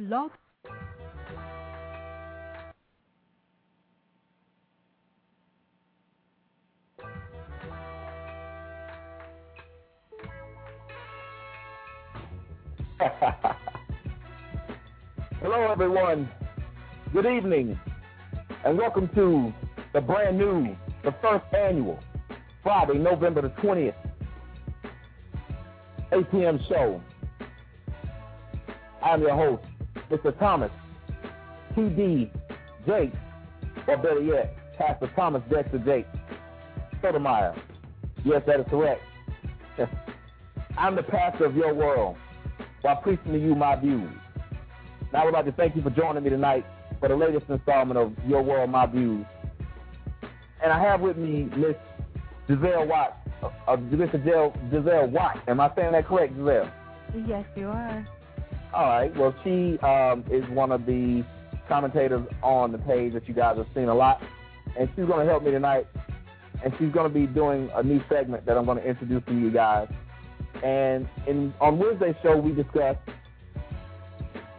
Blog Hello, everyone. Good evening, and welcome to the brand new, the first annual Friday, November the 20th, 8 p.m. show. I'm your host, Mr. Thomas T.D. Jake, or better yet, Pastor Thomas Dexter Jake Sotomayor. Yes, that is correct. I'm the pastor of your world while preaching to you my views. Now, I would like to thank you for joining me tonight for the latest installment of Your World, My Views. And I have with me Miss Giselle Watt, uh, Miss Giselle, Giselle Watt. Am I saying that correct, Giselle? Yes, you are. All right. Well, she um, is one of the commentators on the page that you guys have seen a lot. And she's going to help me tonight. And she's going to be doing a new segment that I'm going to introduce to you guys. And in, on Wednesday's show, we discussed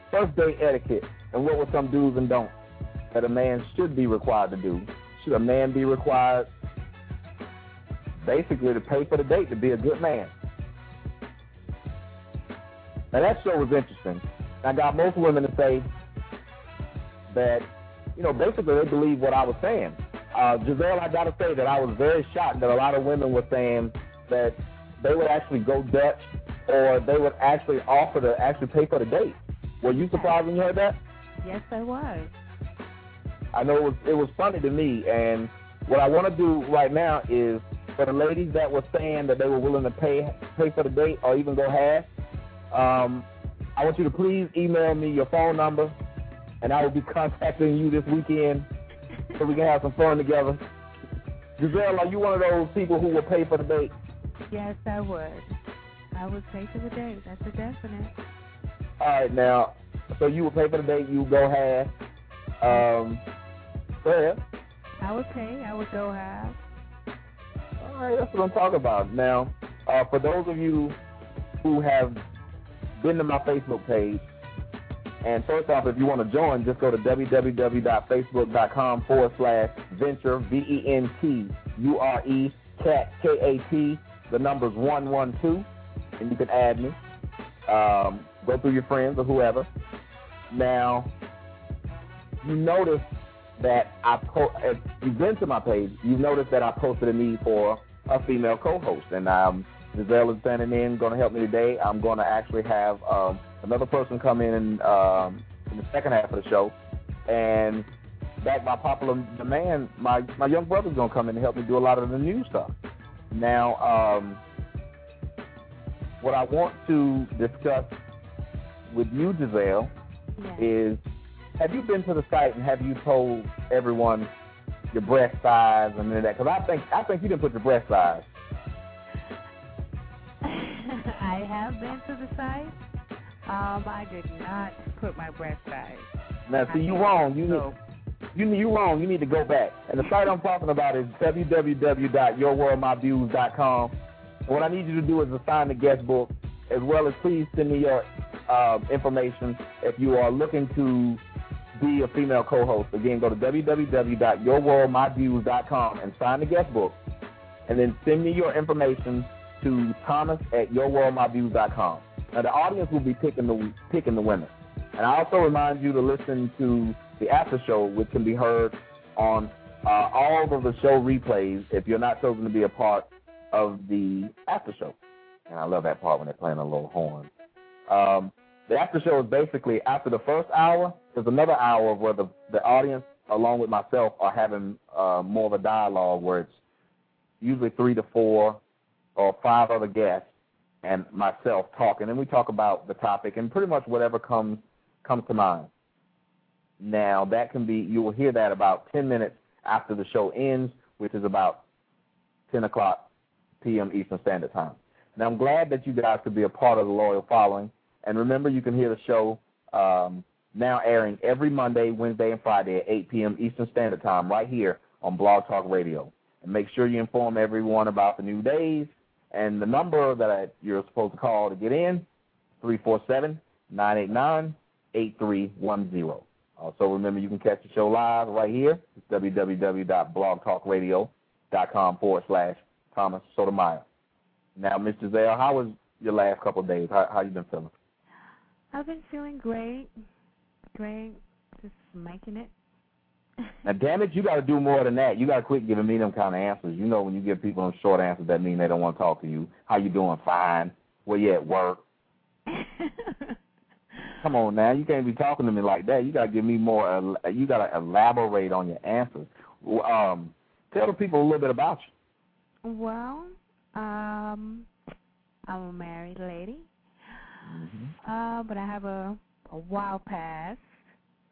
first date etiquette and what were some do's and don'ts that a man should be required to do. Should a man be required basically to pay for the date to be a good man? Now that show was interesting. I got most women to say that, you know, basically they believe what I was saying. Uh, Giselle, I got to say that I was very shocked that a lot of women were saying that they would actually go Dutch or they would actually offer to actually pay for the date. Were you surprised when you heard that? Yes, I was. I know it was it was funny to me, and what I want to do right now is for the ladies that were saying that they were willing to pay pay for the date or even go half. Um, I want you to please email me your phone number, and I will be contacting you this weekend so we can have some fun together. Giselle, are you one of those people who will pay for the date? Yes, I would. I would pay for the date. That's a definite. All right, now, so you will pay for the date. You go half. Um, go ahead. I would pay. I would go half. All right, that's what I'm talking about. Now, uh, for those of you who have been to my Facebook page, and first off, if you want to join, just go to www.facebook.com forward slash venture, V E N T U R E, cat, K A T, the number's 112, and you can add me. Um, go through your friends or whoever. Now, you notice that I po- if you've been to my page, you've noticed that I posted a need for a female co-host, and um, Giselle is standing in, going to help me today. I'm going to actually have um, another person come in um, in the second half of the show, and back by popular demand, my my young brother's going to come in and help me do a lot of the new stuff. Now, um, what I want to discuss with you, Giselle, Yes. is have you been to the site and have you told everyone your breast size and that? Because I think I think you didn't put your breast size. I have been to the site. Um, I did not put my breast size. Now, see, you wrong. You So, need you you wrong. You need to go back. And the site I'm talking about is www.yourworldmyviews.com. And what I need you to do is assign the guest book, as well as please send me your uh, information if you are looking to be a female co-host. Again, go to www.yourworldmyviews.com and sign the guest book, and then send me your information to Thomas at yourworldmyviews.com. Now, the audience will be picking the picking the women. And I also remind you to listen to the after show, which can be heard on uh, all of the show replays if you're not chosen to be a part of the after show. And I love that part when they're playing a little horn. Um, the after show is basically after the first hour, there's another hour where the, the audience, along with myself, are having uh, more of a dialogue where it's usually three to four or five other guests and myself talking, and we talk about the topic and pretty much whatever comes comes to mind. Now that can be you will hear that about ten minutes after the show ends, which is about ten o'clock p.m. Eastern Standard Time. Now I'm glad that you guys could be a part of the loyal following, and remember you can hear the show um, now airing every Monday, Wednesday, and Friday at 8 p.m. Eastern Standard Time right here on Blog Talk Radio. And make sure you inform everyone about the new days and the number that you're supposed to call to get in, 347 989 8310. Also, remember you can catch the show live right here. It's www.blogtalkradio.com forward slash Thomas Sotomayor. Now, Mr. Giselle, how was your last couple of days? How how you been feeling? I've been feeling great. Great. Just making it. Now, damn it, you got to do more than that. You got to quit giving me them kind of answers. You know, when you give people them short answers, that mean they don't want to talk to you. How you doing? Fine. Where you at work? Come on now, you can't be talking to me like that. You got to give me more. You got to elaborate on your answers. Um, tell the people a little bit about you. Well, um, I'm a married lady, Mm-hmm. uh, but I have a a wild past.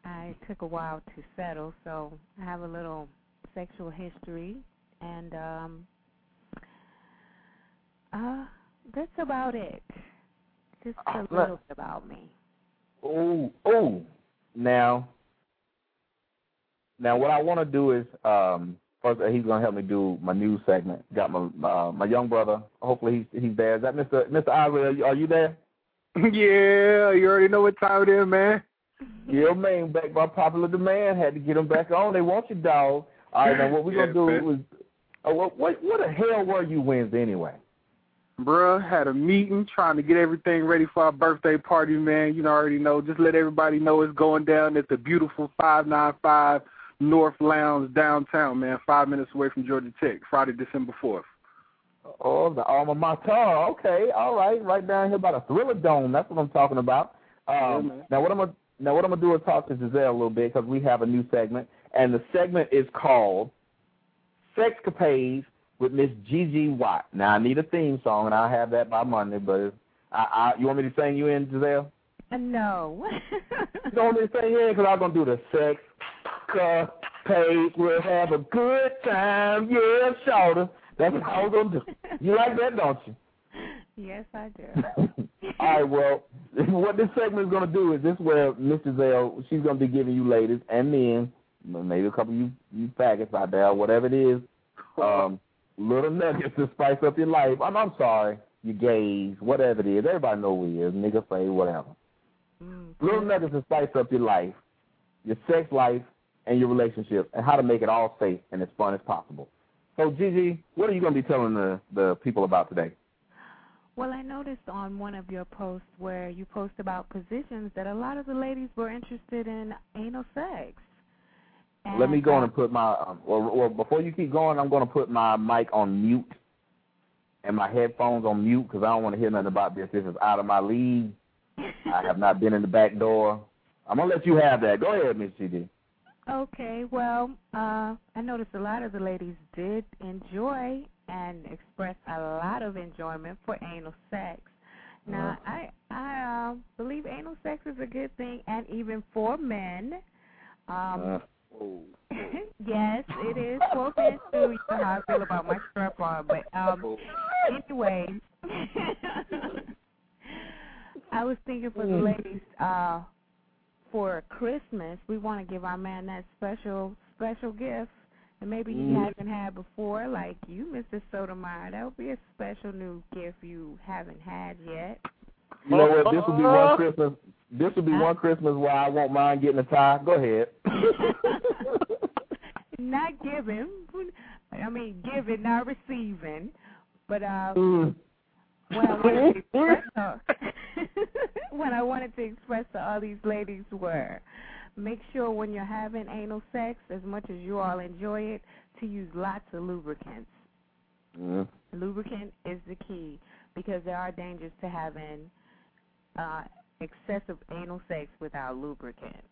I took a while to settle, so I have a little sexual history, and um, uh, that's about it. Just a Uh, little bit about me. Oh, oh. Now, now what I want to do is, um, first he's gonna help me do my news segment. Got my uh, my young brother. Hopefully he's he's there. Is that Mr. Mr. Ivory? Are you, are you there? yeah, you already know what time it is, man. Yeah, man. Back by popular demand. Had to get him back on. They want you, dog. All right. Now what we're gonna do man. is, uh, what what what the hell were you Wednesday anyway? Bruh, had a meeting trying to get everything ready for our birthday party, man. You know, already know. Just let everybody know it's going down at the beautiful 595 North Lounge downtown, man. Five minutes away from Georgia Tech, Friday, December 4th. Oh, the alma mater. Okay, all right, right down here by the Thriller Dome. That's what I'm talking about. Um, man. now what I'm gonna now what I'm gonna do is talk to Giselle a little bit because we have a new segment, and the segment is called Sex Sexcapades with Miss Gigi Watt. Now I need a theme song, and I'll have that by Monday. But I, I, you want me to sing you in, Giselle? Uh, no. You don't want me to sing you in because I'm gonna do the Sex Sexcapades. We'll have a good time, yeah, shoulder. That's what I was gonna do. You like that, don't you? yes, I do. All right, well, what this segment is going to do is this where Miss Giselle, she's going to be giving you ladies and men, maybe a couple of you, you faggots out there, whatever it is, um, little nuggets to spice up your life. I'm, I'm sorry, you gays, whatever it is. Everybody know who he is, nigga, say, whatever. Mm, Little nuggets to spice up your life, your sex life, and your relationship, and how to make it all safe and as fun as possible. So, Gigi, what are you going to be telling the, the people about today? Well, I noticed on one of your posts where you post about positions that a lot of the ladies were interested in anal sex. Let me go on uh, and put my um, well, well. Before you keep going, I'm going to put my mic on mute and my headphones on mute because I don't want to hear nothing about this. This is out of my league. I have not been in the back door. I'm gonna let you have that. Go ahead, Miss CD. Okay, well, uh, I noticed a lot of the ladies did enjoy and express a lot of enjoyment for anal sex. Now, I I uh, believe anal sex is a good thing, and even for men. Um, yes, it is for men too. You know how I feel about my strap on, but um, anyway, I was thinking for the ladies, uh, for Christmas, we want to give our man that special, special gift that maybe he Mm. hasn't had before, like you, Mr. Sotomayor. That would be a special new gift you haven't had yet. You know what? This will be one Christmas. This will be one Christmas where I won't mind getting a tie. Go ahead. not giving, I mean giving, not receiving. But uh, Mm. what I wanted to express to, what I wanted to express to all these ladies were make sure when you're having anal sex, as much as you all enjoy it, to use lots of lubricants. Mm. Lubricant is the key because there are dangers to having uh, excessive anal sex without lubricant.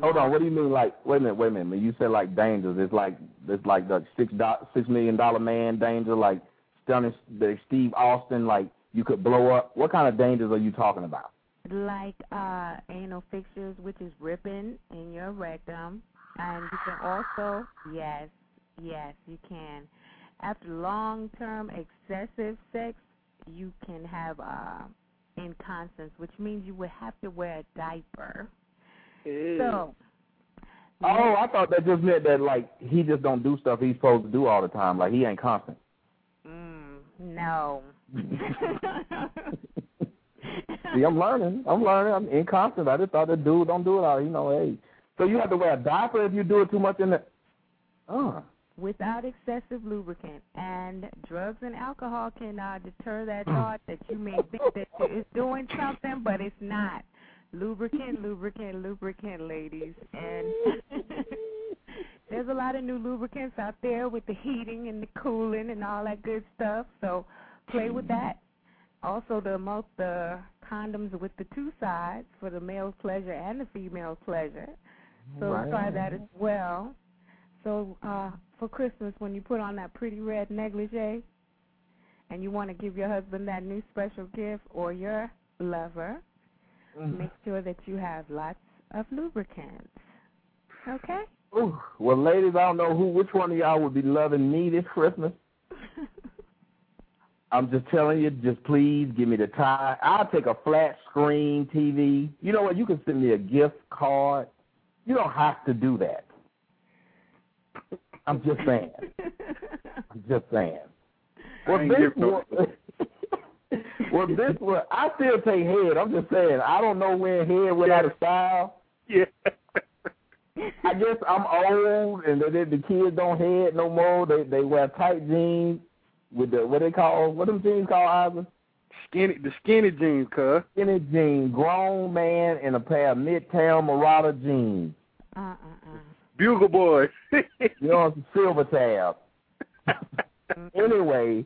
Hold on. What do you mean? Like, wait a minute, wait a minute. When you said like dangers, it's like it's like the six do- six million dollar man danger, like stunning the Steve Austin, like you could blow up. What kind of dangers are you talking about? Like uh anal fissures which is ripping in your rectum. And you can also yes yes you can. After long term excessive sex you can have uh incontinence which means you would have to wear a diaper. So Oh, I thought that just meant that like he just don't do stuff he's supposed to do all the time. Like he ain't constant. mm, no See, I'm learning. I'm learning. I'm inconstant. I just thought the dude don't do it all. You know, hey. So you have to wear a diaper if you do it too much in the. Oh. Without excessive lubricant and drugs and alcohol can uh, deter that thought that you may think that it's doing something, but it's not. Lubricant, lubricant, lubricant, ladies, and there's a lot of new lubricants out there with the heating and the cooling and all that good stuff. So play with that. Also, the most the condoms with the two sides for the male pleasure and the female pleasure. So Right. try that as well. So uh for Christmas, when you put on that pretty red negligee, and you want to give your husband that new special gift or your lover, make sure that you have lots of lubricants. Okay. Ooh. Well, ladies, I don't know who, which one of y'all would be loving me this Christmas. I'm just telling you, just please give me the time. I'll take a flat screen TV. You know what? You can send me a gift card. You don't have to do that. I'm just saying. I'm just saying. Well, I ain't this give no- one, well, this one, I still take head. I'm just saying. I don't know when head went out of style. yeah. I guess I'm old, and the, the kids don't head no more. They they wear tight jeans with the what they call what them jeans called, Ivan? Skinny, the skinny jeans, cuz. Skinny jeans. Grown man in a pair of Midtown Marauder jeans. uh uh uh. Bugle boys. You know, some silver tab. anyway,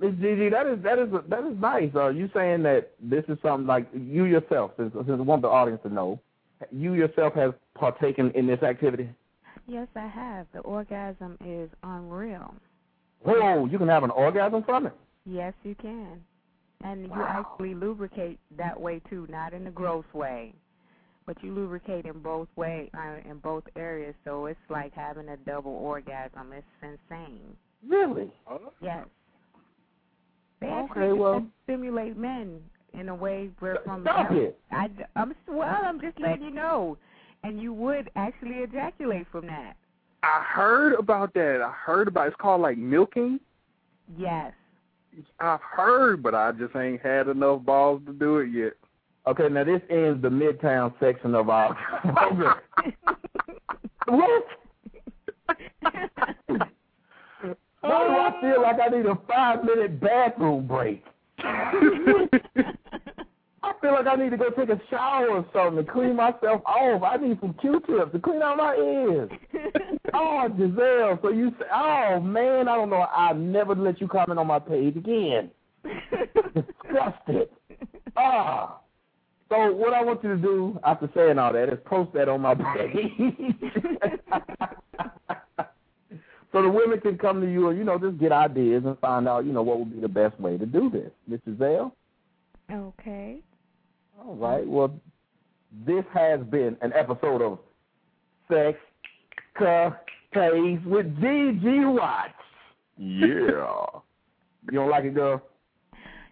Miss Gigi, that is that is that is nice. Are you saying that this is something like you yourself, since, since I want the audience to know, you yourself have partaken in this activity? Yes, I have. The orgasm is unreal. Whoa, you can have an orgasm from it. Yes, you can. And you actually lubricate that way too, not in a gross way, but you lubricate in both way uh, in both areas. So it's like having a double orgasm. It's insane. Really? Yes. They Okay, actually well- stimulate men in a way where from Stop it. I, I'm well. I'm just letting you know, and you would actually ejaculate from that. I heard about that. I heard about it's called like milking. Yes. I've heard, but I just ain't had enough balls to do it yet. Okay, now this ends the Midtown section of our program. what? Why do I feel like I need a five minute bathroom break? I feel like I need to go take a shower or something to clean myself off. I need some Q-tips to clean out my ears. Oh, Giselle, so you say, oh man, I don't know. I'll never let you comment on my page again. Disgusted. Ah. So what I want you to do after saying all that is post that on my page. so the women can come to you and, you know, just get ideas and find out, you know, what would be the best way to do this. Mrs. Zell? okay. All right. Well, this has been an episode of Sex Pays with G.G. Watts. Yeah. you don't like it, girl?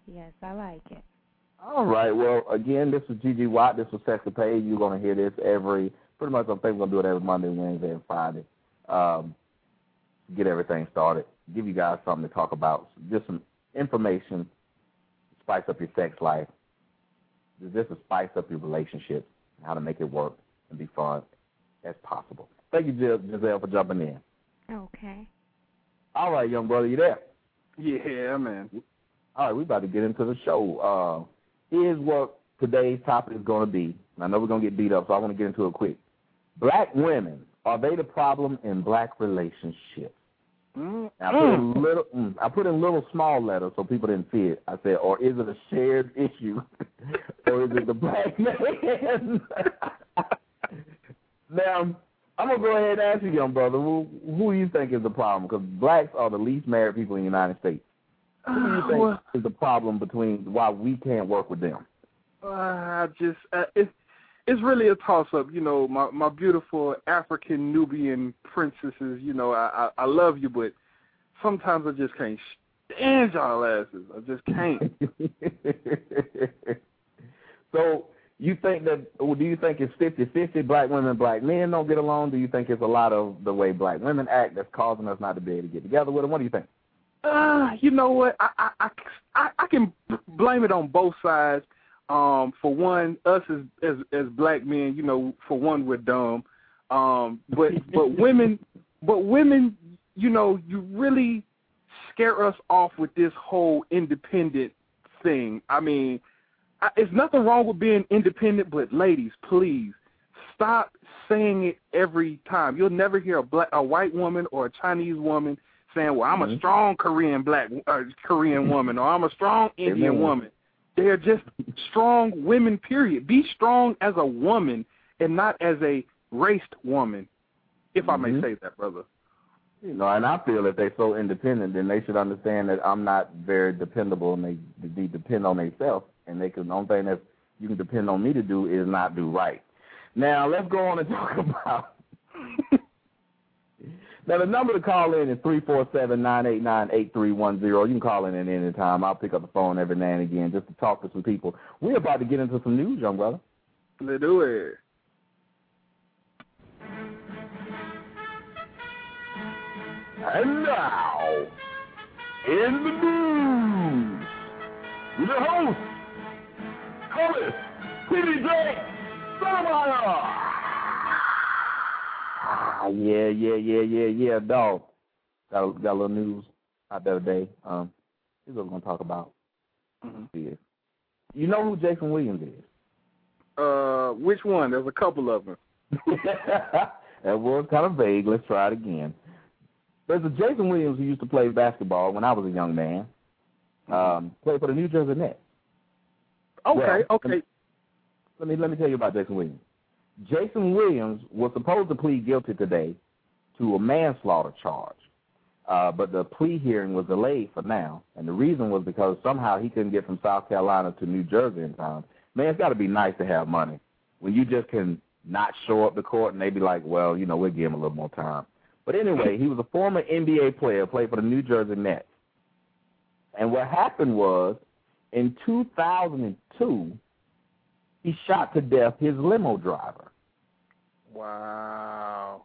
Yes, I like it. All right. Well, again, this is Gigi Watt. This was Sex to Pay. You're going to hear this every, pretty much, I think we're going to do it every Monday, Wednesday, and Friday. Um, get everything started. Give you guys something to talk about. Just some information, spice up your sex life. Just to spice up your relationship, how to make it work and be fun as possible. Thank you, Gis- Giselle, for jumping in. Okay. All right, young brother, you there? Yeah, man. All right, we're about to get into the show. Uh, here's what today's topic is going to be. And I know we're going to get beat up, so I want to get into it quick. Black women, are they the problem in black relationships? Mm. I put in little, mm, I put in little small letters so people didn't see it. I said, or is it a shared issue, or is it the black man? now, I'm gonna go ahead and ask you, young brother, who who do you think is the problem? Because blacks are the least married people in the United States. Who do you think Well, is the problem between why we can't work with them? Uh, I just uh, it's it's really a toss up. You know, my my beautiful African Nubian princesses. You know, I I, I love you, but sometimes I just can't stand y'all asses. I just can't. so you think that? Or do you think it's fifty-fifty? Black women, black men don't get along. Do you think it's a lot of the way black women act that's causing us not to be able to get together with them? What do you think? Uh, you know what? I I I, I, I can blame it on both sides. Um, for one, us as as as black men, you know, for one, we're dumb. Um, but but women, but women, you know, you really scare us off with this whole independent thing. I mean, I, it's nothing wrong with being independent, but ladies, please stop saying it every time. You'll never hear a black, a white woman or a Chinese woman saying, "Well, I'm mm-hmm. a strong Korean black uh, Korean woman," or "I'm a strong Indian woman." They are just strong women. Period. Be strong as a woman and not as a raced woman, if mm-hmm. I may mm-hmm. say that, brother. You know, and I feel if they're so independent, then they should understand that I'm not very dependable, and they they depend on themselves, and they can. The only thing that you can depend on me to do is not do right. Now let's go on and talk about. Now the number to call in is three four seven nine eight nine eight three one zero. You can call in at any time. I'll pick up the phone every now and again just to talk to some people. We're about to get into some news, young brother. Let's do it. And now, in the news, with your host, Thomas P.D.J. Ah, yeah, yeah, yeah, yeah, yeah, dog. Got, got a little news out there today. Um, here's what we're going to talk about. Mm-hmm. You know who Jayson Williams is? Uh, which one? There's a couple of them. that was kind of vague. Let's try it again. There's a Jayson Williams who used to play basketball when I was a young man. Um, played for the New Jersey Nets. Okay, well, okay. Let me let me tell you about Jayson Williams. Jayson Williams was supposed to plead guilty today to a manslaughter charge, uh, but the plea hearing was delayed for now, and the reason was because somehow he couldn't get from South Carolina to New Jersey in time. Man, it's got to be nice to have money when you just can not show up to court and they be like, well, you know, we'll give him a little more time. But anyway, he was a former NBA player, played for the New Jersey Nets. And what happened was, in 2002, he shot to death his limo driver. Wow.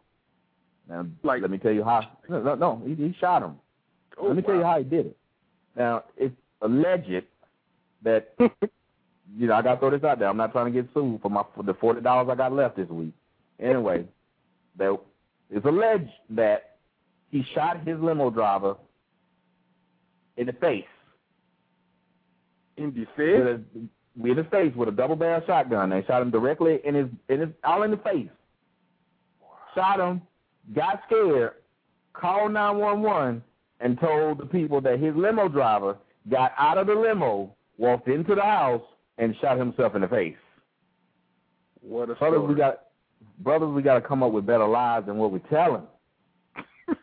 Now, like, let me tell you how. No, no, no he, he shot him. Oh, let me wow. tell you how he did it. Now, it's alleged that, you know, I got to throw this out there. I'm not trying to get sued for my for the forty dollars I got left this week. Anyway, that it's alleged that he shot his limo driver in the face. In the face? In the face with a double barrel shotgun. They shot him directly in his in his all in the face. Shot him, got scared, called nine one one and told the people that his limo driver got out of the limo, walked into the house, and shot himself in the face. What a story. we got brothers, we got to come up with better lies than what we're telling.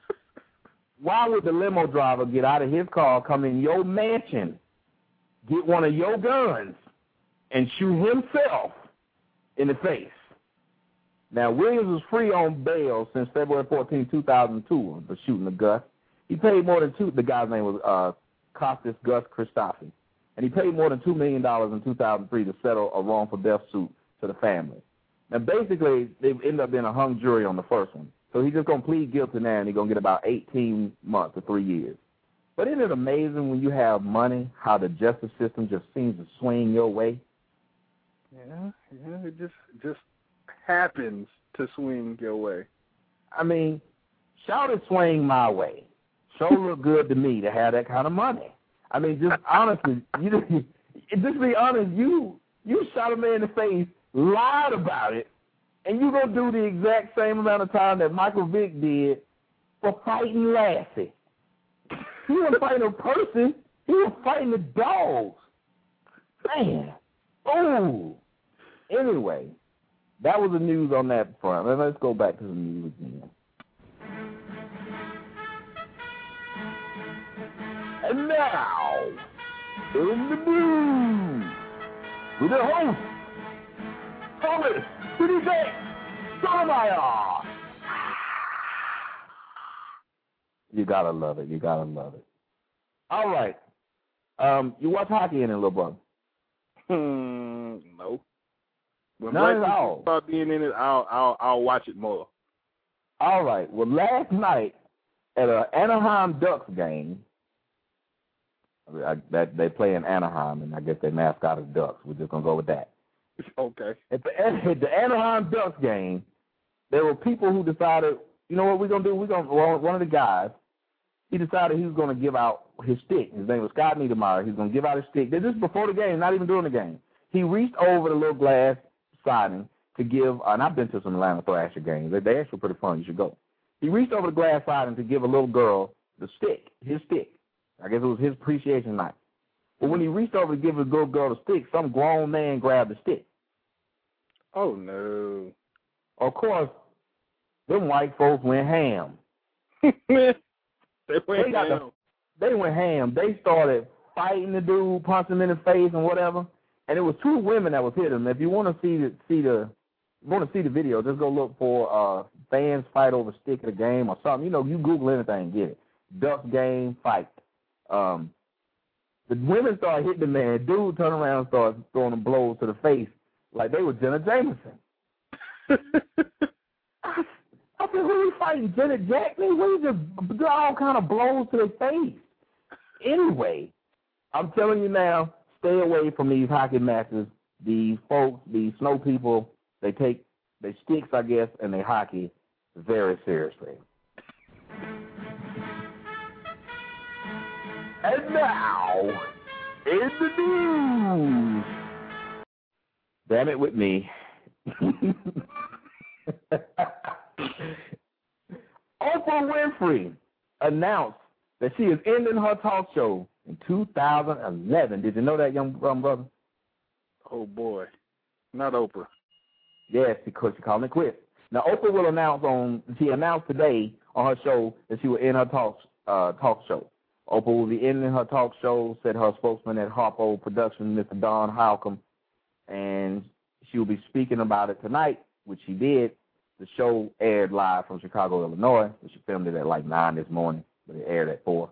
Why would the limo driver get out of his car, come in your mansion, get one of your guns, and shoot himself in the face? Now, Williams was free on bail since February 14, 2002 for shooting the Gus. He paid more than two, the guy's name was uh, Costas Gus Christofi, and he paid more than $2 million in 2003 to settle a wrongful death suit to the family. Now, basically, they end up being a hung jury on the first one. So he's just going to plead guilty now, and he's going to get about 18 months or three years. But isn't it amazing when you have money, how the justice system just seems to swing your way? Yeah, yeah, it just just happens to swing your way. I mean, shout it swing my way. Sure look good to me to have that kind of money. I mean, just honestly, you just, just be honest. You you shot a man in the face lied about it, and you're going to do the exact same amount of time that Michael Vick did for fighting Lassie. He wasn't fighting a person. He was fighting the dogs. Man. Oh. Anyway, that was the news on that front. Let's go back to the news again. And now, in the news, with the host Thomas, DJ Sotomayor. You gotta love it. You gotta love it. All right. Um, you watch hockey in it, little brother? Hmm, no. When Not at all. start being in it, I'll I'll I'll watch it more. All right. Well, last night at an Anaheim Ducks game, I, that they play in Anaheim, and I guess their mascot is Ducks. We're just gonna go with that. Okay. At the, at the Anaheim Ducks game, there were people who decided, you know what we're gonna do? We're gonna well, one of the guys. He decided he was gonna give out his stick. His name was Scott Niedermayer. He was gonna give out his stick. This is before the game, not even during the game. He reached over the little glass siding to give, and I've been to some Atlanta Thrasher games. They, they actually pretty fun. You should go. He reached over the glass siding to give a little girl the stick, his stick. I guess it was his appreciation night. But when he reached over to give the little girl the stick, some grown man grabbed the stick. Oh no. Of course, them white folks went ham. they went They got the- They went ham. They started fighting the dude, punching him in the face and whatever. And it was two women that was hitting him. If you want to see the see the want to see the video, just go look for uh fans fight over stick at a game or something. You know, you Google anything, get it. Duck game fight. Um, the women started hitting the man. Dude turned around and started throwing them blows to the face like they were Jenna Jameson. I, I said, who are you fighting, Janet Jackson? It? Do all kind of blows to the face. Anyway, I'm telling you now, stay away from these hockey matches. These folks, these snow people, they take they sticks, I guess, and they hockey very seriously. And now, in the news. Damn it with me. Oprah Winfrey announced that she is ending her talk show in 2011. Did you know that, young um, brother? oh boy. Not Oprah. Yes, because she called it quits. Now, Oprah will announce on, she announced today on her show that she will end her talk, uh, talk show. Oprah will be ending her talk show, said her spokesman at Harpo Productions, Mr. Don Halcomb, and she will be speaking about it tonight, which she did. The show aired live from Chicago, Illinois. She filmed it at like 9 this morning, but it aired at 4.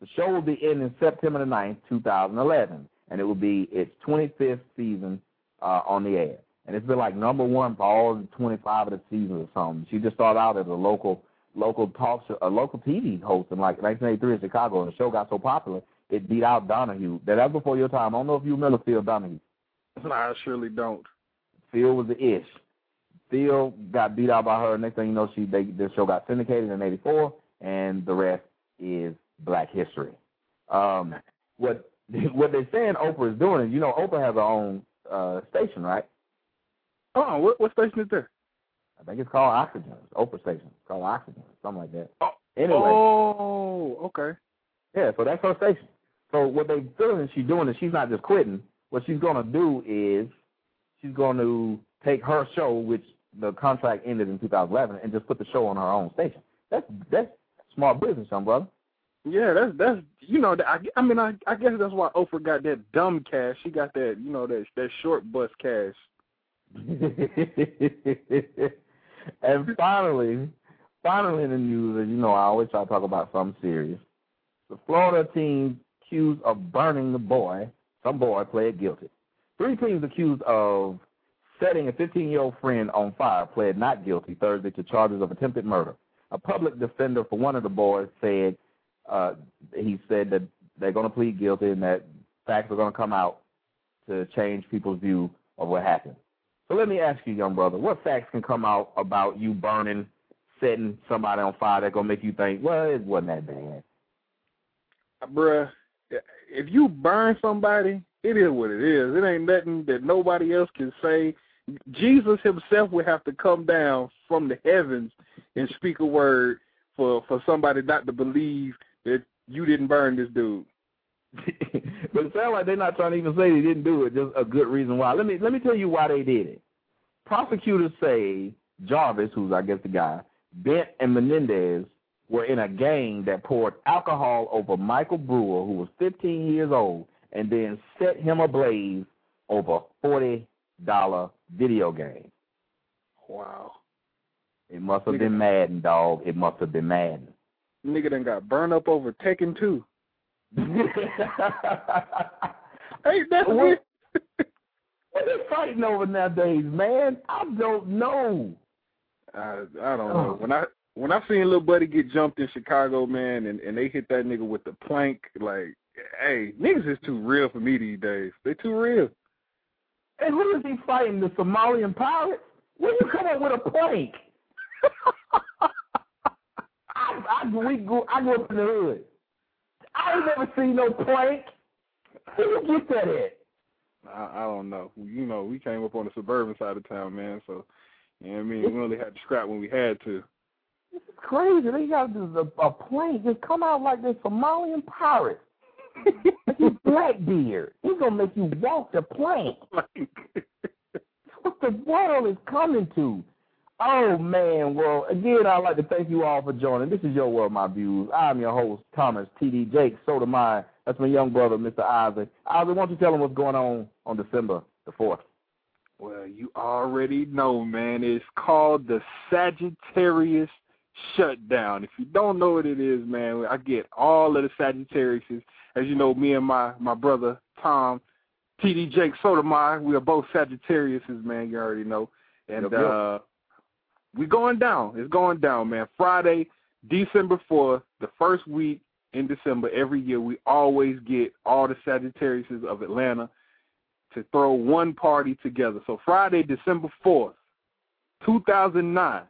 The show will be ending September the 9th, 2011, and it will be its 25th season uh, on the air. And it's been like number one for all the 25 of the seasons or something. She just started out as a local local talk show, a local TV host in like 1983 in Chicago, and the show got so popular it beat out Donahue. That was before your time. I don't know if you remember Phil Donahue. No, I surely don't. Phil was the ish. Phil got beat out by her. Next thing you know, she they, the show got syndicated in '84, and the rest is Black history. Um, what what they're saying Oprah is doing is, you know, Oprah has her own uh, station, right? Oh, what what station is there? I think it's called Oxygen. It's Oprah station. It's called Oxygen, something like that. Oh, Anyway, Oh, okay. yeah, so that's her station. So what they feeling she's doing is she's not just quitting. What she's gonna do is she's going to take her show, which the contract ended in 2011, and just put the show on her own station. That's that's smart business, young brother. Yeah, that's that's you know I, I mean I I guess that's why Oprah got that dumb cash. She got that you know that that short bus cash. and finally, finally in the news, as you know, I always try to talk about something serious. The Florida team accused of burning the boy, some boy pled guilty. Three teams accused of setting a 15-year-old friend on fire pled not guilty Thursday to charges of attempted murder. A public defender for one of the boys said uh, he said that they're going to plead guilty and that facts are going to come out to change people's view of what happened. So let me ask you, young brother, what facts can come out about you burning, setting somebody on fire that gonna make you think, well, it wasn't that bad? Bruh, if you burn somebody, it is what it is. It ain't nothing that nobody else can say. Jesus himself would have to come down from the heavens and speak a word for for somebody not to believe that you didn't burn this dude. but it sounds like they're not trying to even say they didn't do it. Just a good reason why. Let me let me tell you why they did it. Prosecutors say Jarvis, who's I guess the guy, Bent and Menendez were in a gang that poured alcohol over Michael Brewer, who was 15 years old, and then set him ablaze over a forty dollar video game. Wow. It must have been Madden, dog. It must have been Madden. Nigga done got burned up over Tekken 2. Hey, that's What? What they fighting over nowadays, man? I don't know. I I don't know. When I when I seen little buddy get jumped in Chicago, man, and and they hit that nigga with the plank, like, hey, niggas is too real for me these days. They too real. And who is he fighting? The Somalian pirates? Where you come up with a plank? I, I we grew I grew up in the hood. I ain't never seen no plank. Where you get that at? I, I don't know. You know, we came up on the suburban side of town, man. So, you know what I mean. We only had to scrap when we had to. This is crazy. They got this, a, a plank just come out like this Somalian pirate. He's Blackbeard. He's gonna make you walk the plank. what the world is coming to? Oh man, well again I'd like to thank you all for joining. This is your world, my views. I'm your host, Thomas T.D. Jake so, Sotomayor. That's my young brother, Mr. Isaac. Isaac, why don't you tell him what's going on on December the fourth? Well, you already know, man. It's called the Sagittarius Shutdown. If you don't know what it is, man, I get all of the Sagittariuses. As you know, me and my my brother Tom, T.D. Jake Sotomayor, we are both Sagittariuses, man. You already know. And Yep, yep. uh we going down. It's going down, man. Friday, December fourth, the first week in December every year, we always get all the Sagittariuses of Atlanta to throw one party together. So Friday, December fourth, two thousand nine,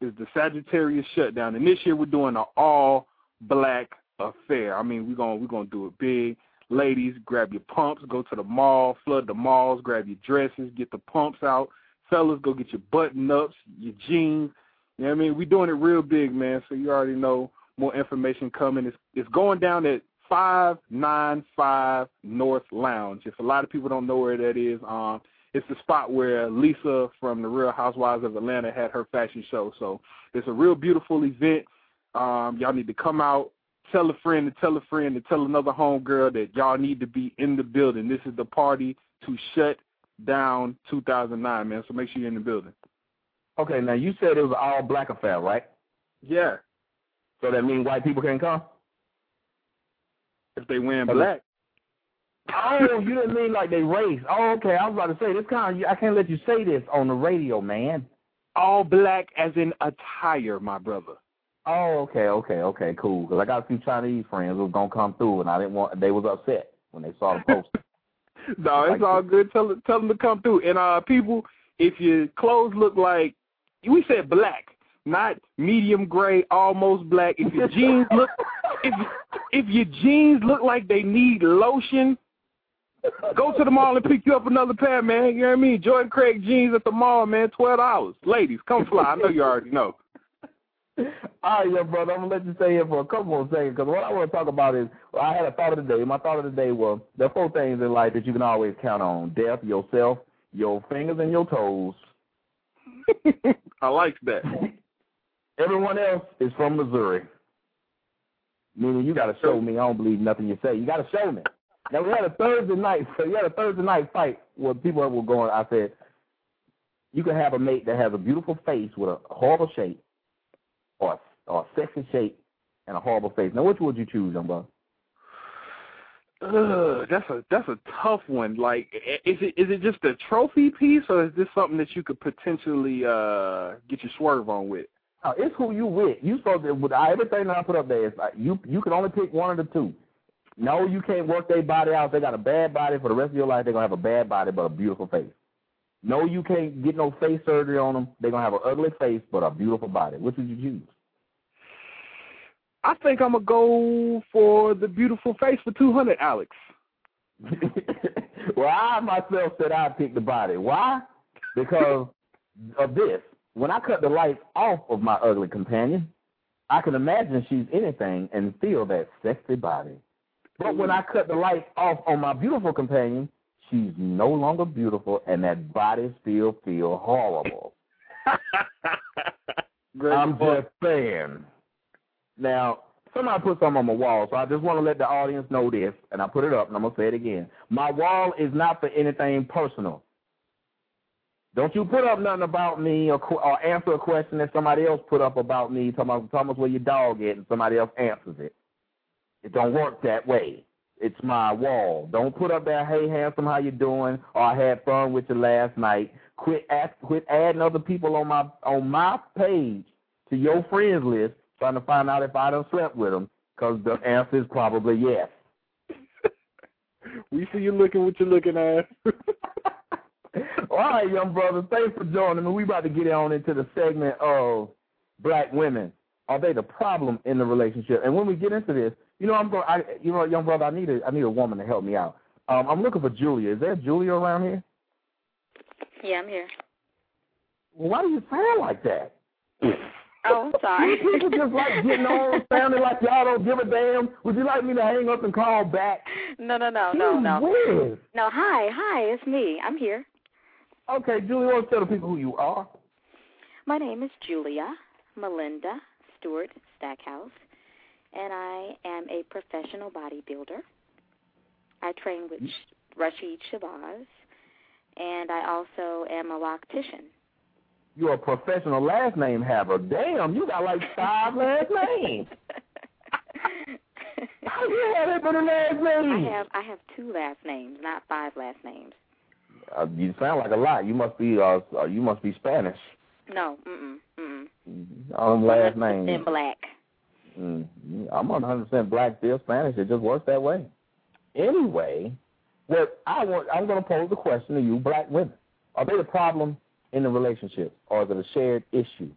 is the Sagittarius shutdown, and this year we're doing an all black affair. I mean, we're gonna we're gonna do it big. Ladies, grab your pumps, go to the mall, flood the malls, grab your dresses, get the pumps out. Fellas, go get your button ups, your jeans. You know what I mean? We're doing it real big, man. So you already know more information coming. It's it's going down at five nine five North Lounge. If a lot of people don't know where that is, um, it's the spot where Lisa from the Real Housewives of Atlanta had her fashion show. So it's a real beautiful event. Um, y'all need to come out, tell a friend to tell a friend to tell another homegirl that y'all need to be in the building. This is the party to shut down 2009, man. So make sure you're in the building. Okay, now you said it was an all black affair, right? Yeah, So that means white people can't come? if they win black. Oh, you didn't mean like they race. Oh, okay. I was about to say this kind of I can't let you say this on the radio, man. All black as in attire, my brother. Oh, okay, okay, okay, cool. Because I got a few Chinese friends who was gonna come through, and I didn't want. They was upset when they saw the post. no, it's all good. Tell tell them to come through. And uh, people, if your clothes look like we said black, not medium gray, almost black. If your jeans look if if your jeans look like they need lotion, go to the mall and pick you up another pair, man. You know what I mean? Jordan Craig jeans at the mall, man. Twelve dollars. Ladies, come fly. I know you already know. All right, yeah, brother. I'm gonna let you stay here for a couple more seconds because what I want to talk about is well, I had a thought of the day. My thought of the day was there are four things in life that you can always count on: death, yourself, your fingers, and your toes. I like that. Everyone else is from Missouri. Meaning you got to show me. I don't believe nothing you say. You got to show me. Now we had a Thursday night. So we had a Thursday night fight where people were going. I said, you can have a mate that has a beautiful face with a horrible shape, or or a sexy shape and a horrible face. Now which would you choose, young brother? Ugh, that's a that's a tough one. Like, is it is it just a trophy piece, or is this something that you could potentially uh get your swerve on with? No, it's who you with. You supposed to with everything that I put up there is like you you can only pick one of the two. No, you can't work their body out. They got a bad body for the rest of your life. They're gonna have a bad body but a beautiful face. No, you can't get no face surgery on them. They're gonna have an ugly face but a beautiful body. Which would you choose? I think I'm gonna go for the beautiful face for two hundred, Alex. well, I myself said I'd pick the body. Why? Because of this. When I cut the lights off of my ugly companion, I can imagine she's anything and feel that sexy body. But when I cut the lights off on my beautiful companion, she's no longer beautiful and that body still feel horrible. I'm point. just saying. Now, somebody put something on my wall, so I just want to let the audience know this, and I put it up, and I'm going to say it again. My wall is not for anything personal. Don't you put up nothing about me or, or answer a question that somebody else put up about me, talking about, talking about where your dog is, and somebody else answers it. It don't work that way. It's my wall. Don't put up there, hey, handsome, how you doing? Or I had fun with you last night. Quit ask, quit adding other people on my on my page to your friends list trying to find out if I done slept with them? Because the answer is probably yes. we see you looking what you're looking at. All right, young brother, thanks for joining me. We about to get on into the segment of black women. Are they the problem in the relationship? And when we get into this, you know, I'm going. I, you know, young brother, I need a, I need a woman to help me out. Um, I'm looking for Julia. Is there Julia around here? Yeah, I'm here. Well, why do you sound like that? Oh, I'm sorry. People just like getting on, sounding like y'all don't give a damn. Would you like me to hang up and call back? No, no, no, no, no. Weird. No, hi, hi, it's me. I'm here. Okay, Julia, want to tell the people who you are? My name is Julia Melinda Stewart Stackhouse, and I am a professional bodybuilder. I train with Rashid Shabazz, and I also am a loctician. You're a professional last name haver. Damn, you got like five last names. How you have that many last names? I have I have two last names, not five last names. Uh, you sound like a lot. You must be uh, uh you must be Spanish. No, mm mm mm. All them last names. In black. Mm, I'm 100% black, still Spanish. It just works that way. Anyway, what I want, I'm going to pose the question to you, black women. Are they the problem in the relationship, or is it a shared issue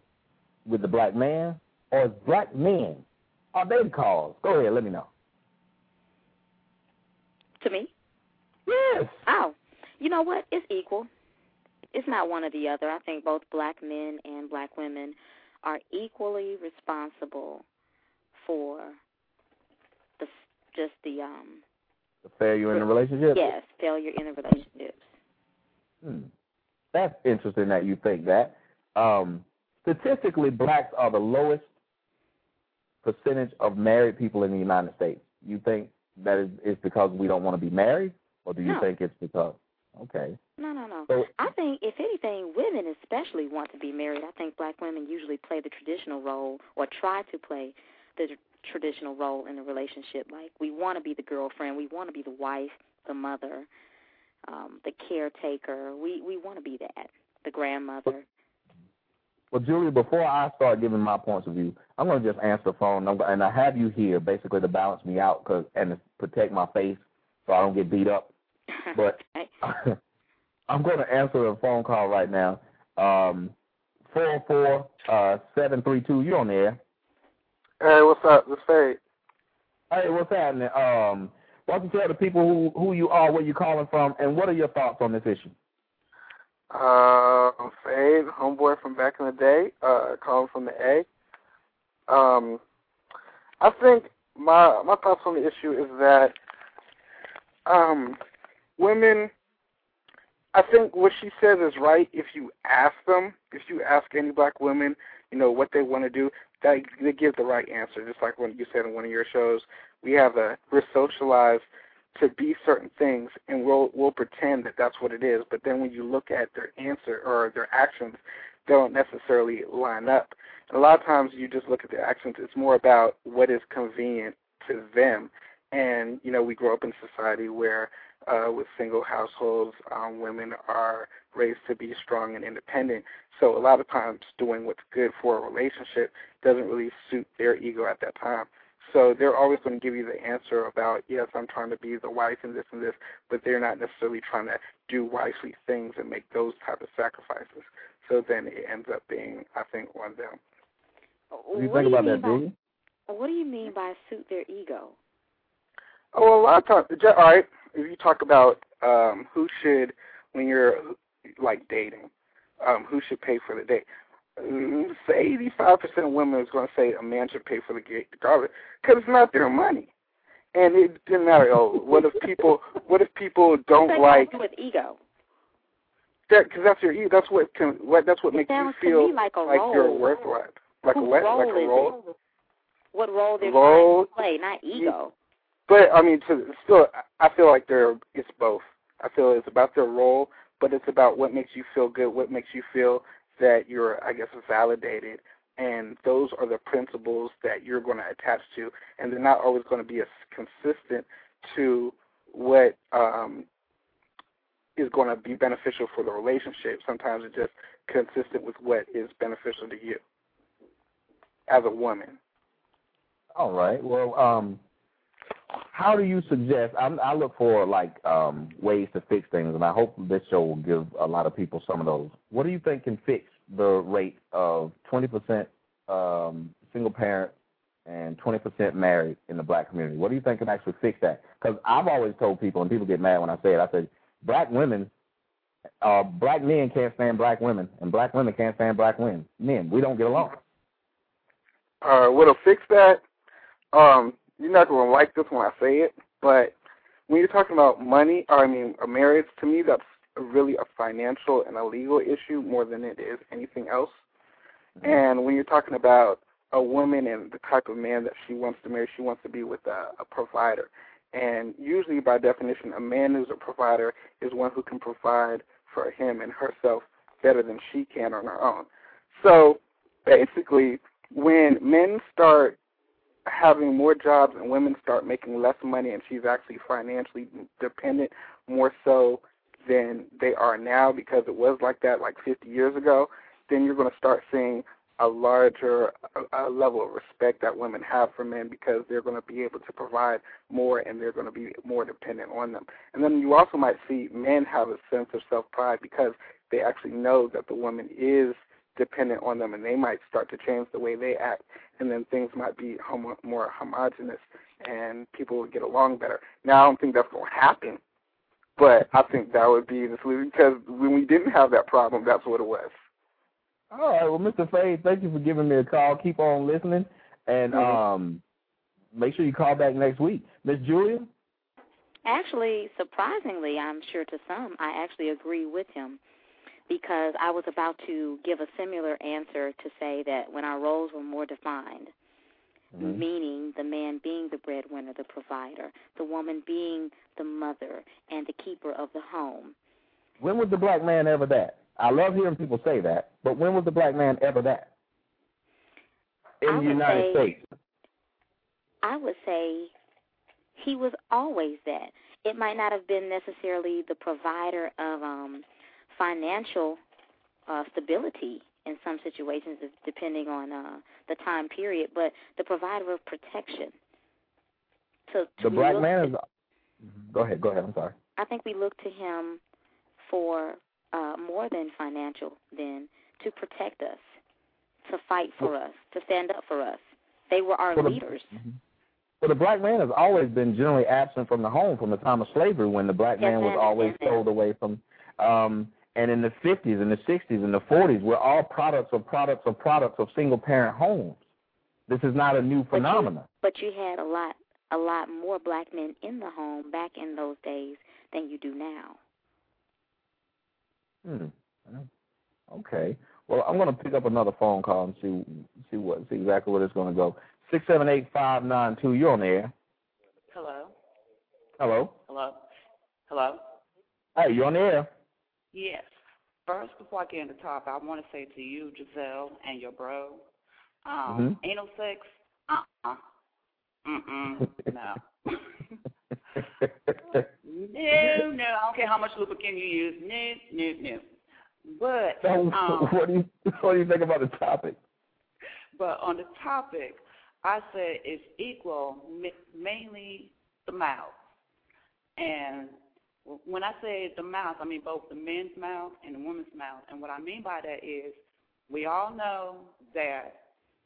with the black man, or is black men are they the cause? Go ahead, let me know. To me? Yes. Oh, you know what? It's equal. It's not one or the other. I think both black men and black women are equally responsible for the just the um the failure in the relationship. Yes, failure in the relationships. Hmm. That's interesting that you think that. Um, statistically, blacks are the lowest percentage of married people in the United States. You think that is, is because we don't want to be married, or do you no. think it's because? Okay. No, no, no. So, I think, if anything, women especially want to be married. I think black women usually play the traditional role or try to play the traditional role in a relationship. Like we want to be the girlfriend, we want to be the wife, the mother, um, the caretaker. We we want to be that, the grandmother. Well, Julia, before I start giving my points of view, I'm going to just answer the phone, number, and I have you here basically to balance me out cause, and to protect my face so I don't get beat up. But I'm going to answer a phone call right now. Um, four four uh seven three two. You on there? Hey, what's up? This Fade. Hey, what's happening? Um, why don't you tell the people who who you are, where you're calling from, and what are your thoughts on this issue? Uh, I'm Fade, homeboy from back in the day, uh, calling from the A. Um, I think my my thoughts on the issue is that um, women. I think what she says is right. If you ask them, if you ask any black women, you know what they want to do, that they give the right answer. Just like when you said in one of your shows, we have a we're socialized to be certain things, and we'll we'll pretend that that's what it is. But then when you look at their answer or their actions, they don't necessarily line up. And a lot of times you just look at their actions. It's more about what is convenient to them. And you know, we grow up in society where uh, with single households, um, women are raised to be strong and independent. So a lot of times, doing what's good for a relationship doesn't really suit their ego at that time. So they're always going to give you the answer about, yes, I'm trying to be the wife and this and this, but they're not necessarily trying to do wifely things and make those type of sacrifices. So then it ends up being, I think, on them. What do you think about that, Julie? What do you mean by suit their ego? Oh, well, a lot of times, all right, if you talk about um, who should, when you're like dating, um, who should pay for the date? say 85% of women is going to say a man should pay for the garbage because it's not their money. And it didn't matter. Oh, what if people? What if people don't like? with ego. That because that's your ego. That's what can. What that's what it makes you feel like, like you're worth what? Like Whose a what? Role Like a role. What role they're role, trying to play, not ego. But I mean, to, still, I feel like they're. It's both. I feel it's about their role, but it's about what makes you feel good, what makes you feel that you're, I guess, validated. And those are the principles that you're going to attach to, and they're not always going to be as consistent to what um, is going to be beneficial for the relationship. Sometimes it's just consistent with what is beneficial to you. as a woman. All right. Well, um, how do you suggest? I'm, I look for like um, ways to fix things, and I hope this show will give a lot of people some of those. What do you think can fix the rate of 20% um, single parent and 20% married in the black community? What do you think can actually fix that? Because I've always told people, and people get mad when I say it, I say black women, uh, black men can't stand black women, and black women can't stand black men. Men, we don't get along. Uh, what'll fix that? Um, you're not going to like this when I say it, but when you're talking about money, or I mean, a marriage, to me, that's really a financial and a legal issue more than it is anything else. Mm-hmm. And when you're talking about a woman and the type of man that she wants to marry, she wants to be with a, a provider. And usually, by definition, a man who's a provider is one who can provide for him and herself better than she can on her own. So basically, when men start having more jobs and women start making less money and she's actually financially dependent more so than they are now because it was like that like 50 years ago, then you're going to start seeing a larger a, level of respect that women have for men because they're going to be able to provide more and they're going to be more dependent on them. And then you also might see men have a sense of self pride because they actually know that the woman is dependent on them and they might start to change the way they act and then things might be homo- more homogenous and people would get along better. Now I don't think that's going to happen, but I think that would be the solution because when we didn't have that problem, that's what it was. All right. Well, Mr. Fade, thank you for giving me a call. Keep on listening, and mm-hmm. um, make sure you call back next week, Miss Julia. Actually, surprisingly, I'm sure to some, I actually agree with him because I was about to give a similar answer to say that when our roles were more defined, mm-hmm. meaning the man being the breadwinner, the provider, the woman being the mother and the keeper of the home. When was the black man ever that? I love hearing people say that, but when was the black man ever that? In the United say, States. I would say he was always that. It might not have been necessarily the provider of um financial uh stability in some situations depending on uh the time period, but the provider of protection. So the black man is Go ahead, go ahead, I'm sorry. I think we look to him for uh, more than financial, then, to protect us, to fight for us, to stand up for us. They were our well, leaders. The, mm-hmm. Well, the black man has always been generally absent from the home from the time of slavery, when the black yes, man was always sold away from. Um, and in the 50s, and the 60s, and the 40s, we're all products of products of products of single parent homes. This is not a new phenomenon. But you, but you had a lot, a lot more black men in the home back in those days than you do now. Hmm. Okay. Well, I'm going to pick up another phone call and see see what see exactly where it's going to go. Six seven eight five nine two. You're on the air. Hello. Hello. Hello. Hello. Hey, you're on the air? Yes. First, before I get into the topic, I want to say to you, Giselle, and your bro, um, mm-hmm. anal sex, uh-uh. Mm-mm. no. no, no. I don't care how much lubricant you use. No, no, no. But um, what do you what do you think about the topic? But on the topic, I said it's equal, mainly the mouth. And when I say the mouth, I mean both the men's mouth and the woman's mouth. And what I mean by that is, we all know that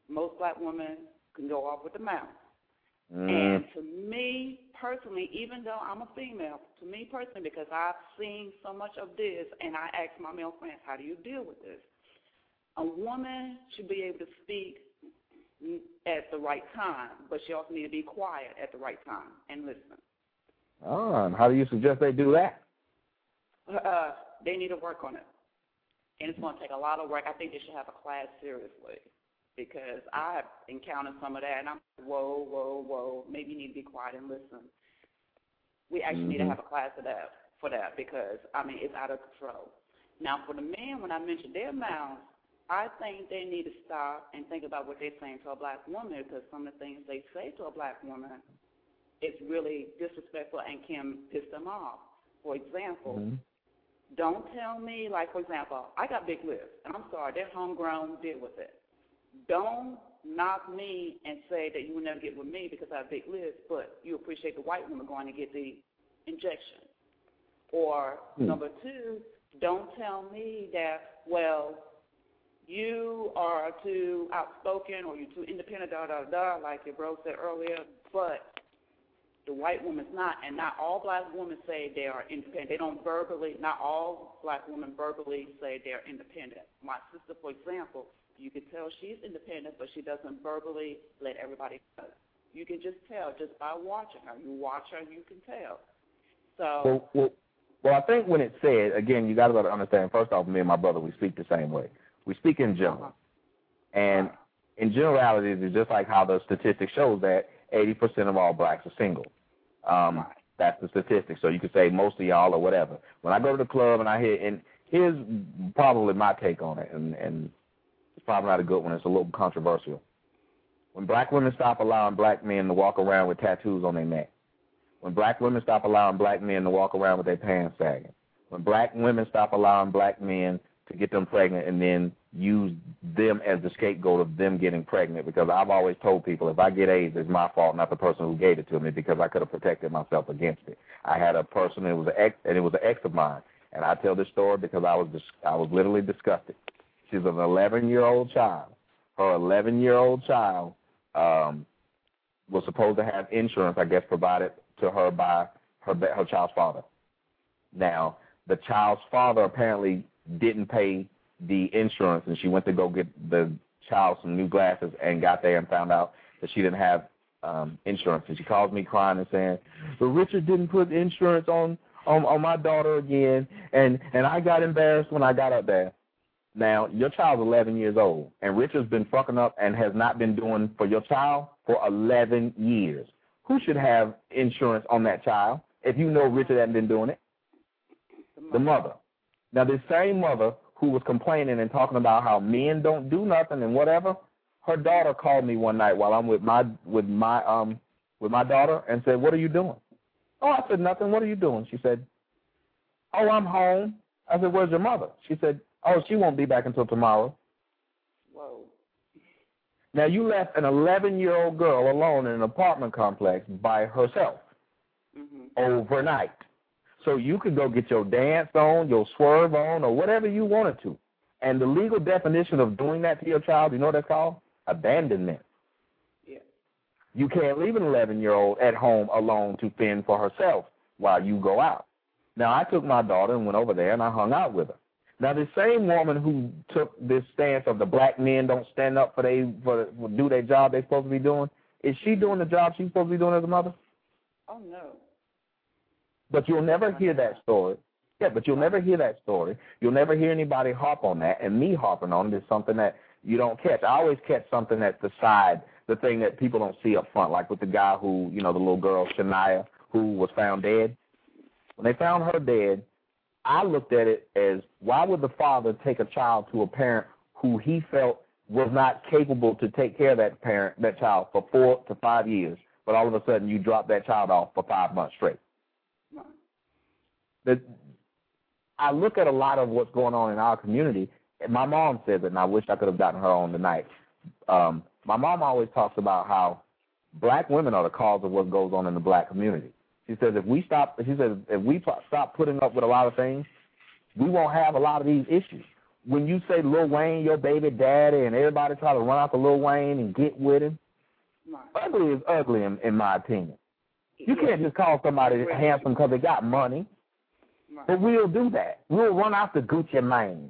most black women can go off with the mouth. Mm. And to me personally, even though I'm a female, to me personally, because I've seen so much of this, and I ask my male friends, how do you deal with this? A woman should be able to speak at the right time, but she also need to be quiet at the right time and listen. Oh, and how do you suggest they do that? Uh, they need to work on it, and it's going to take a lot of work. I think they should have a class seriously because I have encountered some of that, and I'm whoa, whoa, whoa. Maybe you need to be quiet and listen. We actually mm-hmm. need to have a class of that for that because I mean it's out of control. Now for the men, when I mentioned their mouths, I think they need to stop and think about what they're saying to a black woman because some of the things they say to a black woman is really disrespectful and can piss them off. For example, mm-hmm. don't tell me like for example, I got big lips and I'm sorry, they're homegrown, deal with it don't knock me and say that you will never get with me because I have big lips, but you appreciate the white woman going to get the injection. Or hmm. number two, don't tell me that, well, you are too outspoken or you're too independent, da da da, like your bro said earlier, but the white woman's not, and not all black women say they are independent. They don't verbally, not all black women verbally say they're independent. My sister, for example, you can tell she's independent, but she doesn't verbally let everybody know. You can just tell just by watching her. You watch her, you can tell. So. Well, well, well I think when it's said, again, you got to understand. First off, me and my brother, we speak the same way. We speak in general, and in generalities, it's just like how the statistics shows that 80% of all blacks are single. Um, that's the statistic. So you could say most of y'all or whatever. When I go to the club and I hear, and here's probably my take on it, and, and it's probably not a good one. It's a little controversial. When black women stop allowing black men to walk around with tattoos on their neck, when black women stop allowing black men to walk around with their pants sagging, when black women stop allowing black men to get them pregnant and then use them as the scapegoat of them getting pregnant because I've always told people if I get AIDS, it's my fault, not the person who gave it to me because I could have protected myself against it. I had a person, it was an ex, and it was an ex of mine, and I tell this story because I was I was literally disgusted. She's an 11 year old child. Her 11 year old child um, was supposed to have insurance, I guess, provided to her by her her child's father. Now, the child's father apparently didn't pay the insurance, and she went to go get the child some new glasses and got there and found out that she didn't have um insurance. And she calls me crying and saying, "But Richard didn't put insurance on on on my daughter again, and and I got embarrassed when I got up there." Now, your child's 11 years old, and Richard's been fucking up and has not been doing for your child for 11 years. Who should have insurance on that child if you know Richard hasn't been doing it? The mother. Now, this same mother who was complaining and talking about how men don't do nothing and whatever, her daughter called me one night while I'm with my with my um with my daughter and said, "What are you doing?" Oh, I said nothing. What are you doing? She said, "Oh, I'm home." I said, "Where's your mother?" She said, "Oh, she won't be back until tomorrow." Whoa. Now you left an 11-year-old girl alone in an apartment complex by herself mm-hmm. overnight. So you could go get your dance on, your swerve on, or whatever you wanted to. And the legal definition of doing that to your child, you know what that's called? Abandonment. Yeah. You can't leave an 11-year-old at home alone to fend for herself while you go out. Now, I took my daughter and went over there and I hung out with her. Now, the same woman who took this stance of the black men don't stand up for they for, for do their job they're supposed to be doing, is she doing the job she's supposed to be doing as a mother? Oh no. But you'll never hear that story. Yeah, but you'll never hear that story. You'll never hear anybody harp on that. And me harping on it is something that you don't catch. I always catch something at the side, the thing that people don't see up front, like with the guy who, you know, the little girl, Shaniya, who was found dead. When they found her dead, I looked at it as why would the father take a child to a parent who he felt was not capable to take care of that parent, that child for four to five years, but all of a sudden you drop that child off for five months straight that I look at a lot of what's going on in our community. And my mom says it, and I wish I could have gotten her on tonight. Um, my mom always talks about how black women are the cause of what goes on in the black community. She says if we stop, she says if we stop putting up with a lot of things, we won't have a lot of these issues. When you say Lil Wayne, your baby daddy, and everybody try to run out to Lil Wayne and get with him, ugly is ugly in, in my opinion. You can't just call somebody handsome because they got money. But we'll do that. We'll run out the Gucci Mane.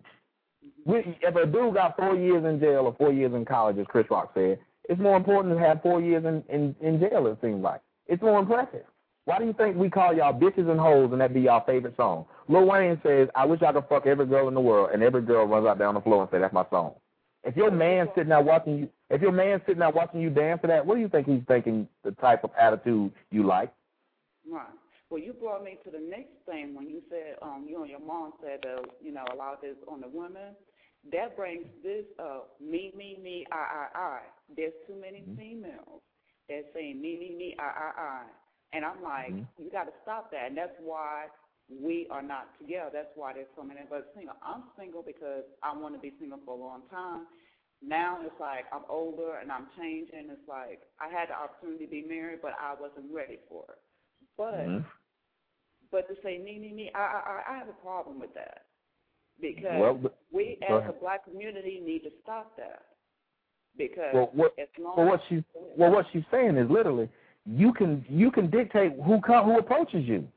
Mm-hmm. We, if a dude got four years in jail or four years in college, as Chris Rock said, it's more important to have four years in, in, in jail, it seems like. It's more impressive. Why do you think we call y'all bitches and hoes and that be y'all favorite song? Lil Wayne says, I wish I could fuck every girl in the world, and every girl runs out down the floor and say, that's my song. If your man sitting out watching you, if your man sitting out watching you dance for that, what do you think he's thinking the type of attitude you like? Right. Well, you brought me to the next thing when you said um, you and your mom said uh, you know a lot of this on the women. That brings this up: me, me, me, I, I, I. There's too many mm-hmm. females that saying me, me, me, I, I, I, and I'm like, mm-hmm. you got to stop that. And that's why we are not together. That's why there's so many of us single. I'm single because I want to be single for a long time. now it's like I'm older and I'm changing. It's like I had the opportunity to be married, but I wasn't ready for it. But Mhm. But to say me me me, I I I have a problem with that because Well, but- we as a black community need to stop that because Well, what as long well what she's well what she's saying is literally you can you can dictate who come, who approaches you.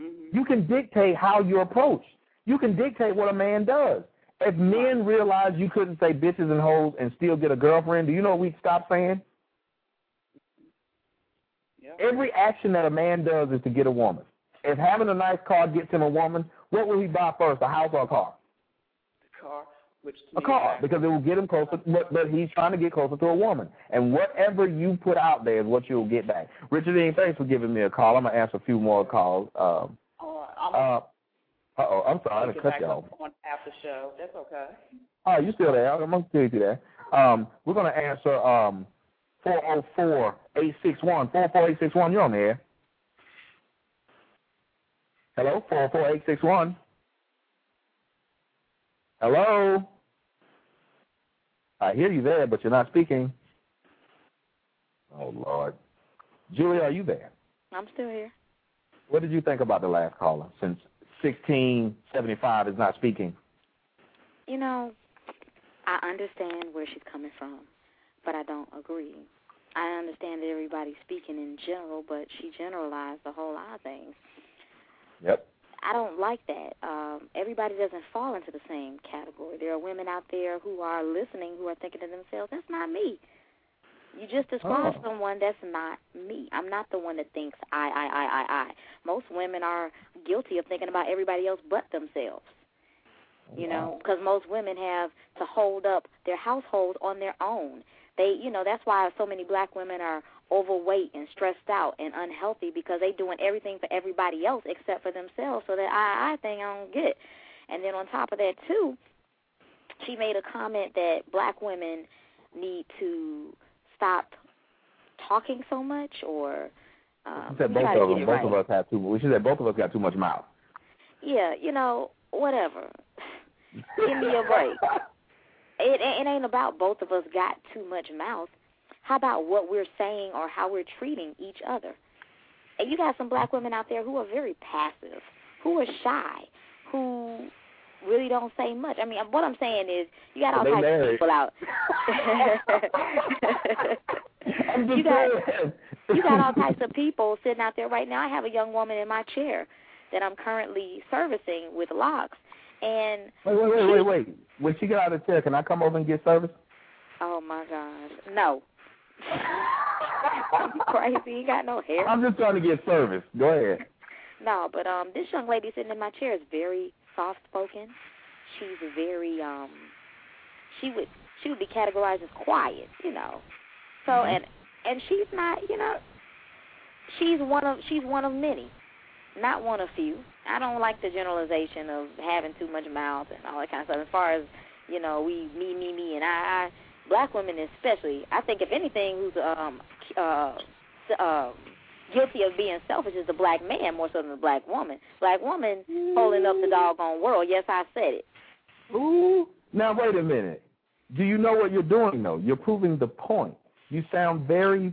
Mhm. You can dictate how you approach. You can dictate what a man does. If men realize you couldn't say bitches and hoes and still get a girlfriend, do you know what we'd stop saying? yeah. Every action that a man does is to get a woman. If having a nice car gets him a woman, what will he buy first, a house or a car? the car, which A car, is- because it will get him closer, but, but he's trying to get closer to a woman. And whatever you put out there is what you'll get back. Richardine, thanks for giving me a call. I'm going to answer a few more calls. Um, Oh, I'm uh, uh-oh, I'm sorry, I Get done cut you off. after show. That's okay. Oh, you still there? I'm gonna still you there. Um, we're gonna answer um four oh four eight six one four four eight six one. You're on the air. Hello, 44861. Hello. I hear you there, but you're not speaking. Oh Lord, Julie, are you there? I'm still here. What did you think about the last caller? Since sixteen seventy five is not speaking. You know, I understand where she's coming from, but I don't agree. I understand that everybody's speaking in general, but she generalized a whole lot of things. Yep. I don't like that. Um, everybody doesn't fall into the same category. There are women out there who are listening who are thinking to themselves, "That's not me." You just described Oh. someone that's not me. I'm not the one that thinks I, I, I, I, I. Most women are guilty of thinking about everybody else but themselves. You know, because most women have to hold up their household on their own. They, you know, that's why so many black women are overweight and stressed out and unhealthy because they doing everything for everybody else except for themselves. So that I, I thing I don't get. And then on top of that too, she made a comment that black women need to stop talking so much or um, She said both of them, both right. of us have too. Well, she said both of us got too much mouth. Yeah, you know, whatever. Give me a break. It, it ain't about both of us got too much mouth. How about what we're saying or how we're treating each other? And you got some black women out there who are very passive, who are shy, who really don't say much. I mean, what I'm saying is, you got all types of people out. You got- you got all types of people sitting out there right now. I have a young woman in my chair that I'm currently servicing with locks, and Wait, wait, wait, wait, wait. When she get out of the chair, can I come over and get service? oh my gosh, no. You crazy? You got no hair? I'm just trying to get service. Go ahead. No, but um, this young lady sitting in my chair is very soft spoken. She's very um, she would she would be categorized as quiet, you know. So and and she's not, you know, she's one of she's one of many, not one of few. I don't like the generalization of having too much mouth and all that kind of stuff. As far as you know, we me me me and I, I black women especially. I think if anything, who's um uh um guilty of being selfish is the black man more so than the black woman. Black woman holding up the doggone world. Yes, I said it. Ooh. Now wait a minute. Do you know what you're doing though? You're proving the point. You sound very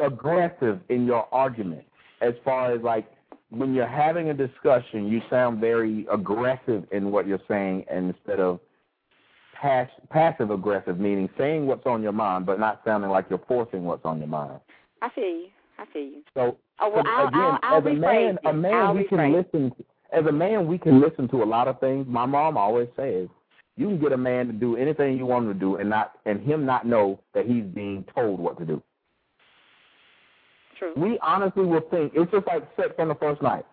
aggressive in your argument as far as like when you're having a discussion, you sound very aggressive in what you're saying instead of pass, passive aggressive, meaning saying what's on your mind but not sounding like you're forcing what's on your mind. I feel you. I feel you. So Oh well, I'll, again, I'll, I'll as a man, it. a man we can listen. As a man, we can listen to a lot of things. My mom always says, you can get a man to do anything you want him to do, and not and him not know that he's being told what to do. True. We honestly will think it's just like sex on the first night.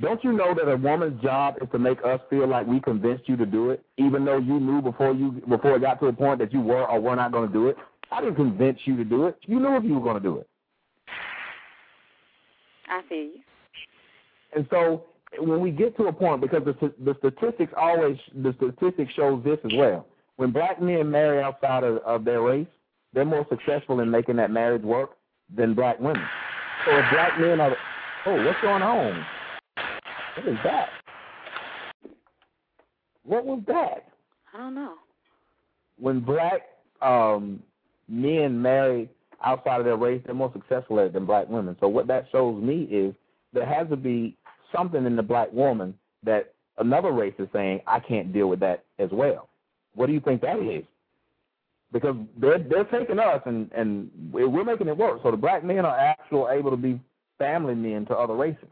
Don't you know that a woman's job is to make us feel like we convinced you to do it, even though you knew before you before it got to a point that you were or were not going to do it? I didn't convince you to do it. You knew if you were going to do it. I see you. And so when we get to a point, because the the statistics always the statistics shows this as well. When black men marry outside of, of their race, they're more successful in making that marriage work than black women. So if black men are, oh, what's going on? What is that? What was that? I don't know. when black um, men marry outside of their race, they're more successful at it than black women. So what that shows me is there has to be something in the black woman that another race is saying I can't deal with that as well. What do you think that is? Because they're they're taking us and and we're making it work. So the black men are actually able to be family men to other races.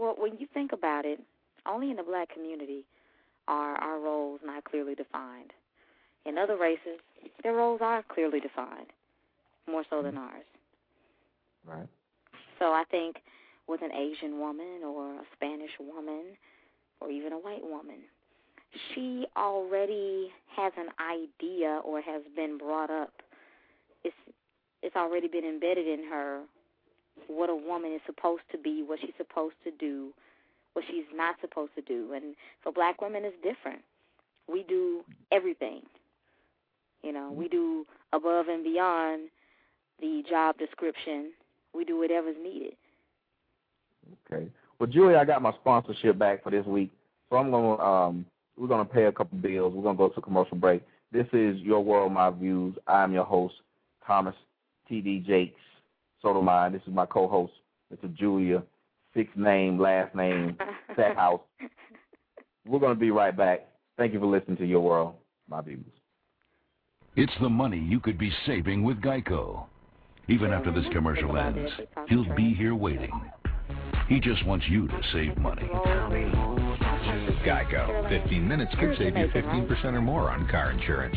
Well, when you think about it, only in the black community are our roles not clearly defined. In other races, their roles are clearly defined, more so than mm-hmm. ours. Right. So I think with an Asian woman or a Spanish woman or even a white woman, she already has an idea or has been brought up. It's it's already been embedded in her what a woman is supposed to be, what she's supposed to do, what she's not supposed to do. And for black women it's different. We do everything. You know, we do above and beyond the job description. We do whatever's needed. Okay. Well, Julie, I got my sponsorship back for this week, so I'm gonna um we're gonna pay a couple bills. We're gonna go to commercial break. This is Your World, My Views. I'm your host, Thomas T.D. Jakes Sotomayor. This is my co-host, Mr. Julia, sixth name, last name, Stackhouse. We're gonna be right back. Thank you for listening to Your World, My Views. It's the money you could be saving with Geico. Even after this commercial ends, he'll be here waiting. He just wants you to save money. Geico. 15 minutes could save you 15% or more on car insurance.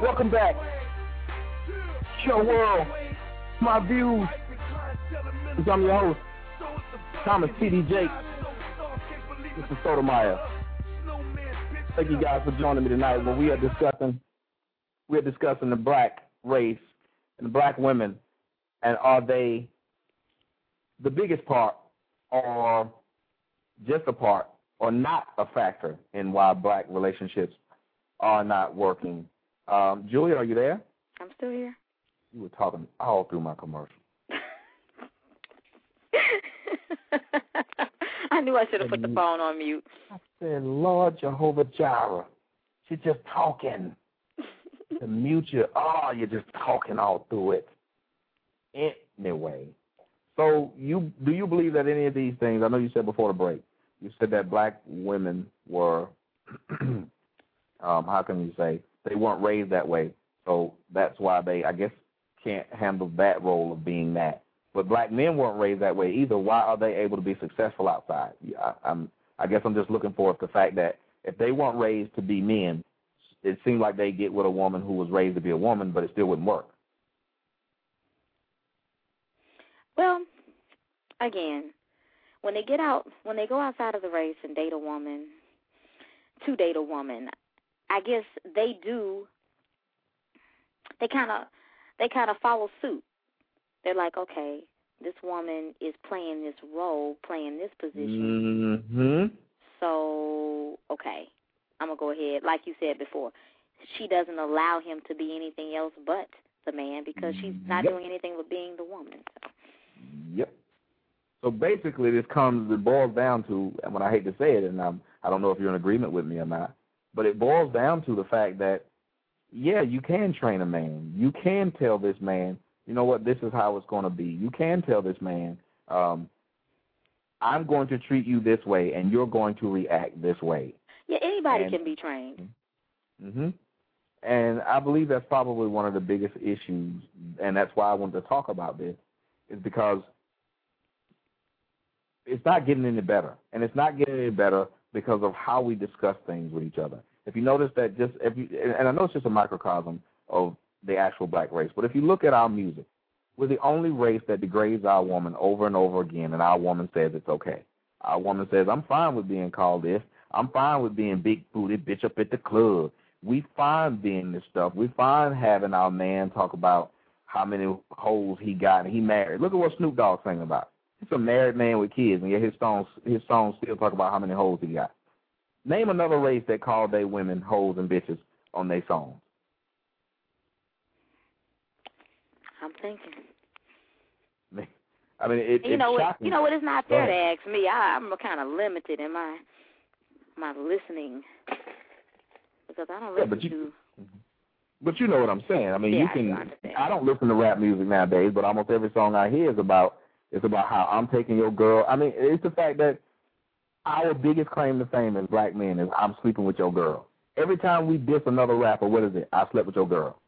Welcome back. Show World, My Views. I'm your host, Thomas T.D. Jake, Mr. Sotomayor. Thank you guys for joining me tonight when we are discussing we are discussing the black race and black women and are they the biggest part or just a part or not a factor in why black relationships are not working um, Julia, are you there? I'm still here. You were talking all through my commercial. I knew I should have put the phone on mute. I said, Lord Jehovah Jireh. She's just talking. to mute you. Oh, you're just talking all through it. Anyway. So you do you believe that any of these things I know you said before the break, you said that black women were um, how can you say they weren't raised that way. So that's why they, I guess, can't handle that role of being that. But black men weren't raised that way either. Why are they able to be successful outside? I, I'm, I guess I'm just looking for the fact that if they weren't raised to be men, it seemed like they get with a woman who was raised to be a woman, but it still wouldn't work. Well, again, when they get out, when they go outside of the race and date a woman, to date a woman, I guess they do. They kind of they kind of follow suit. They're like, okay, this woman is playing this role, playing this position. Mm-hmm. So, okay, I'm gonna go ahead. Like you said before, she doesn't allow him to be anything else but the man because she's not yep. doing anything but being the woman. So. Yep. So basically, this comes it boils down to, and when I hate to say it, and I'm, I don't know if you're in agreement with me or not, but it boils down to the fact that, yeah, you can train a man. You can tell this man you know what, this is how it's going to be. You can tell this man, um, I'm going to treat you this way, and you're going to react this way. Yeah, anybody and, can be trained. Mhm. And I believe that's probably one of the biggest issues, and that's why I wanted to talk about this, is because it's not getting any better, and it's not getting any better because of how we discuss things with each other. If you notice that just if you, and I know it's just a microcosm of the actual black race, but if you look at our music, we're the only race that degrades our woman over and over again, and our woman says it's okay. Our woman says, I'm fine with being called this. I'm fine with being big booty bitch up at the club. We fine being this stuff. We fine having our man talk about how many holes he got and he married. Look at what Snoop Dogg saying about. He's a married man with kids, and yet his songs his songs still talk about how many holes he got. Name another race that called their women hoes and bitches on their songs. I'm thinking. I mean, it, you know it's what? You know what? It's not fair to ask me. I, I'm kind of limited in my my listening because I don't listen yeah, but you, to. Mm-hmm. But you know what I'm saying. I mean, yeah, you can. I, I don't listen to rap music nowadays, but almost every song I hear is about it's about how I'm taking your girl. I mean, it's the fact that our biggest claim to fame as black men is I'm sleeping with your girl. Every time we diss another rapper, what is it? I slept with your girl.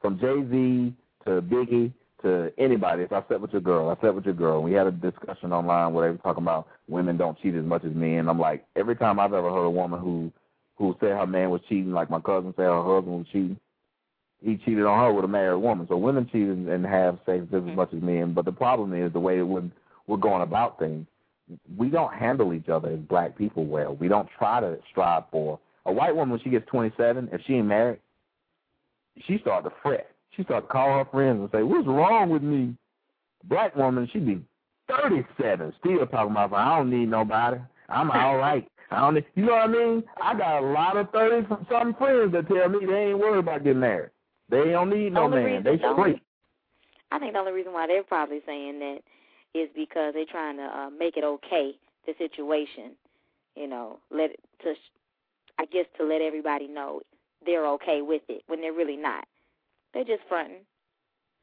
From Jay Z to Biggie to anybody, if I slept with your girl, I slept with your girl. We had a discussion online where they were talking about women don't cheat as much as men. I'm like, every time I've ever heard a woman who who said her man was cheating, like my cousin said her husband was cheating, he cheated on her with a married woman. So women cheat and have sex just as mm-hmm. much as men. But the problem is the way we're, we're going about things. We don't handle each other as black people well. We don't try to strive for. A white woman, when she gets 27, if she ain't married, she start to fret she start to call her friends and say, what's wrong with me? Black woman, she be 37, still talking about, I don't need nobody. I'm all right. I don't you know what I mean? I got a lot of 30 some friends that tell me they ain't worried about getting married. They don't need no only man. They straight. I think the only reason why they're probably saying that is because they're trying to uh, make it okay, the situation. You know, let to, I guess to let everybody know they're okay with it when they're really not. They're just fronting.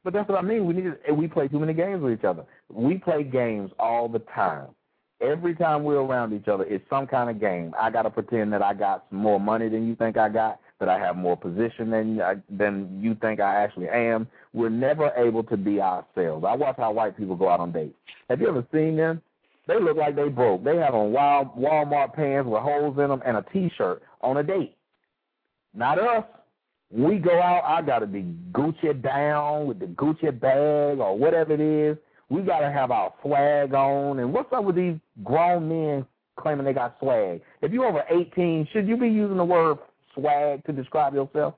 But that's what I mean. We need to, we play too many games with each other. We play games all the time. Every time we're around each other, it's some kind of game. I got to pretend that I got some more money than you think I got, that I have more position than than you think I actually am. We're never able to be ourselves. I watch how white people go out on dates. Have you ever seen them? They look like they broke. They have on wild Walmart pants with holes in them and a T-shirt on a date. Not us we go out, I got to be Gucci down with the Gucci bag or whatever it is. We got to have our swag on. And what's up with these grown men claiming they got swag? If you're over 18, should you be using the word swag to describe yourself?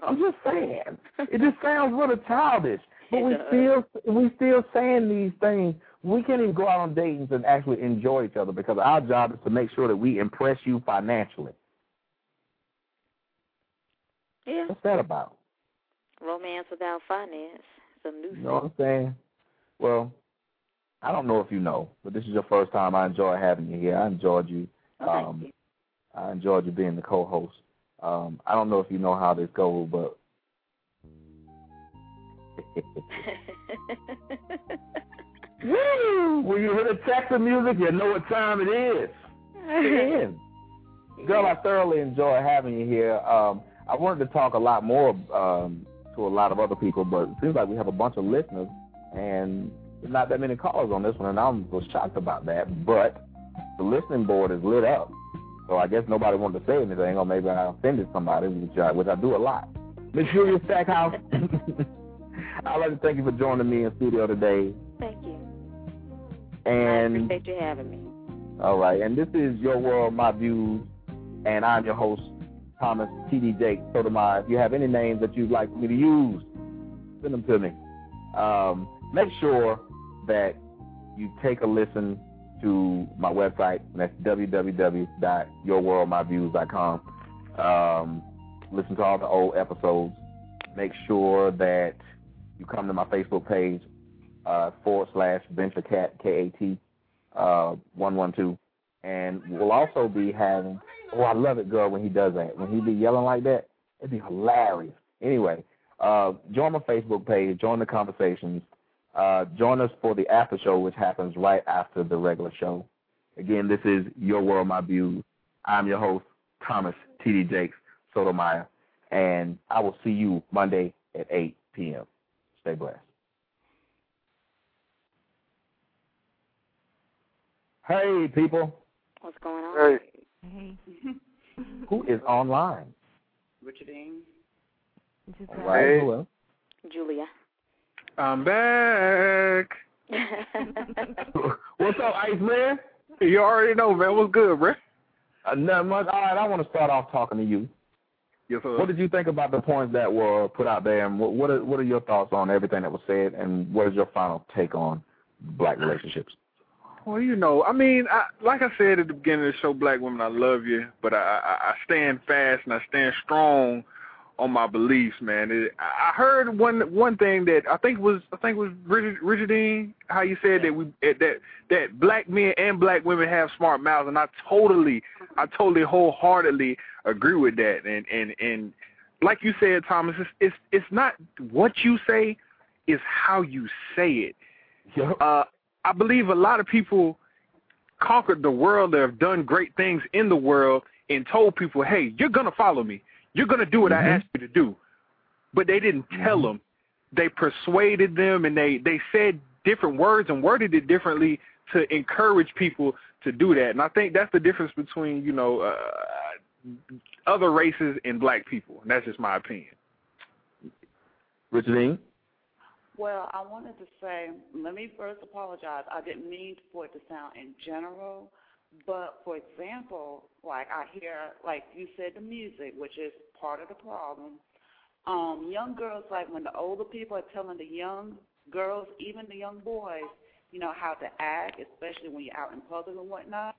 No. I'm just saying. it just sounds a little childish. But we still we still saying these things. We can't even go out on dates and actually enjoy each other because our job is to make sure that we impress you financially. Yeah. What's that about? Romance without finance. It's a new You know what I'm saying? Well, I don't know if you know, but this is your first time. I enjoy having you here. I enjoyed you. Oh, um, you. I enjoyed you being the co-host. Um, I don't know if you know how this goes, but Woo! When you hear the Texas music, you know what time it is. Girl, I thoroughly enjoy having you here. Um, I wanted to talk a lot more um, to a lot of other people, but it seems like we have a bunch of listeners and not that many callers on this one, and I'm was shocked about that. But the listening board is lit up, so I guess nobody wanted to say anything, or maybe I offended somebody, which I, which I do a lot. Miss Julia Stackhouse, I'd like to thank you for joining me in studio today. Thank you. And I appreciate you having me. All right, and this is Your World, My Views, and I'm your host, Thomas, TD Jake, Sotomayor. If you have any names that you'd like me to use, send them to me. Um, make sure that you take a listen to my website, that's www.yourworldmyviews.com. Um, listen to all the old episodes. Make sure that you come to my Facebook page, uh, forward slash VentureCat, K-A-T, uh, 112. And we'll also be having Oh, I love it, girl, when he does that. When he be yelling like that, it'd be hilarious. Anyway, uh, join my Facebook page, join the conversations, uh, join us for the after show, which happens right after the regular show. Again, this is Your World, My Views. I'm your host, Thomas T.D. Jakes Sotomayor, and I will see you Monday at 8 p.m. Stay blessed. Hey, people. What's going on? Hey. Hey. Who is online? Richardine. Just All right. Hey. Julia. I'm back. What's up, Ice Man? You already know, man. What's good, bro? Uh, not much. All right, I want to start off talking to you. Yes, sir. What did you think about the points that were put out there, and what what are, what are your thoughts on everything that was said, and what is your final take on black relationships? Well, you know, I mean, I, like I said at the beginning of the show, black women, I love you, but I, I, I stand fast and I stand strong on my beliefs, man. It, I heard one one thing that I think was I think was Richard Richardine, how you said that we that that black men and black women have smart mouths, and I totally I totally wholeheartedly agree with that. And and and like you said, Thomas, it's it's, it's not what you say, it's how you say it. Yep. Uh, I believe a lot of people conquered the world or have done great things in the world and told people, hey, you're going to follow me. You're going to do what I Mhm. asked you to do. But they didn't tell them. They persuaded them and they, they said different words and worded it differently to encourage people to do that. And I think that's the difference between, you know, uh, other races and black people. And that's just my opinion. Richardine? Well, I wanted to say, let me first apologize. I didn't mean for it to sound in general, but for example, like I hear, like you said, the music, which is part of the problem. Um, young girls, like when the older people are telling the young girls, even the young boys, you know, how to act, especially when you're out in public and whatnot,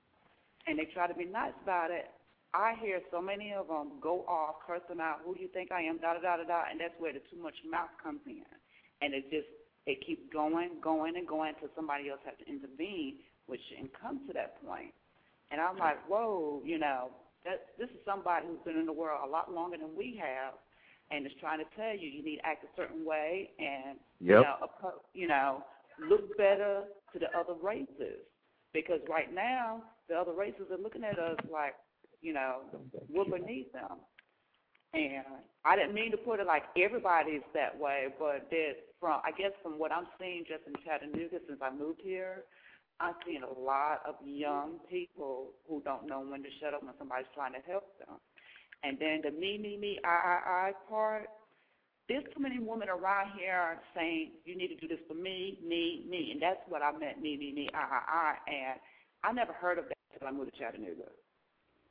and they try to be nice about it. I hear so many of them go off cursing out, "Who do you think I am?" Da da da da da, and that's where the too much mouth comes in and it just it keeps going, going, and going until somebody else has to intervene, which and come to that point. And I'm like, whoa, you know, that this is somebody who's been in the world a lot longer than we have, and is trying to tell you you need to act a certain way and you know, oppo- you know, look better to the other races because right now the other races are looking at us like, you know, we're beneath them. And I didn't mean to put it like everybody's that way, but that from I guess from what I'm seeing just in Chattanooga since I moved here, I'm seeing a lot of young people who don't know when to shut up when somebody's trying to help them. And then the me, me, me, I, I, I part, there's too many women around here saying you need to do this for me, me, me, and that's what I meant, me, me, me, I, I, I, and I never heard of that until I moved to Chattanooga.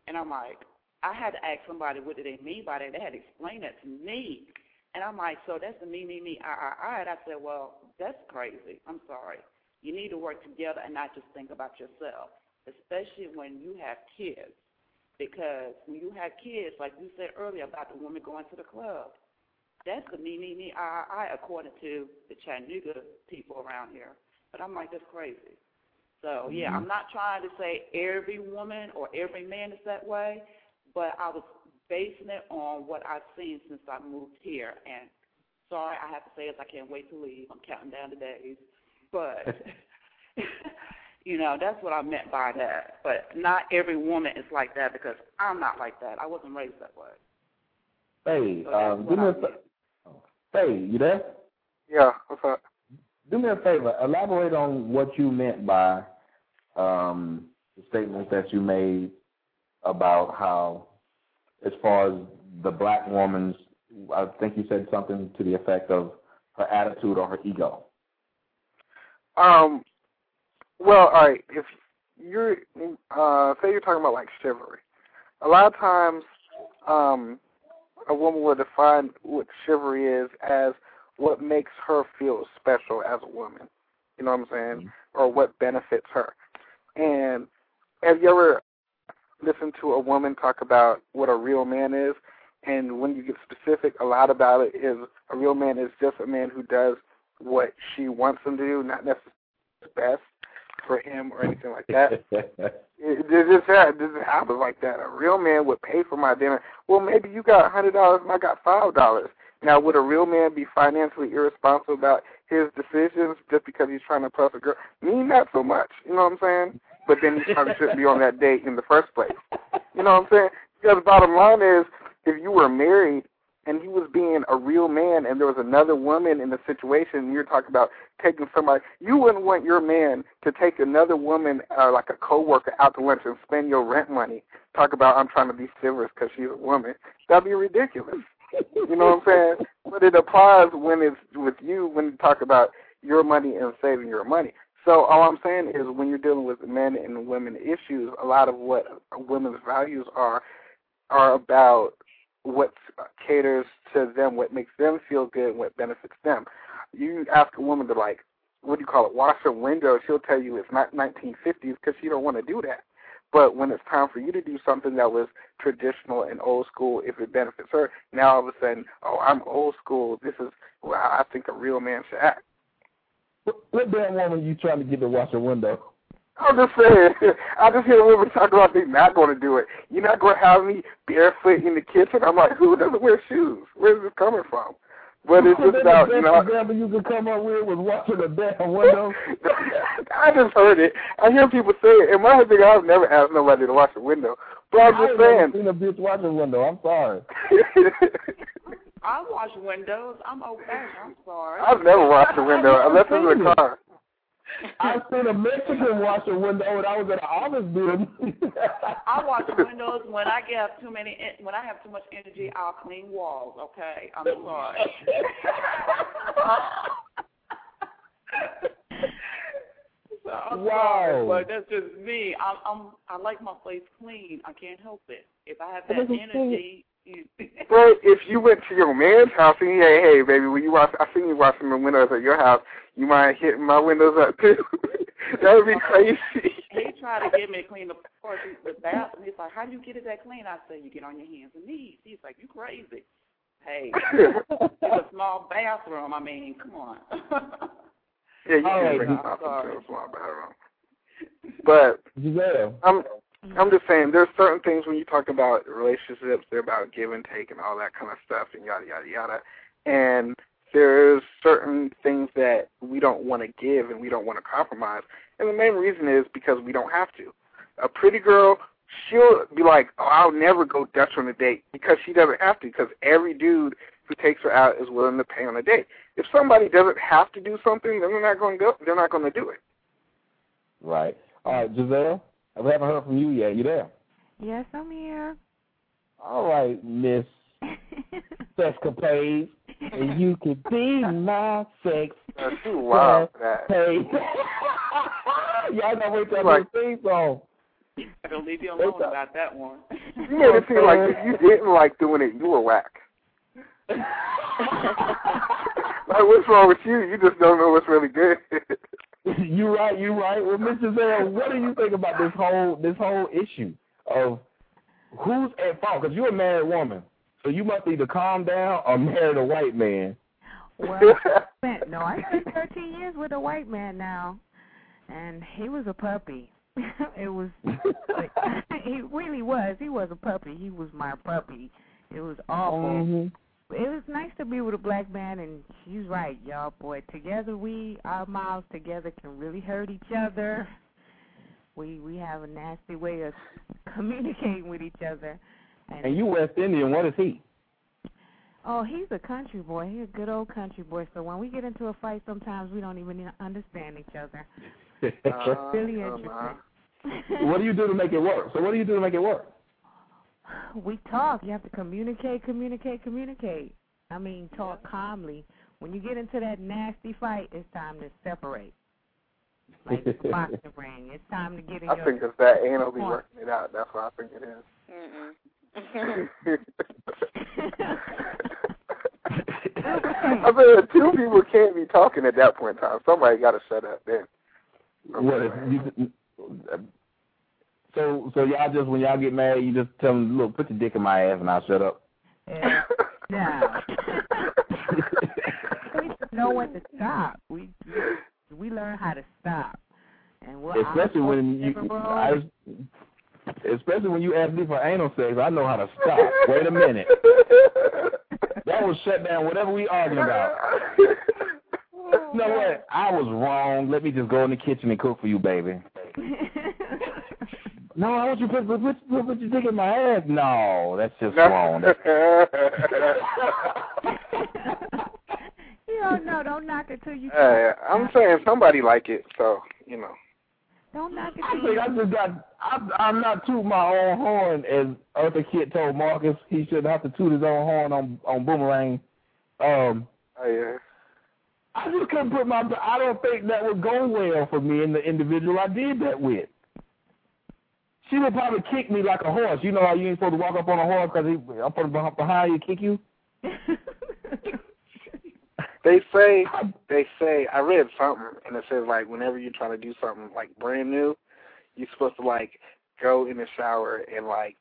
And I'm like, I had to ask somebody what did they mean by that. They had to explain that to me. And I'm like, so that's the me, me, me, I, I, I. And I said, well, that's crazy. I'm sorry. You need to work together and not just think about yourself, especially when you have kids. Because when you have kids, like you said earlier about the woman going to the club, that's the me, me, me, I, I, according to the Chattanooga people around here. But I'm like, that's crazy. So yeah, mm-hmm. I'm not trying to say every woman or every man is that way, but I was basing it on what I've seen since I moved here. And sorry, I have to say this, I can't wait to leave. I'm counting down the days, but you know that's what I meant by that. But not every woman is like that because I'm not like that. I wasn't raised that way. Hey, So um, what do me I a fa- meant. Hey, you there? Yeah, what's up? Do me a favor. Elaborate on what you meant by um, the statements that you made about how, as far as the black woman's, I think you said something to the effect of her attitude or her ego. Um, well, all right. If you're, uh, say you're talking about like chivalry, a lot of times, um, a woman will define what chivalry is as what makes her feel special as a woman. You know what I'm saying? Or what benefits her. And have you ever listened to a woman talk about what a real man is? And when you get specific, a lot about it is a real man is just a man who does what she wants him to do, not necessarily best for him or anything like that. It, it just it doesn't happen like that. A real man would pay for my dinner. Well, maybe you got a hundred dollars and I got five dollars. Now, would a real man be financially irresponsible about his decisions just because he's trying to impress a girl? Me, not so much. You know what I'm saying? But then he probably shouldn't be on that date in the first place. You know what I'm saying? Because bottom line is, if you were married and he was being a real man and there was another woman in the situation and you're talking about taking somebody you wouldn't want your man to take another woman uh, like a coworker out to lunch and spend your rent money. Talk about i'm trying to be chivalrous because she's a woman. That'd be ridiculous. You know what i'm saying? But it applies when it's with you when you talk about your money and saving your money. So all i'm saying is when you're dealing with men and women issues a lot of what women's values are are about what caters to them, what makes them feel good, and what benefits them. You ask a woman to like, what do you call it, wash her window, she'll tell you it's not 1950s because she don't want to do that. But when it's time for you to do something that was traditional and old school, if it benefits her, now all of a sudden, oh, I'm old school. This is how I think a real man should act. What damn woman you trying to get to wash her window? I'm just saying. I just hear women talk about they're not going to do it. You're not going to have me barefoot in the kitchen. I'm like, who doesn't wear shoes? Where's this coming from? But it's just about you know. example you could come up with was watching a damn window. I just heard it. I hear people say it, and my thing I've never asked nobody to watch a window. But I'm just I saying. seen a bitch watch a window. I'm sorry. I wash windows. I'm old fashioned. I'm sorry. I've never watched a window unless it's in a car. I seen a Mexican wash a window, and I was at an office building. I wash windows when I get up too many. When I have too much energy, I'll clean walls. Okay, I'm sorry. so I'm Wow. sorry, but that's just me. I'm, I'm I like my place clean. I can't help it. If I have that energy, But if you went to your man's house and he hey, hey, baby, when you watch, I seen you watching the windows at your house, you mind hitting my windows up too? that would be crazy. he tried to get me to clean the porch, the bathroom. He's like, "How do you get it that clean?" I said, "You get on your hands and knees." He's like, "You crazy?" Hey, it's a small bathroom. I mean, come on. Yeah, you All can right, bring you- something to a small bathroom. But Giselle. I'm I'm just saying there's certain things when you talk about relationships, they're about give and take and all that kind of stuff and yada yada yada. And there's certain things that we don't want to give and we don't want to compromise. And the main reason is because we don't have to. A pretty girl, she'll be like, Oh, I'll never go Dutch on a date because she doesn't have to because every dude who takes her out is willing to pay on a date. If somebody doesn't have to do something, then they're not going to go. They're not going to do it. Right. All right, Giselle. I haven't heard from you yet. You there? Yes, I'm here. All right, Miss Sexcapades. and you could be my sex. That's too wild for that. Hey. Y'all gotta wait till Like- I sing song. I don't leave you alone about that one. You made it seem like if you didn't like doing it, you were whack. Like, what's wrong with you? You just don't know what's really good. you right, you right. Well, Miss Zell, what do you think about this whole this whole issue of who's at fault? Because you're a married woman, so you must either calm down or marry a white man. Well, I spent, no, I spent 13 years with a white man now, and he was a puppy. it was, like, he really was. He was a puppy. He was my puppy. It was awful. Mhm. It was nice to be with a black man, and she's right, y'all. Boy, together we, our mouths together can really hurt each other. We we have a nasty way of communicating with each other. And you West Indian, what is he? Oh, he's a country boy. He's a good old country boy. So when we get into a fight, sometimes we don't even understand each other. Uh, really interesting. what do you do to make it work? So what do you do to make it work? We talk. You have to communicate, communicate, communicate. I mean, talk calmly. When you get into that nasty fight, it's time to separate. Like the boxing ring. It's time to get in I your think it's that anally working it out. That's what I think it is. I said two people can't be talking at that point in time. Somebody got to shut up then. What is, you, so so y'all just when y'all get married, you just tell them, look, put your dick in my ass and I'll shut up. Yeah. Yeah. we know when to stop. We we learn how to stop. And we'll especially when you, I, especially when you ask me for anal sex, I know how to stop. Wait a minute. that will shut down whatever we arguing about. you know what? I was wrong. Let me just go in the kitchen and cook for you, baby. no, I want you to put put, put, put your dick in my ass. No, that's just wrong. you don't know. Don't knock it till you. Hey, I'm saying somebody like it, so you know. Don't knock it. I think I just got. I'm, I'm not tooting my own horn, as Eartha Kitt told Marcus he shouldn't have to toot his own horn on on Boomerang. Um. Oh yeah. I just couldn't put my. I don't think that would go well for me and the individual I did that with. She would probably kick me like a horse. You know how you ain't supposed to walk up on a horse because he up on behind you kick you. They say they say I read something and it says like whenever you're trying to do something like brand new, you're supposed to like go in the shower and like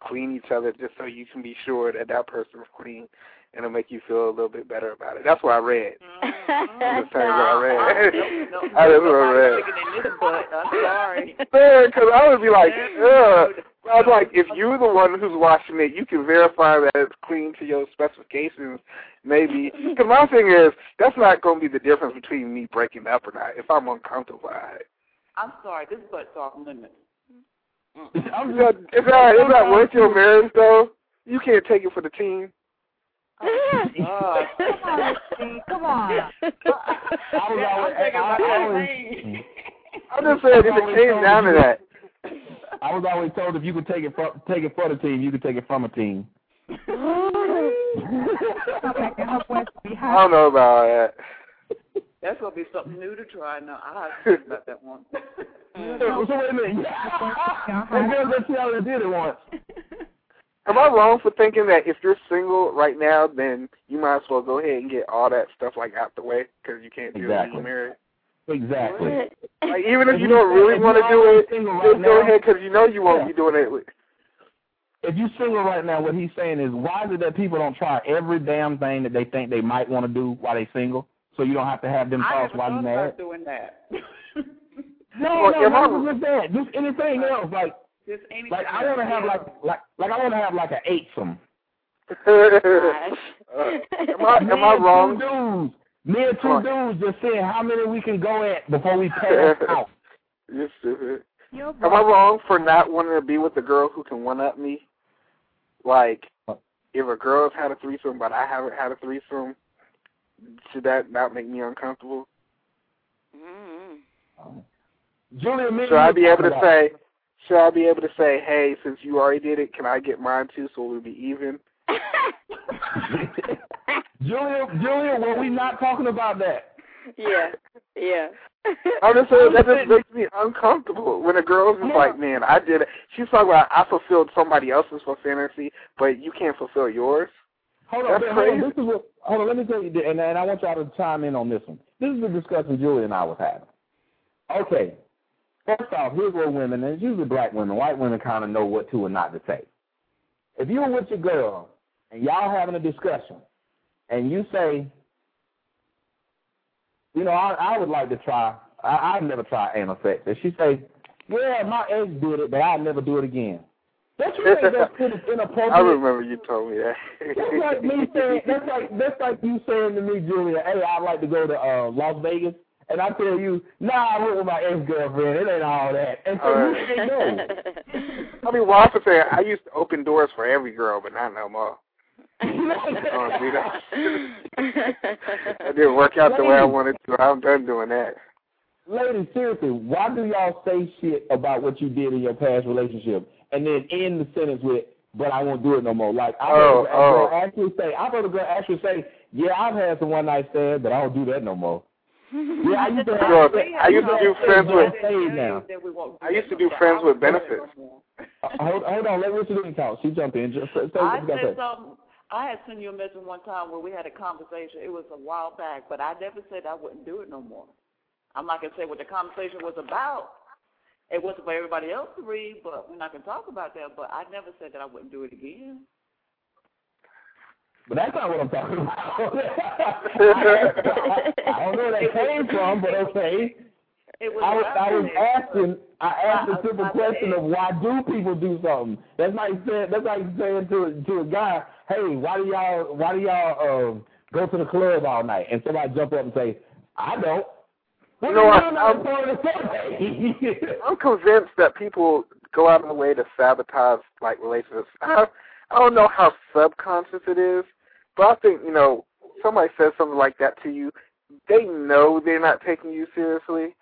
clean each other just so you can be sure that that person is clean and it'll make you feel a little bit better about it. That's what I read. I'm just saying what I read. No, no, I just what I read. in this butt. I'm sorry. Because I would be like, ugh. I was like, if you're the one who's washing it, you can verify that it's clean to your specifications, maybe. Because my thing is, that's not going to be the difference between me breaking up or not if I'm uncomfortable by it. I'm sorry. This butt's off limits. Is that, is that, is that worth your marriage, though? You can't take it for the team. Oh, Come on, Steve. Come on. I was always, I, I, always, I'm just saying, if it came down to that. I was always told if you could take it for take it for the team, you could take it from a team. I don't know about that. That's gonna be something new to try. No, I have about that one. So, so wait a minute. And then let's see how they did it once. Am I wrong for thinking that if you're single right now, then you might as well go ahead and get all that stuff like out the way because you can't do it when you're married? Exactly. Like even if If you you- don't really want to do it, just right go now- ahead because you know you won't Yeah. be doing it. With, If you're single right now, what he's saying is, why is it that people don't try every damn thing that they think they might want to do while they're single, so you don't have to have them I thoughts while you're thought married? about doing that. No, Well, no, not I'm- just that. Just anything else. Like, Just anything. like I want to have like, like, like I want to have like an eightsome. Gosh. Uh, am I am I wrong? Two dudes, me and two dudes just saying how many we can go at before we pass out. You're stupid. Am I wrong for not wanting to be with a girl who can one up me? Like, if a girl's had a threesome but I haven't had a threesome, should that not make me uncomfortable? Mm-hmm. Julia, me Should I you be able to say? Should I be able to say, hey, since you already did it, can I get mine too, so we'll be even? Julia, Julia, were we not talking about that? yeah. Yeah. I'm just saying that just makes me uncomfortable when a girl's just like, man, I did it. She's talking about I fulfilled somebody else's for fantasy, but you can't fulfill yours. Hold on, That's man, hold on. This is what. Hold on. Let me tell you, and, and I want y'all to chime in on this one. This is the discussion Julia and I was having. Okay. First off, here's what women, and it's usually black women, white women kind of know what to and not to say. If you're with your girl and y'all having a discussion, and you say, you know, I, I would like to try. I, I've never tried anal sex. And she say, yeah, my ex did it, but I'll never do it again. Don't you think that's pretty inappropriate? I remember you told me that. That's like me saying that's like that's like you saying to me, Julia, hey, I'd like to go to uh Las Vegas and I tell you, nah, I went with my ex girlfriend, it ain't all that. And so you say no. I mean, well, I say, I used to open doors for every girl, but not no more. Oh, see, that that didn't work out the way I wanted to. I'm done doing that. Ladies, seriously, why do y'all say shit about what you did in your past relationship and then end the sentence with, but I won't do it no more? Like, I Oh, heard a oh, girl oh. actually say, I've heard a girl actually say, yeah, I've had some one night stands, but I don't do that no more. Yeah, I used to have, I used to do friends with- now. I used to do friends with benefits. Uh, hold, hold on, let Richardine talk. She jumped in. Just say, say I what you got to said say. something. I had sent you a message one time where we had a conversation. It was a while back, but I never said I wouldn't do it no more. I'm not gonna say what the conversation was about. It wasn't for everybody else to read, but we're not gonna talk about that. But I never said that I wouldn't do it again. But that's not what I'm talking about. I don't know where that came from, but okay. It was I was, I was asking. I asked a simple question of why do people do something? That's like saying. That's like saying to to a guy, "Hey, why do y'all why do y'all um, go to the club all night?" And somebody jump up and say, "I don't." What You know mean I'm part of the survey? I'm convinced that people go out of their way to sabotage like relationships. I, I don't know how subconscious it is, but I think you know somebody says something like that to you, they know they're not taking you seriously,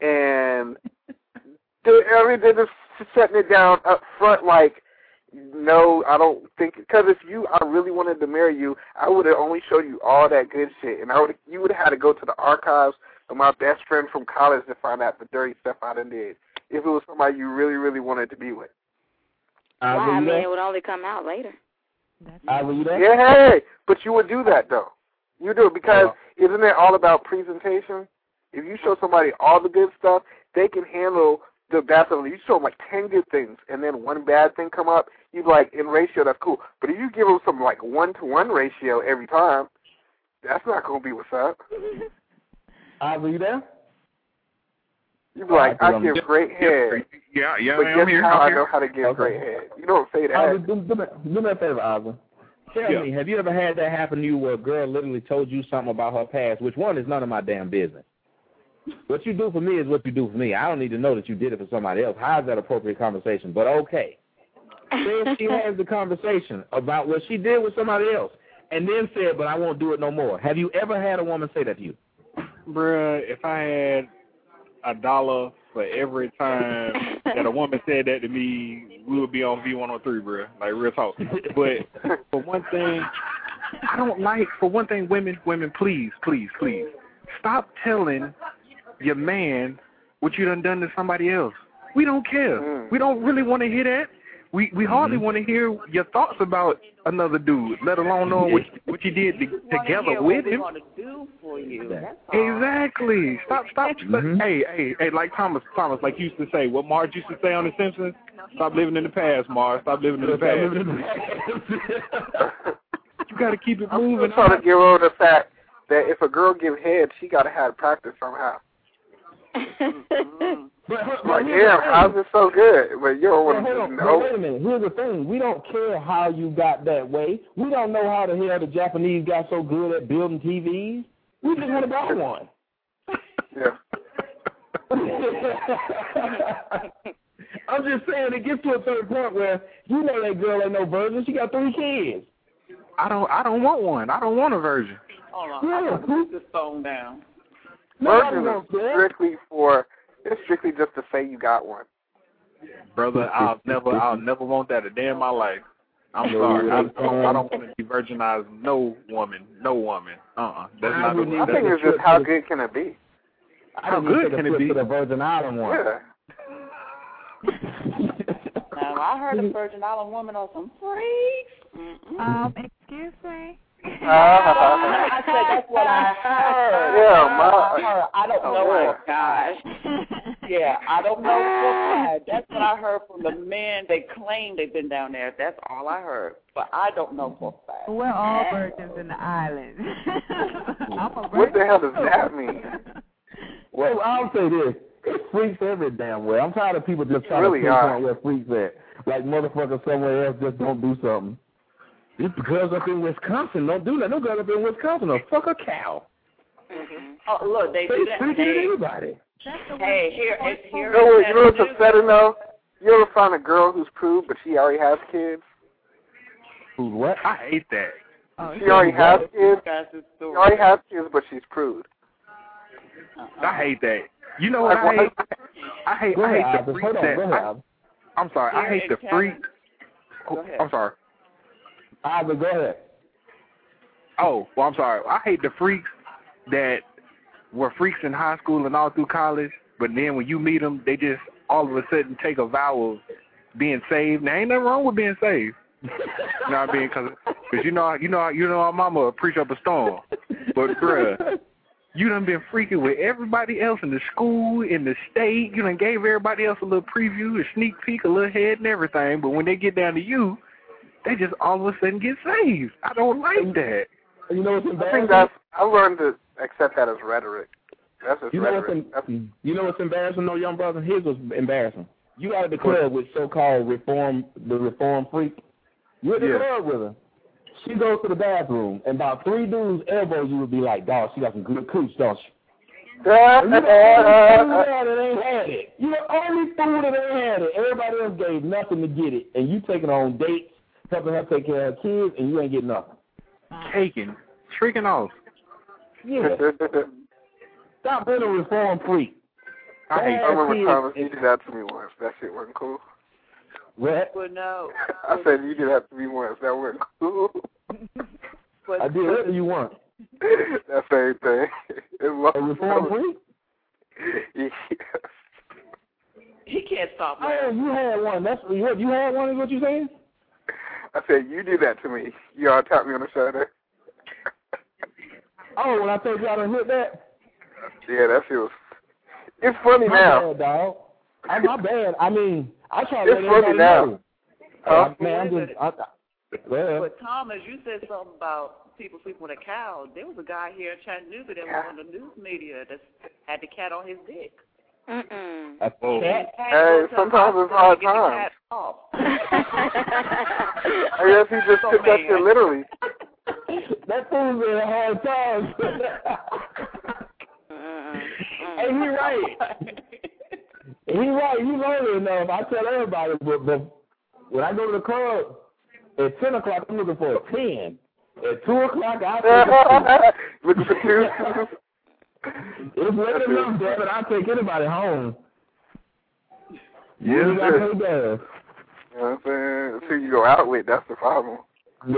and they, I mean they're just setting it down up front like. No, I don't think because if you, I really wanted to marry you, I would have only showed you all that good shit, and I would, you would have had to go to the archives of my best friend from college to find out the dirty stuff I done did if it was somebody you really, really wanted to be with. Uh, Why? I mean, there? it would only come out later. Uh, were you there? Yeah, hey, but you would do that though. You do it because Yeah. isn't it all about presentation? If you show somebody all the good stuff, they can handle the bad stuff. If you show them like ten good things and then one bad thing come up, you be like in ratio that's cool. But if you give them some like one to one ratio every time, that's not gonna be what's up. I were you there? You be like, I I give I'm- great head, Yeah, yeah, but I'm guess here. how I'm I here. know how to give Okay. great head. You don't say that. Ozzy, do, do, me, do me a favor, Ozzy. Tell Yeah. me, have you ever had that happen to you where a girl literally told you something about her past, which one is none of my damn business? What you do for me is what you do for me. I don't need to know that you did it for somebody else. How is that appropriate conversation? But okay. Then she has the conversation about what she did with somebody else and then said, but I won't do it no more. Have you ever had a woman say that to you? Bruh, if I had a dollar for every time that a woman said that to me, we would be on V103, bruh. Like, real talk. But for one thing, I don't like, for one thing, women, women, please, please, please, stop telling your man what you done done to somebody else. We don't care. Mm. We don't really want to hear that. We we hardly want to hear your thoughts about another dude, let alone know what what you did to, together with him. we want to do for you. That's all. Exactly. Stop, stop. Mhm. Hey, hey, hey, like Thomas, Thomas, like used to say, what Marge used to say on The Simpsons. Stop living in the past, Marge. Stop living in the past. You got to keep it moving. I'm trying to get over the fact that if a girl give head, she got to have practice somehow. Mm. But, but, Like, here's damn, thing. how's it so good? But you don't want to on, know. wait a minute. Here's the thing. We don't care how you got that way. We don't know how the hell the Japanese got so good at building TVs. We just want to buy one. Yeah. I'm just saying it gets to a certain point where you know that girl ain't no virgin. She got three kids. I don't, I don't want one. I don't want a virgin. Hold on. Yeah. I'm put this phone down. Nobody Virgin is strictly for, it's strictly just to say you got one. Brother, I'll never, I'll never want that a day in my life. I'm No, sorry. I don't, I um, don't want to be virginized. No woman, no woman. Uh-uh. That's I not the wouldn't I think it's just how good can it be? I How didn't even good can it be? To the Virgin Island one. Yeah. Now, I heard a Virgin Island woman on some freaks. Mm-mm. Um, excuse me. Uh-huh. I said that's what I heard. Yeah, my- I, heard. I don't Oh, know. boy. Oh, gosh. Yeah, I don't know for a fact. That's what I heard from the men. They claim they've been down there. That's all I heard. But I don't know for fact. We're all virgins in the island. I'm a What the hell does that mean? Well, I'll say this. It freaks every damn way. I'm tired of people just trying really to are. pinpoint where freaks at. Like motherfuckers somewhere else just don't do something. These girls up in Wisconsin don't do that. No girls up in Wisconsin will fuck a cow. Mm-hmm. Oh, look, they They do that. They, at Hey, everybody. That's the hey, way- here, it's here. You know what, you know what's Chattanooga. upsetting though? You ever find a girl who's prude but she already has kids? Who's what? I hate that. Oh, She already has kids. Guys, this She already has kids but she's prude. Uh-uh. I hate that. You know what I Like, hate? what- I hate, I hate the Ivan. freaks Hold on. that. Go I, I'm sorry. I hate the Canada- freaks. Go Oh, ahead. I'm sorry. Ivan, go ahead. Oh, well, I'm sorry. I hate the freaks that were freaks in high school and all through college, but then when you meet them, they just all of a sudden take a vow of being saved. Now, ain't nothing wrong with being saved. you know what I mean? Because cause you know, you know, you know, our mama preach up a storm. But bruh, you done been freaking with everybody else in the school, in the state. You done gave everybody else a little preview, a sneak peek, a little head and everything. But when they get down to you, they just all of a sudden get saved. I don't like that. You know what's I embarrassing? think that's I learned to accept that as rhetoric. That's just You know rhetoric. what's em- you know what's embarrassing, though, young brother? Here's what's embarrassing. You out at the club with so-called reform, the reform freak. You're at the Yeah. club with her. She goes to the bathroom, and about three dudes elbow you would be like, dog, she got some good cooch, don't she? You the only fool there that ain't had it. You the only fool that ain't had it. Everybody else gave nothing to get it, and you taking her on dates, helping her take care of her kids, and you ain't getting nothing. Taking, tricking off. Yeah. Stop being a reform freak. I, Bad I remember Thomas, you and- did that to me once. That shit wasn't cool. What? But no, I said you did that to me once. That wasn't cool. but I did whatever you want. that same thing. It was, A reform freak? Yes. he can't stop Oh, you had one. That's what you had one. Is what you saying? I said you did that to me. You all tapped me on the shoulder. Oh, when I told y'all to hit that. Yeah, that feels. It's funny My now. bad, dog. I, my bad. I mean, I try to It's let funny now. know. Huh? Uh, man, I'm just. I, I, well, But Thomas, you said something about people sleeping with a cow. There was a guy here in Chattanooga that was on the news media that had the cat on his dick. Mm-mm. a cat. Hey, go to the sometimes it's hard to times. Cat off. I guess he just So took that shit literally. That fool's in a hard time. Mm-mm. hey, he right. He right. He lonely enough. I tell everybody, but, but when I go to the club at ten o'clock, I'm looking for a ten. At two o'clock, I take a two. Looking for two. It's late enough, damn it. I'll take anybody home. Yes, you got sir. Know what I'm saying? Who you go out with, that's the problem.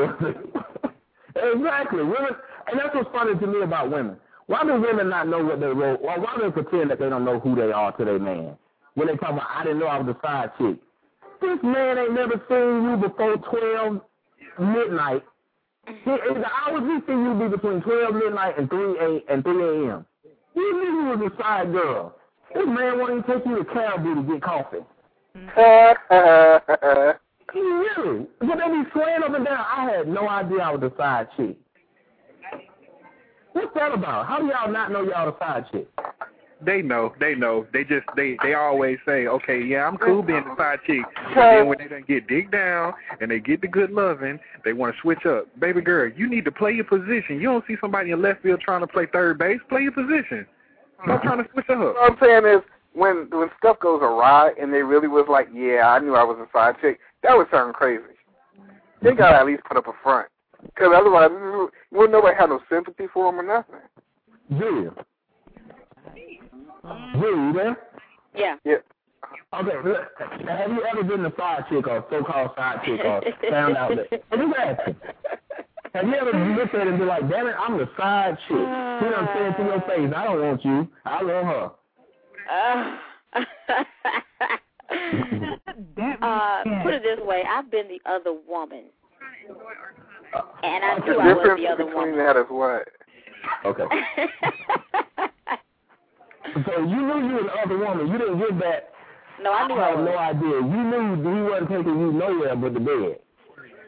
exactly. Women, and that's what's funny to me about women. Why do women not know what they role? Or why do they pretend that they don't know who they are to their man? When they talk about, I didn't know I was a side chick. This man ain't never seen you before twelve midnight. He, the hours he see you be between twelve midnight and three a and three a.m. He knew you was a side girl. This man won't even take you to Caribou to get coffee. He really. But they be swaying up and down. I had no idea I was a side chick. What's that about? How do y'all not know y'all a side chick? They know, they know. They just they they always say, okay, yeah, I'm cool being the mm-hmm. side chick. But then when they done get dig down and they get the good loving, they want to switch up. Baby girl, you need to play your position. You don't see somebody in left field trying to play third base. Play your position. Stop mm-hmm. trying to switch up. What I'm saying is, when when stuff goes awry and they really was like, yeah, I knew I was a side chick, that was something crazy. They mm-hmm. gotta at least put up a front, because otherwise, you wouldn't nobody have no sympathy for them or nothing. Julia. Julia, you? Yeah. Yeah. Okay, look, have you ever been a side chick or so-called side chick or found out that? I'm just asking. Have you ever looked at it and be like, damn it, I'm the side chick. What I'm saying to your face, I don't want you. I want her. uh, put it this way, I've been the other woman. And I The knew I was difference the other between woman. that is what? Okay. So you knew you were the other woman. You didn't get that. no, I knew I have was. no idea. You knew he wasn't taking you nowhere but the bed.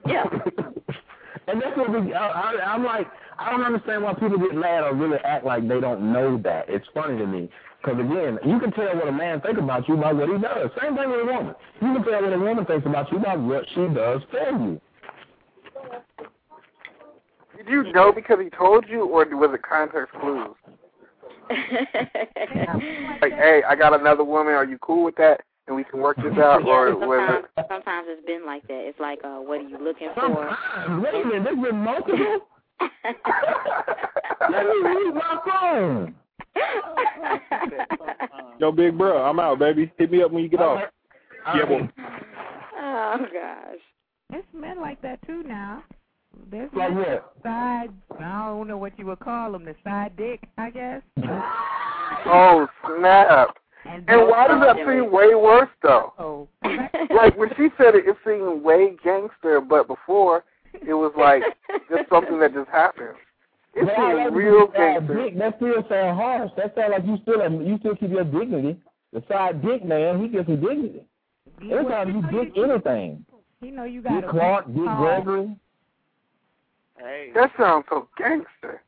Yeah. and that's what we, I, I, I'm like, I don't understand why people get mad or really act like they don't know that. It's funny to me. Because again, you can tell what a man thinks about you by what he does. Same thing with a woman. You can tell what a woman thinks about you by what she does for you. Did you know because he told you, or was it context clues? Like, hey, I got another woman. Are you cool with that? And we can work this out, yeah, or but sometimes, it? sometimes it's been like that. It's like, uh, what are you looking for? Sometimes. Wait a minute, there's been multiple? Let me read my phone. Oh, Yo, big bro, I'm out, baby. Hit me up when you get off. Yeah, boy. oh gosh. It's men like that too now. There's Like men what? side. I don't know what you would call them. The side dick, I guess. Oh snap! And, And why does that seem way worse though? Oh, Like when she said it, it seemed way gangster, but before it was like just something that just happened. It But I real gangster. dick. That still sound harsh. That sound like you still you still keep your dignity. The side dick man, he gets some dignity. Every time you dick anything, you know you got Dick Clark, Dick Gregory. Hey. That sounds so gangster.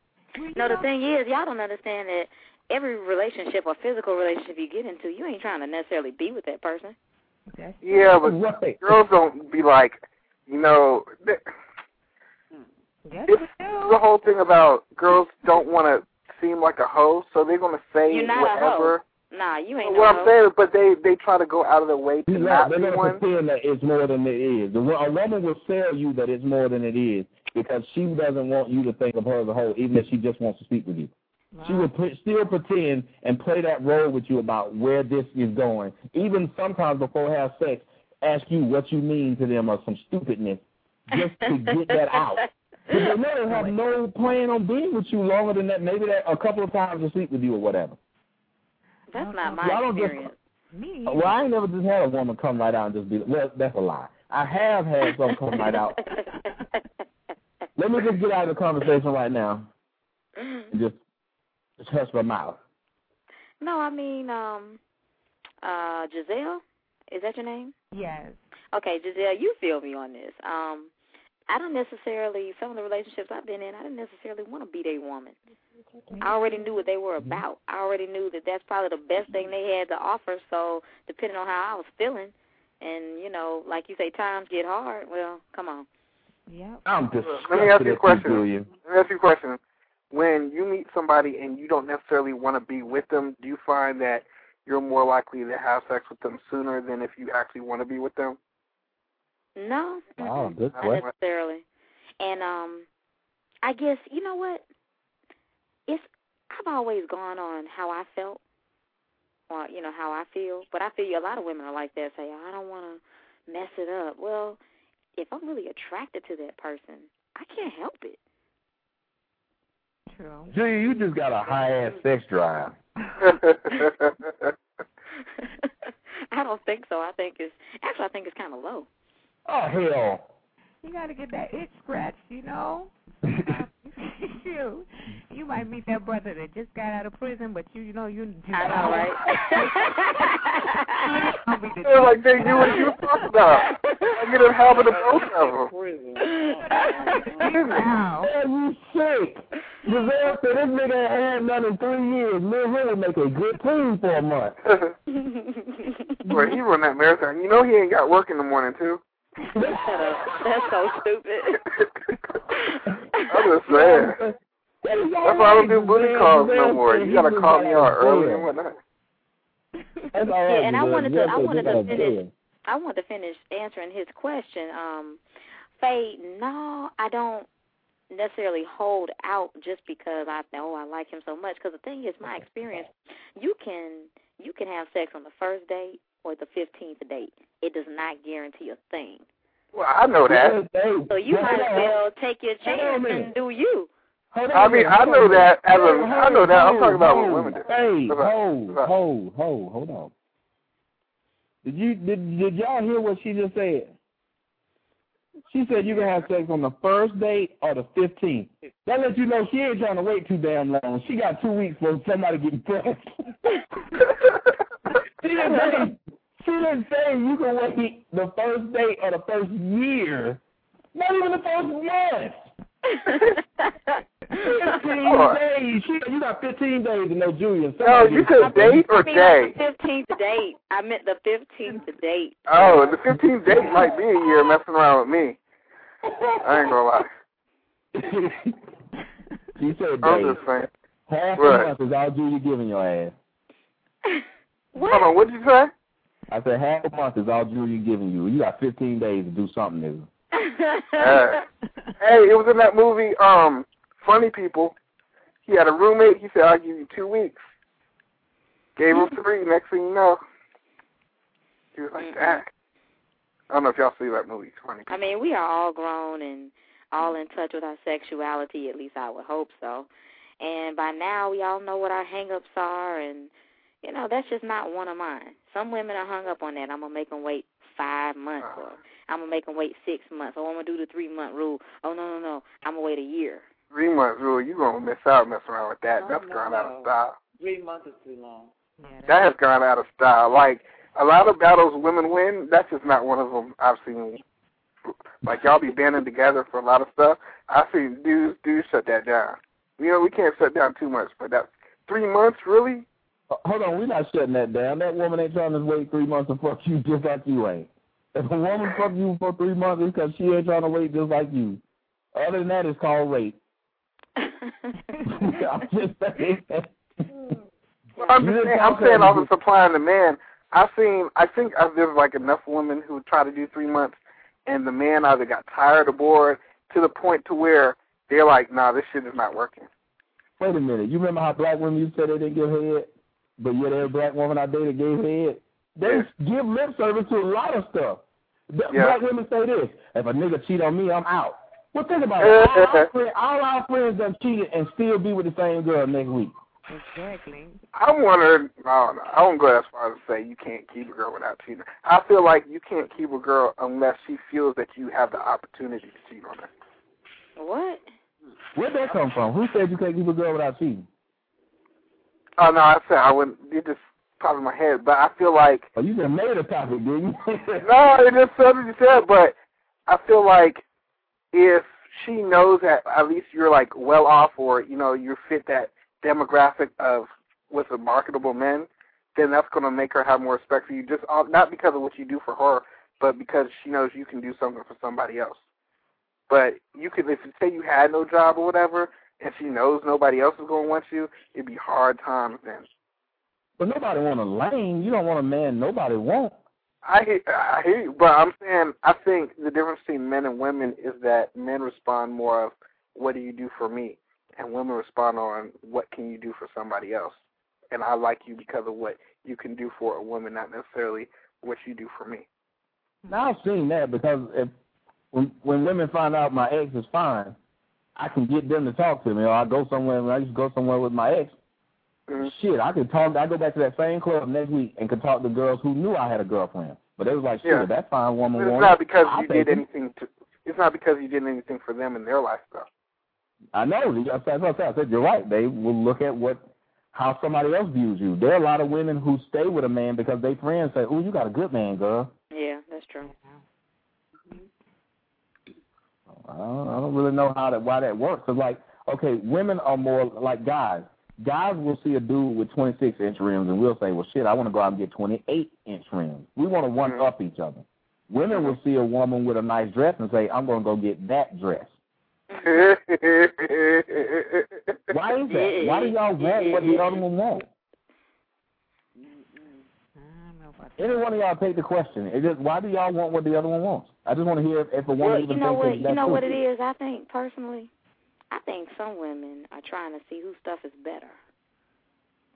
No, the thing is, y'all don't understand that every relationship or physical relationship you get into, you ain't trying to necessarily be with that person. Okay. Yeah, but right. girls don't be like, you know, yes, it's the whole thing about girls don't want to seem like a hoe, so they're going to say You're not whatever. A hoe. Nah, you ain't. Well, no I'm saying, but they they try to go out of their way to He's not They're be going one. to pretend that it's more than it is. A woman will sell you that it's more than it is because she doesn't want you to think of her as a whole, even if she just wants to speak with you. Wow. She will put, still pretend and play that role with you about where this is going. Even sometimes before have sex, ask you what you mean to them or some stupidness just to get that out. Because they know they have no plan on being with you longer than that. Maybe that a couple of times to sleep with you or whatever. That's not Well, I my don't just- experience. Me. Well, I ain't never just had a woman come right out and just be well. That's a lie. I have had some come right out. Let me just get out of the conversation right now and just just hush my mouth. no, I mean, um, uh, Giselle, is that your name? Yes. Okay, Giselle, you feel me on this. Um, I don't necessarily some of the relationships I've been in, I didn't necessarily want to be their woman. Mm-hmm. I already knew what they were mm-hmm. about. I already knew that that's probably the best thing they had to offer. So depending on how I was feeling, and you know, like you say, times get hard. Well, come on. Yep. I'm just. Let me ask you a question. Julia. Let me ask you a question. When you meet somebody and you don't necessarily want to be with them, do you find that you're more likely to have sex with them sooner than if you actually want to be with them? No, Wow, good not question. necessarily. And um, I guess you know what? It's I've always gone on how I felt, or you know how I feel. But I feel a lot of women are like that. Say I don't want to mess it up. Well, if I'm really attracted to that person, I can't help it. True. Julia, you just got a high ass sex drive. I don't think so. I think it's actually I think it's kind of low. Oh hell. You got to get that itch scratched, you know. Um, you, you might meet that brother that just got out of prison, but you, you know, you. you I know, right? Gonna be the- Feel like they knew what you were talking about. I get a habit of both of them. Wow. Man, you sick. Giselle said this nigga ain't had none in three years. Me and him would make a good team for a month. Boy, he run that marathon. You know he ain't got work in the morning too. Shut up. That's so stupid. I'm just saying. That's why I don't do booty calls no more. You gotta call me out early and whatnot. That's all right, Yeah, and I wanted to- I wanted to finish. I wanted to finish answering his question. Um, Faye, no, I don't necessarily hold out just because I oh I like him so much. Because the thing is, my experience, you can you can have sex on the first date or the fifteenth date. It does not guarantee a thing. Well, I know that. So you might as well take your Hold on a chance minute. and do you. Hold on I a mean, I know that as a, minute. I know that. I'm talking about what Hold, women do. Hey, What's up? hold, What's hold, hold, hold on. Did you did did y'all hear what she just said? She said you can have sex on the first date or the fifteenth. That lets you know she ain't trying to wait too damn long. She got two weeks for somebody getting pregnant. she didn't say she didn't say you can wait the first date or the first year. Not even the first month. Fifteen Lord. days. She, you got fifteen days to know Julia. No, you said date or I mean, day? the fifteenth date. I meant the fifteenth date. Oh, the 15th date might be a year messing around with me. I ain't gonna lie. she said I'm days. just saying. Half Right. a month is all Julia giving your ass. What? Hold on, what'd you say? I said half a month is all Julia giving you. You got fifteen days to do something new. Uh, hey, it was in that movie, um, Funny People. He had a roommate. He said, "I'll give you two weeks." Gave him three. Next thing you know, he was like that. I don't know if y'all see that movie. It's Funny. I mean, we are all grown and all in touch with our sexuality. At least I would hope so. And by now, we all know what our hang-ups are, and you know that's just not one of mine. Some women are hung up on that. I'm gonna make them wait five months, or uh-huh. I'm gonna make them wait six months, oh, or I'm gonna do the three-month rule. Oh no, no, no, I'm gonna wait a year. Three months rule. You gonna miss out messing around with that. No, That's no, gone out of style. Three months is too long. That has gone out of style. Like a lot of battles women win. That's just not one of them I've seen. Like y'all be banding together for a lot of stuff. I've seen dudes dudes shut that down. You know we can't shut down too much, but that's Three months, really? Uh, hold on, we're not shutting that down. That woman ain't trying to wait three months to fuck you just like you ain't. If a woman fuck you for three months, it's because she ain't trying to wait just like you. Other than that, it's called rape. I'm just saying. I'm, just saying, I'm saying off the supply and demand. I've seen, I think I've, there's like enough women who try to do three months, and the man either got tired or bored to the point to where they're like, nah, this shit is not working. Wait a minute. You remember how black women used to say they didn't give head, but yet every black woman I dated gave head? They give lip service to a lot of stuff. Yeah. Black women say this: if a nigga cheat on me, I'm out. Well, think about it. All our, friends, all our friends done cheated and still be with the same girl next week. Exactly. I'm wondering. No, no, I don't go as far as to say you can't keep a girl without cheating. I feel like you can't keep a girl unless she feels that you have the opportunity to cheat on her. What? Where'd that come from? Who said you can't keep a girl without cheating? Oh no, I said I wouldn't. It just popped in my head, but I feel like. Oh, you just made a topic, didn't you? no, it just said what you said, but I feel like if she knows that at least you're like well off, or you know you fit that demographic of with the marketable men, then that's going to make her have more respect for you. Just uh, not because of what you do for her, but because she knows you can do something for somebody else. But you could, if you say you had no job or whatever, and she knows nobody else is going to want you, it'd be hard times then. But nobody want a lame. You don't want a man nobody want. I hear, I hear you, but I'm saying I think the difference between men and women is that men respond more of what do you do for me, and women respond on what can you do for somebody else. And I like you because of what you can do for a woman, not necessarily what you do for me. Now I've seen that because if when when women find out my ex is fine, I can get them to talk to me. Or I go somewhere. When I used to go somewhere with my ex. Mm-hmm. Shit, I could talk. I go back to that same club next week and could talk to girls who knew I had a girlfriend. But they was like, shit, Yeah. that fine woman. It's wanted not because I'll you did anything to. It's not because you did anything for them in their life, though. I know. That's what I said. I said you're right. They will look at what how somebody else views you. There are a lot of women who stay with a man because they friends say, "Oh, you got a good man, girl." Yeah, that's true. I don't, I don't really know how that why that works. Cause like, okay, women are more like guys. Guys will see a dude with 26 inch rims and we'll say, well, shit, I want to go out and get 28 inch rims. We want to one mm-hmm. up each other. Women will see a woman with a nice dress and say, I'm going to go get that dress. Why is that? Why do y'all want what the other one wants? Any one of y'all take the question. It just, why do y'all want what the other one wants? I just want to hear if, if a woman Well, even you know thinks what? that You know true. what it is. I think personally, I think some women are trying to see whose stuff is better.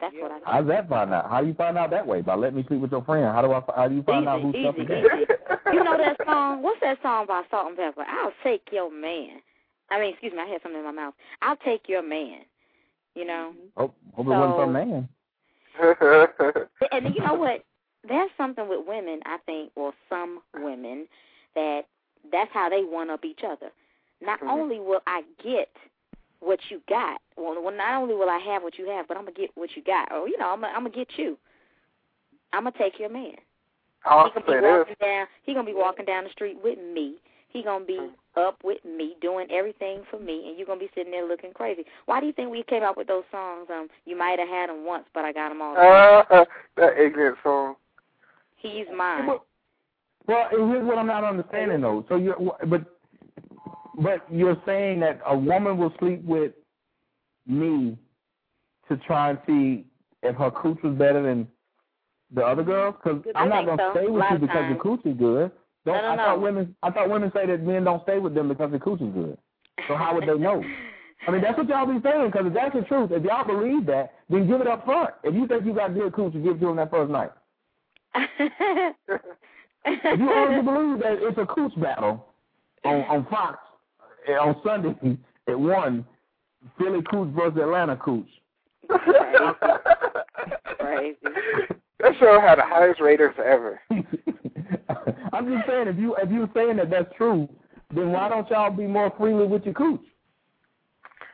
That's what I think. How's that find out? How do you find out that way? By letting me sleep with your friend? How do I? How do you find out who's easy, stuff is better? You know that song? What's that song by Salt-N-Pepa? I'll take your man. I mean, excuse me, I had something in my mouth. I'll take your man. You know. Hope, hope it wasn't So- some man. And you know what? There's something with women, I think, or some women, that that's how they one up each other. Not Mhm. only will I get what you got, well, well, not only will I have what you have, but I'm gonna get what you got. Or you know, I'm gonna, I'm gonna get you. I'm gonna take your man. I'll he gonna be walking down. He gonna be walking down the street with me. He gonna be up with me, doing everything for me, and you're gonna be sitting there looking crazy. Why do you think we came up with those songs? Um, you might have had them once, but I got them all. Uh, that ignorant song. He's mine. Well, here's what I'm not understanding though. So you're, but, but you're saying that a woman will sleep with me to try and see if her cooch was better than the other girls? Because I I'm not gonna so. stay with you because the times. cooch is good. Don't, I don't thought know. women. I thought women say that men don't stay with them because the cooch is good. So how would they know? I mean, that's what y'all be saying. Because if that's the truth, if y'all believe that, then give it up front. If you think you got good cooch, give it to them that first night. If you honestly believe that it's a cooch battle on on Fox eh, on Sunday at one, Philly Cooch versus Atlanta Cooch. Crazy. That show had the highest ratings ever. I'm just saying, if you if you're saying that that's true, then why don't y'all be more freely with your cooch?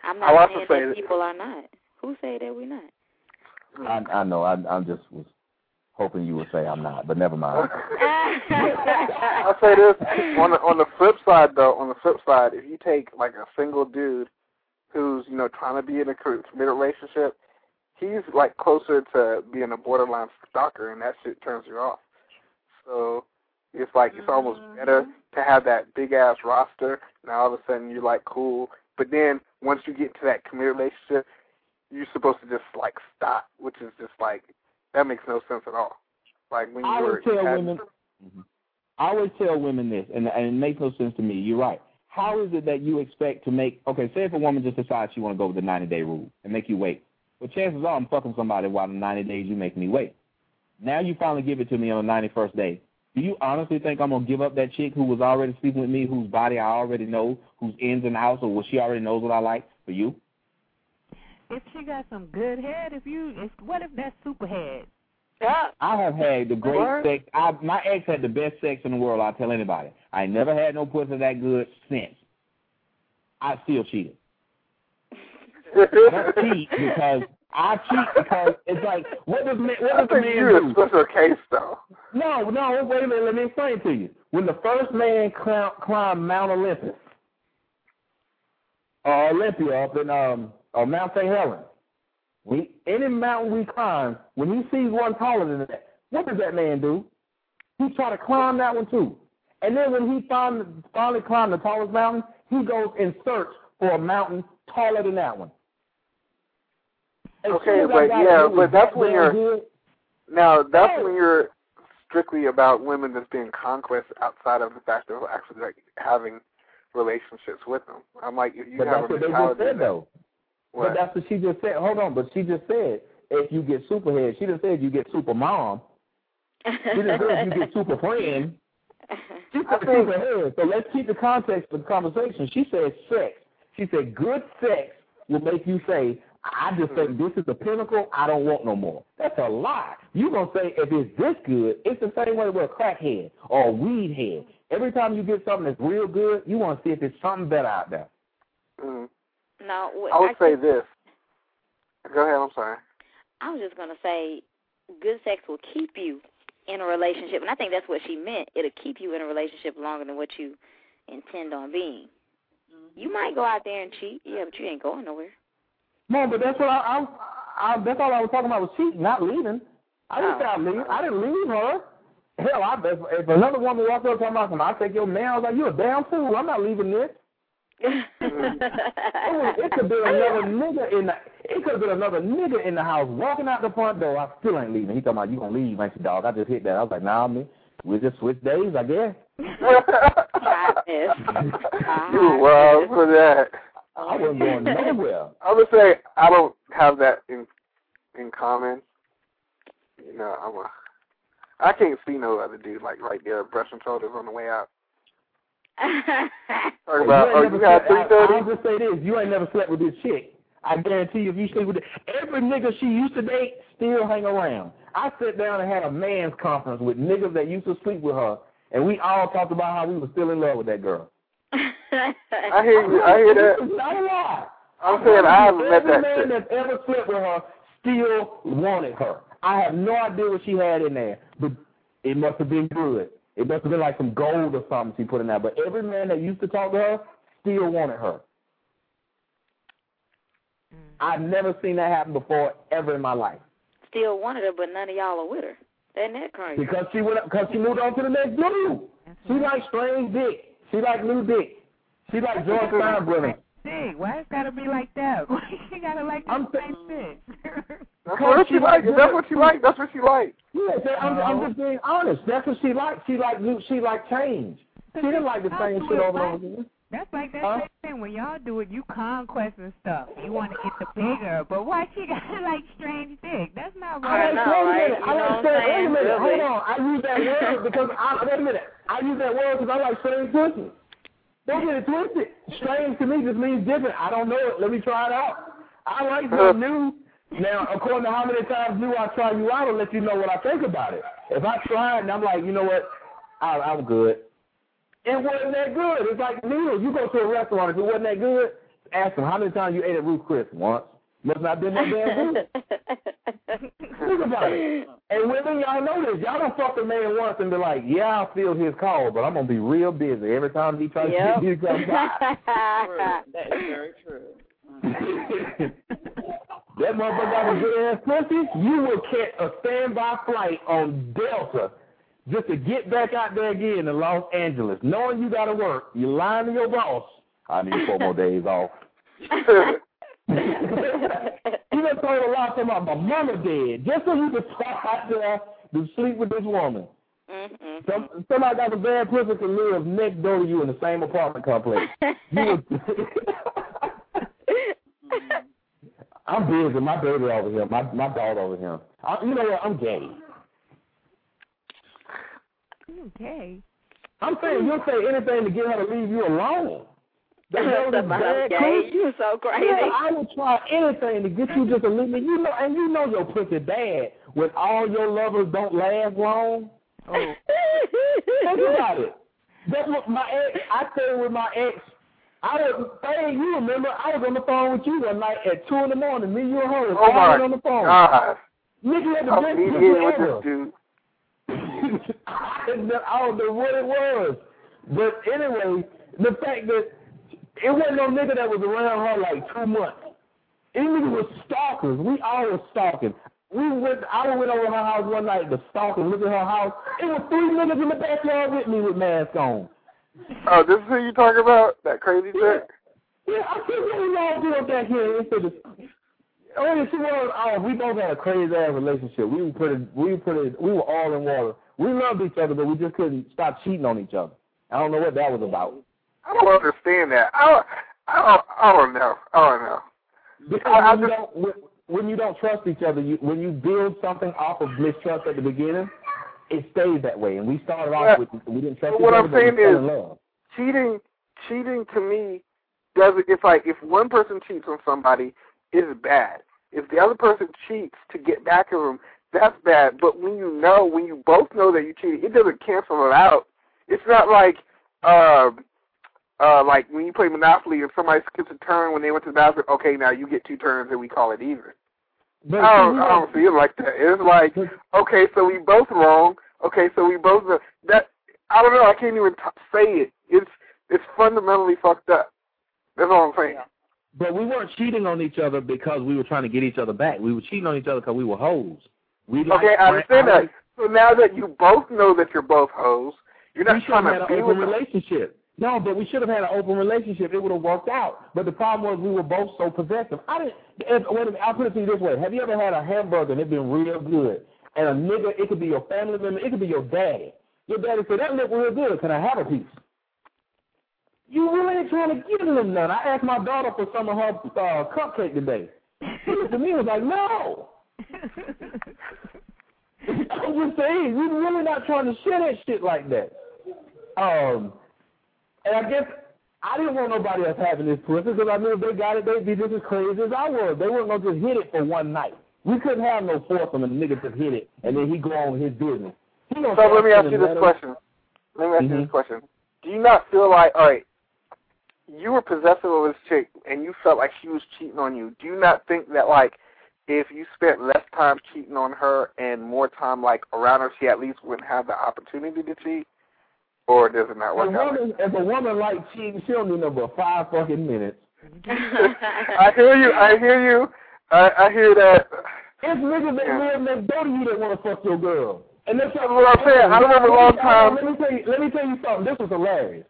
I'm I'll not also saying say that that- people are not. Who say that we're not? I I know. I I'm just was hoping you would say I'm not, but never mind. I'll say this on the on the flip side though. On the flip side, if you take like a single dude who's you know trying to be in a committed relationship, he's like closer to being a borderline stalker, and that shit turns you off. So it's like it's almost Mm-hmm. better to have that big ass roster. Now all of a sudden you're like cool, but then once you get to that committed relationship, you're supposed to just like stop, which is just like that makes no sense at all. Like when you I were mm-hmm. would tell had- women. I always tell women this, and, and it makes no sense to me. You're right. How is it that you expect to make? Okay, say if a woman just decides she want to go with the 90 day rule and make you wait. Well, chances are I'm fucking somebody while the 90 days you make me wait. Now you finally give it to me on the 91st day. Do you honestly think I'm gonna give up that chick who was already sleeping with me, whose body I already know, whose ins and outs, or what she already knows what I like for you? If she got some good head, if you, if what if that's super head? Yeah. I have had the great Word. sex. I, my ex had the best sex in the world. I'll tell anybody. I never had no pussy that good since. I still cheated. I cheat because I cheat because it's like what does man, what does the think man you're a do? special case though. No, no, wait a minute. Let me explain to you. When the first man climb, climbed Mount Olympus, or Olympia up in um or Mount St. Helens, we any mountain we climb, when he sees one taller than that, what does that man do? He try to climb that one too. And then when he finally finally climbed the tallest mountain, he goes in search for a mountain taller than that one. As Okay, soon as I but yeah, it, it was but that's that when you're- good. Now that's Hey. when you're strictly about women that's being conquest outside of the fact of actually like having relationships with them. I'm like, if you But have that's a what they just mentality that- though. But that's what she just said. Hold on, but she just said if you get superhead, she just said you get super mom. She just said you get super friend. She said super head. So let's keep the context of the conversation. She said sex. She said good sex will make you say, I just think this is the pinnacle. I don't want no more. That's a lie. You're gonna say if it's this good, it's the same way with a crackhead or a weed head. Every time you get something that's real good, you want to see if there's something better out there. Mhm. No, wh- I would say think- this. Go ahead. I'm sorry. I was just gonna say, good sex will keep you in a relationship, and I think that's what she meant. It'll keep you in a relationship longer than what you intend on being. Mm-hmm. You might go out there and cheat, yeah, but you ain't going nowhere. No, but that's what I, I, I that's all I was talking about was cheating, not leaving. I didn't Oh. say I oh. leave. I didn't leave her. Hell, I, if, if another woman walked up talking about something, I take your man. I was like, you a damn fool. I'm not leaving this. It, was, it could be another nigga in the. It could have been another nigga in the house walking out the front door. I still ain't leaving. He talking about you gonna leave, ain't you, dog? I just hit that. I was like, nah, me. We'll just switch days, I guess. you wild for that. I wasn't going nowhere. I would say I don't have that in in common. You know, I'm a. I can't see no other dude like right there brushing shoulders on the way out. Talk about, oh, you got slept- three I- thirty. I'll just say this: you ain't never slept with this chick. I guarantee you, if you sleep with it, every nigga she used to date still hang around. I sat down and had a man's conference with niggas that used to sleep with her, and we all talked about how we were still in love with that girl. I hear you. I hear that. It's not a lie. I'm saying I haven't met Every man chick. that's ever slept with her still wanted her. I have no idea what she had in there, but it must have been good. It must have been like some gold or something she put in there. But every man that used to talk to her still wanted her. Mm. I've never seen that happen before ever in my life. Still wanted her, but none of y'all are with her. Isn't that crazy? Because she went because she moved on to the next dude. She like strange dick. She like new dick. She like George Steinbrenner. Dick, why it's gotta be like that? Why she gotta like the I'm same dick? That's what she like. That's what she like, that's what she like. Yeah, so I'm, I'm just being honest. That's what she liked. She like new. She like change. She didn't like the same shit over and over again. That's like that Huh? same thing when y'all do it. You conquest and stuff. You want to get the bigger, but why she got like strange dick? That's not I right. like, know, wait a minute. You I know like what Wait a minute. Hold on. I use that word because I wait a minute. I use that word because I like strange pussy. Don't get it twisted. Strange to me just means different. I don't know it. Let me try it out. I like something new. Now, according to how many times new I try you out, I'll let you know what I think about it. If I try it and I'm like, you know what, I, I'm good. It wasn't that good. It's like noodles. You go to a restaurant, if it wasn't that good, ask them how many times you ate at Ruth Chris. Once. Must not been that damn good. Think about it. And women, y'all know this. Y'all don't fuck a man once and be like, yeah, I feel his call, but I'm going to be real busy every time he tries Yep. to get you come by. True. That's very true. that motherfucker got a good ass pussy, you will catch a standby flight on Delta just to get back out there again in Los Angeles, knowing you got to work. You lying to your boss. I need four more days off. you done told a lot about my mama dead, just so you could fly out there to sleep with this woman. Mm-hmm. Some, somebody got a bad pussy to live next door to you in the same apartment complex. you would, I'm busy. My baby over here. My my daughter over here. I, you know what? I'm gay. Okay. I'm saying you'll say anything to get her to leave you alone. That girl is Somebody bad gay. You so crazy. Yeah, I would try anything to get you just to leave me. You know, and you know your pussy bad when all your lovers don't last long. Oh. Think about it. That's what my ex. I stayed with my ex. I was. Hey, you remember? I was on the phone with you one night at two in the morning. Me, you, and her was Oh my arguing on the phone. God. Nigga had oh, the I'm best mediating pussy with ever. dude. I don't know what it was. But anyway, the fact that it wasn't no nigga that was around her like two months. These niggas was stalkers. We all was stalking. We went I went over to her house one night to stalk and look at her house. It was three niggas in the backyard with me with masks on. Oh, this is who you talking about? That crazy chick? Yeah, I think we all do up that here. It's the Oh, yeah, she was. Oh, we both had a crazy ass relationship. We were pretty. We were pretty. We were all in water. We loved each other, but we just couldn't stop cheating on each other. I don't know what that was about. I don't understand that. I don't, I don't, I don't know. I don't know. Because I- I when, you just- don't, when, you don't trust each other, you, when you build something off of mistrust at the beginning, it stays that way. And we started off with we didn't trust But what other, I'm saying is- Cheating, cheating to me doesn't. It's like if one person cheats on somebody, it's bad. If the other person cheats to get back at them, that's bad. But when you know, when you both know that you cheated, it doesn't cancel it out. It's not like, uh, uh, like when you play Monopoly and somebody skips a turn when they went to the bathroom. Okay, now you get two turns and we call it even. But I don't, see, I don't see it like that. It's like, okay, so we both wrong. Okay, so we both know. that. I don't know. I can't even t- say it. It's it's fundamentally fucked up. That's all I'm saying. But we weren't cheating on each other because we were trying to get each other back. We were cheating on each other because we were hoes. We liked Okay, I understand friend- that. So now that you both know that you're both hoes, you're not trying to an be with open them. relationship. No, but we should have had an open relationship. It would have worked out. But the problem was we were both so possessive. I didn't. If, wait a minute, I'll put it to you this way: Have you ever had a hamburger and it been real good, and a nigga, it could be your family member, it could be your daddy. Your daddy said that look real good. Can I have a piece? You really ain't trying to give them none. I asked my daughter for some of her uh, cupcake today. She looked at me and was like, no. I'm just saying, we're really not trying to share that shit like that. Um, and I guess I didn't want nobody else having this pussy because I knew if they got it, they'd be just as crazy as I was. They weren't gonna just hit it for one night. We couldn't have no foursome and the nigga just hit it and then he go on with his business. So let me ask you this question. Let me ask you Mhm. this question. Do you not feel like, all right, you were possessive of this chick and you felt like she was cheating on you? Do you not think that, like, if you spent less time cheating on her and more time, like, around her, she at least wouldn't have the opportunity to cheat? Or does it not work out? like if a woman like cheating, she don't need no but five fucking minutes. I hear you. I hear you. I, I hear that. It's niggas that live next door to you that want to fuck your girl. And that's That's what I'm saying. I remember a long time- Let me tell you. Let me tell you something. This was hilarious.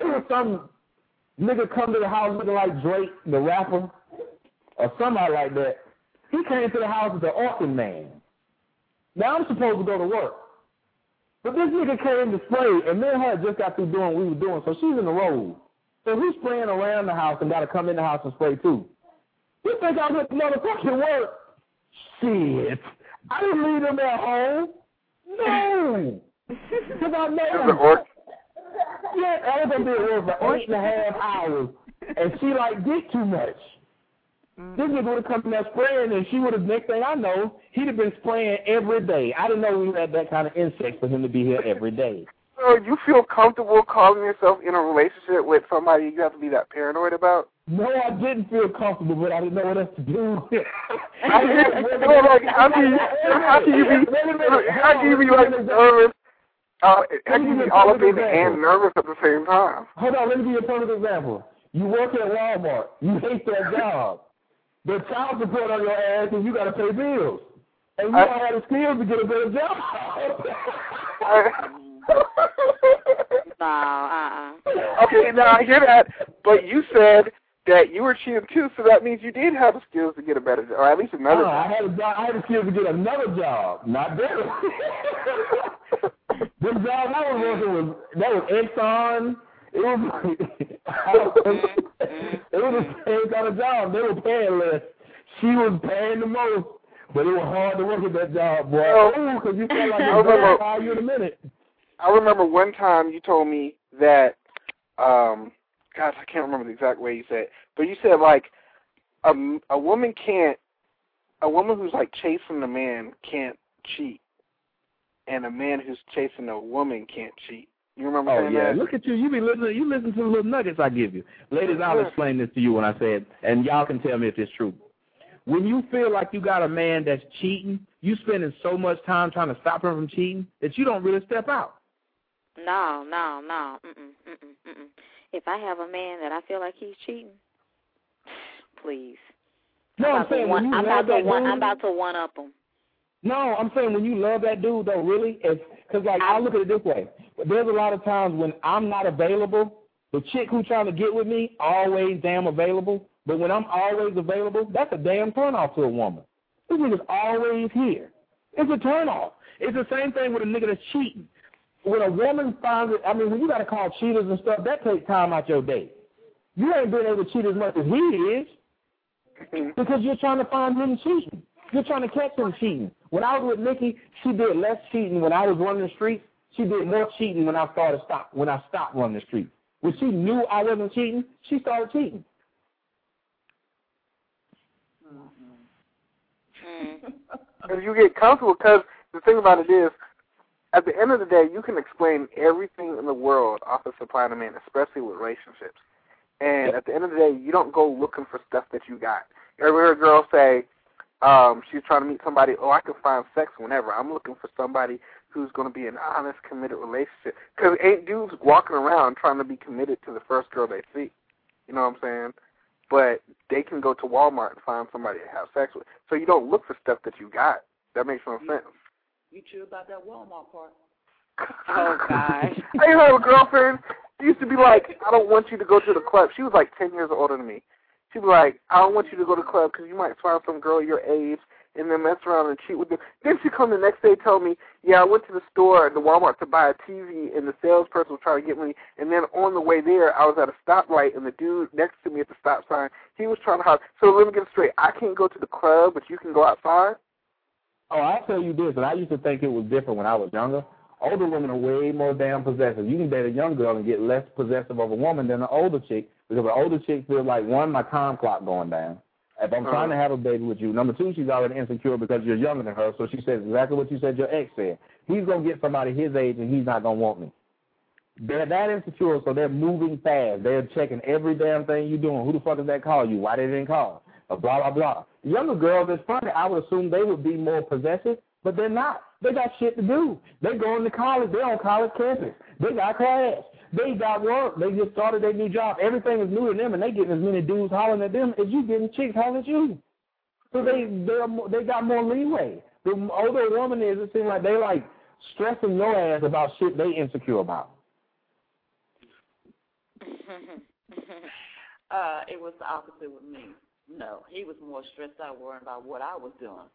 It was some nigga come to the house looking like Drake, the rapper, or somebody like that. He came to the house as an Orkin man. Now I'm supposed to go to work. But this nigga came to spray, and me and her just got through doing what we were doing, so she's in the road. So he's spraying around the house and got to come in the house and spray too. You think I went to motherfucking work? Shit. I didn't leave them at home. No. Because I know? Yeah, I was gonna be at work for eight and a half hours, and she like did too much. This nigga would have come in there spraying, and she would have. Next thing I know, he'd have been spraying every day. I didn't know we had that kind of insect for him to be here every day. So you feel comfortable calling yourself in a relationship with somebody you have to be that paranoid about? No, I didn't feel comfortable, but I didn't know what else to do. I mean, no, like, how can you, how can you be, how can you be like nervous? Uh, how can you be all up in and nervous at the same time? Hold on, let me give you a perfect example. You work at Walmart. You hate that job. The child support on your ass and you got to pay bills. And you I, don't have the skills to get a better job. no, uh-uh. Okay, now I hear that, but you said that you were cheating too, so that means you did have the skills to get a better job, or at least another. No, job. I had a job. I had the skills to get another job, not better. this job I was working was that was Exxon. It was it was the same kind of job. They were paying less. She was paying the most, but it was hard to work at that job, boy. Oh, because you felt like you're going to you in a minute. I remember one time you told me that um gosh, I can't remember the exact way you said, it, but you said like a a woman can't a woman who's like chasing a man can't cheat, and a man who's chasing a woman can't cheat. You remember oh, saying yeah. that? Look at you. You be listening. You listen to the little nuggets I give you. Ladies, I'll explain this to you when I say it, and y'all can tell me if it's true. When you feel like you got a man that's cheating, you spending so much time trying to stop him from cheating that you don't really step out. No, no, no. Mm-mm, mm-mm, mm-mm if I have a man that I feel like he's cheating, please. No, I'm, I'm saying one, I'm about to one, I'm about to one up him. No, I'm saying when you love that dude though, really, because like I look at it this way. There's a lot of times when I'm not available, the chick who's trying to get with me always damn available. But when I'm always available, that's a damn turnoff to a woman. This nigga's always here. It's a turnoff. It's the same thing with a nigga that's cheating when a woman finds it, I mean, when you got to call cheaters and stuff, that takes time out your day. You ain't been able to cheat as much as he is mm-hmm. because you're trying to find him cheating. You're trying to catch him cheating. When I was with Nikki, she did less cheating when I was running the streets. She did more cheating when I started stop when I stopped running the streets. When she knew I wasn't cheating, she started cheating. Mm-hmm. Because you get comfortable. Because the thing about it is, at the end of the day, you can explain everything in the world off of supply and demand, especially with relationships. And at the end of the day, you don't go looking for stuff that you got. You ever hear a girl say, um, she's trying to meet somebody, oh, I can find sex whenever. I'm looking for somebody who's going to be an honest, committed relationship. Because ain't dudes walking around trying to be committed to the first girl they see. You know what I'm saying? But they can go to Walmart and find somebody to have sex with. So you don't look for stuff that you got. That makes no sense. You true about that Walmart part. Oh gosh. I have a girlfriend. She used to be like, I don't want you to go to the club. She was like ten years older than me. She'd be like, I don't want you to go to the club because you might find some girl your age and then mess around and cheat with them. Then she come the next day tell me, yeah, I went to the store, the Walmart, to buy a TV, and the salesperson was trying to get me. And then on the way there, I was at a stoplight, and the dude next to me at the stop sign, he was trying to holler. So let me get it straight. I can't go to the club, but you can go outside. Oh, I'll tell you this, and I used to think it was different when I was younger. Older women are way more damn possessive. You can date a young girl and get less possessive of a woman than an older chick because an older chick feels like one, my time clock going down. If I'm uh-huh. trying to have a baby with you, number two, she's already insecure because you're younger than her, so she says exactly what you said your ex said. He's gonna get somebody his age and he's not gonna want me. They're that insecure, so they're moving fast. They're checking every damn thing you're doing. Who the fuck does that call you? Why they didn't call? blah blah blah. Younger girls, it's funny. I would assume they would be more possessive, but they're not. They got shit to do. They're going to college. They're on college campus. They got class. They got work. They just started their new job. Everything is new to them, and they getting as many dudes hollering at them as you getting chicks hollering at you. So they they they got more leeway. The older a woman is, it seems like they like stressing your ass about shit they insecure about. uh, it was the opposite with me. No, he was more stressed out worrying about what I was doing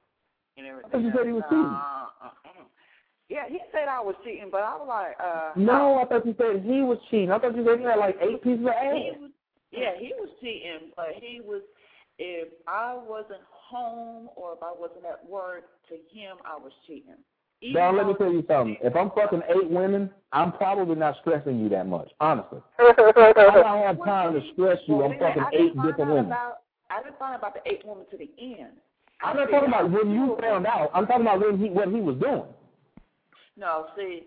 and everything. I thought you said he was cheating. Uh, uh, uh. Yeah, he said I was cheating, but I was like, uh. No, I thought you said he was cheating. I thought you said he had like eight pieces of ass. He was, yeah, he was cheating, but he was. If I wasn't home or if I wasn't at work, to him I was cheating. Now let me tell you something. If I'm fucking eight women, I'm probably not stressing you that much, honestly. I don't have time to stress you. I'm fucking eight different women. About, I didn't find out about the eight woman to the end. I'm not talking about when you found out. I'm talking about when he what he was doing. No, see,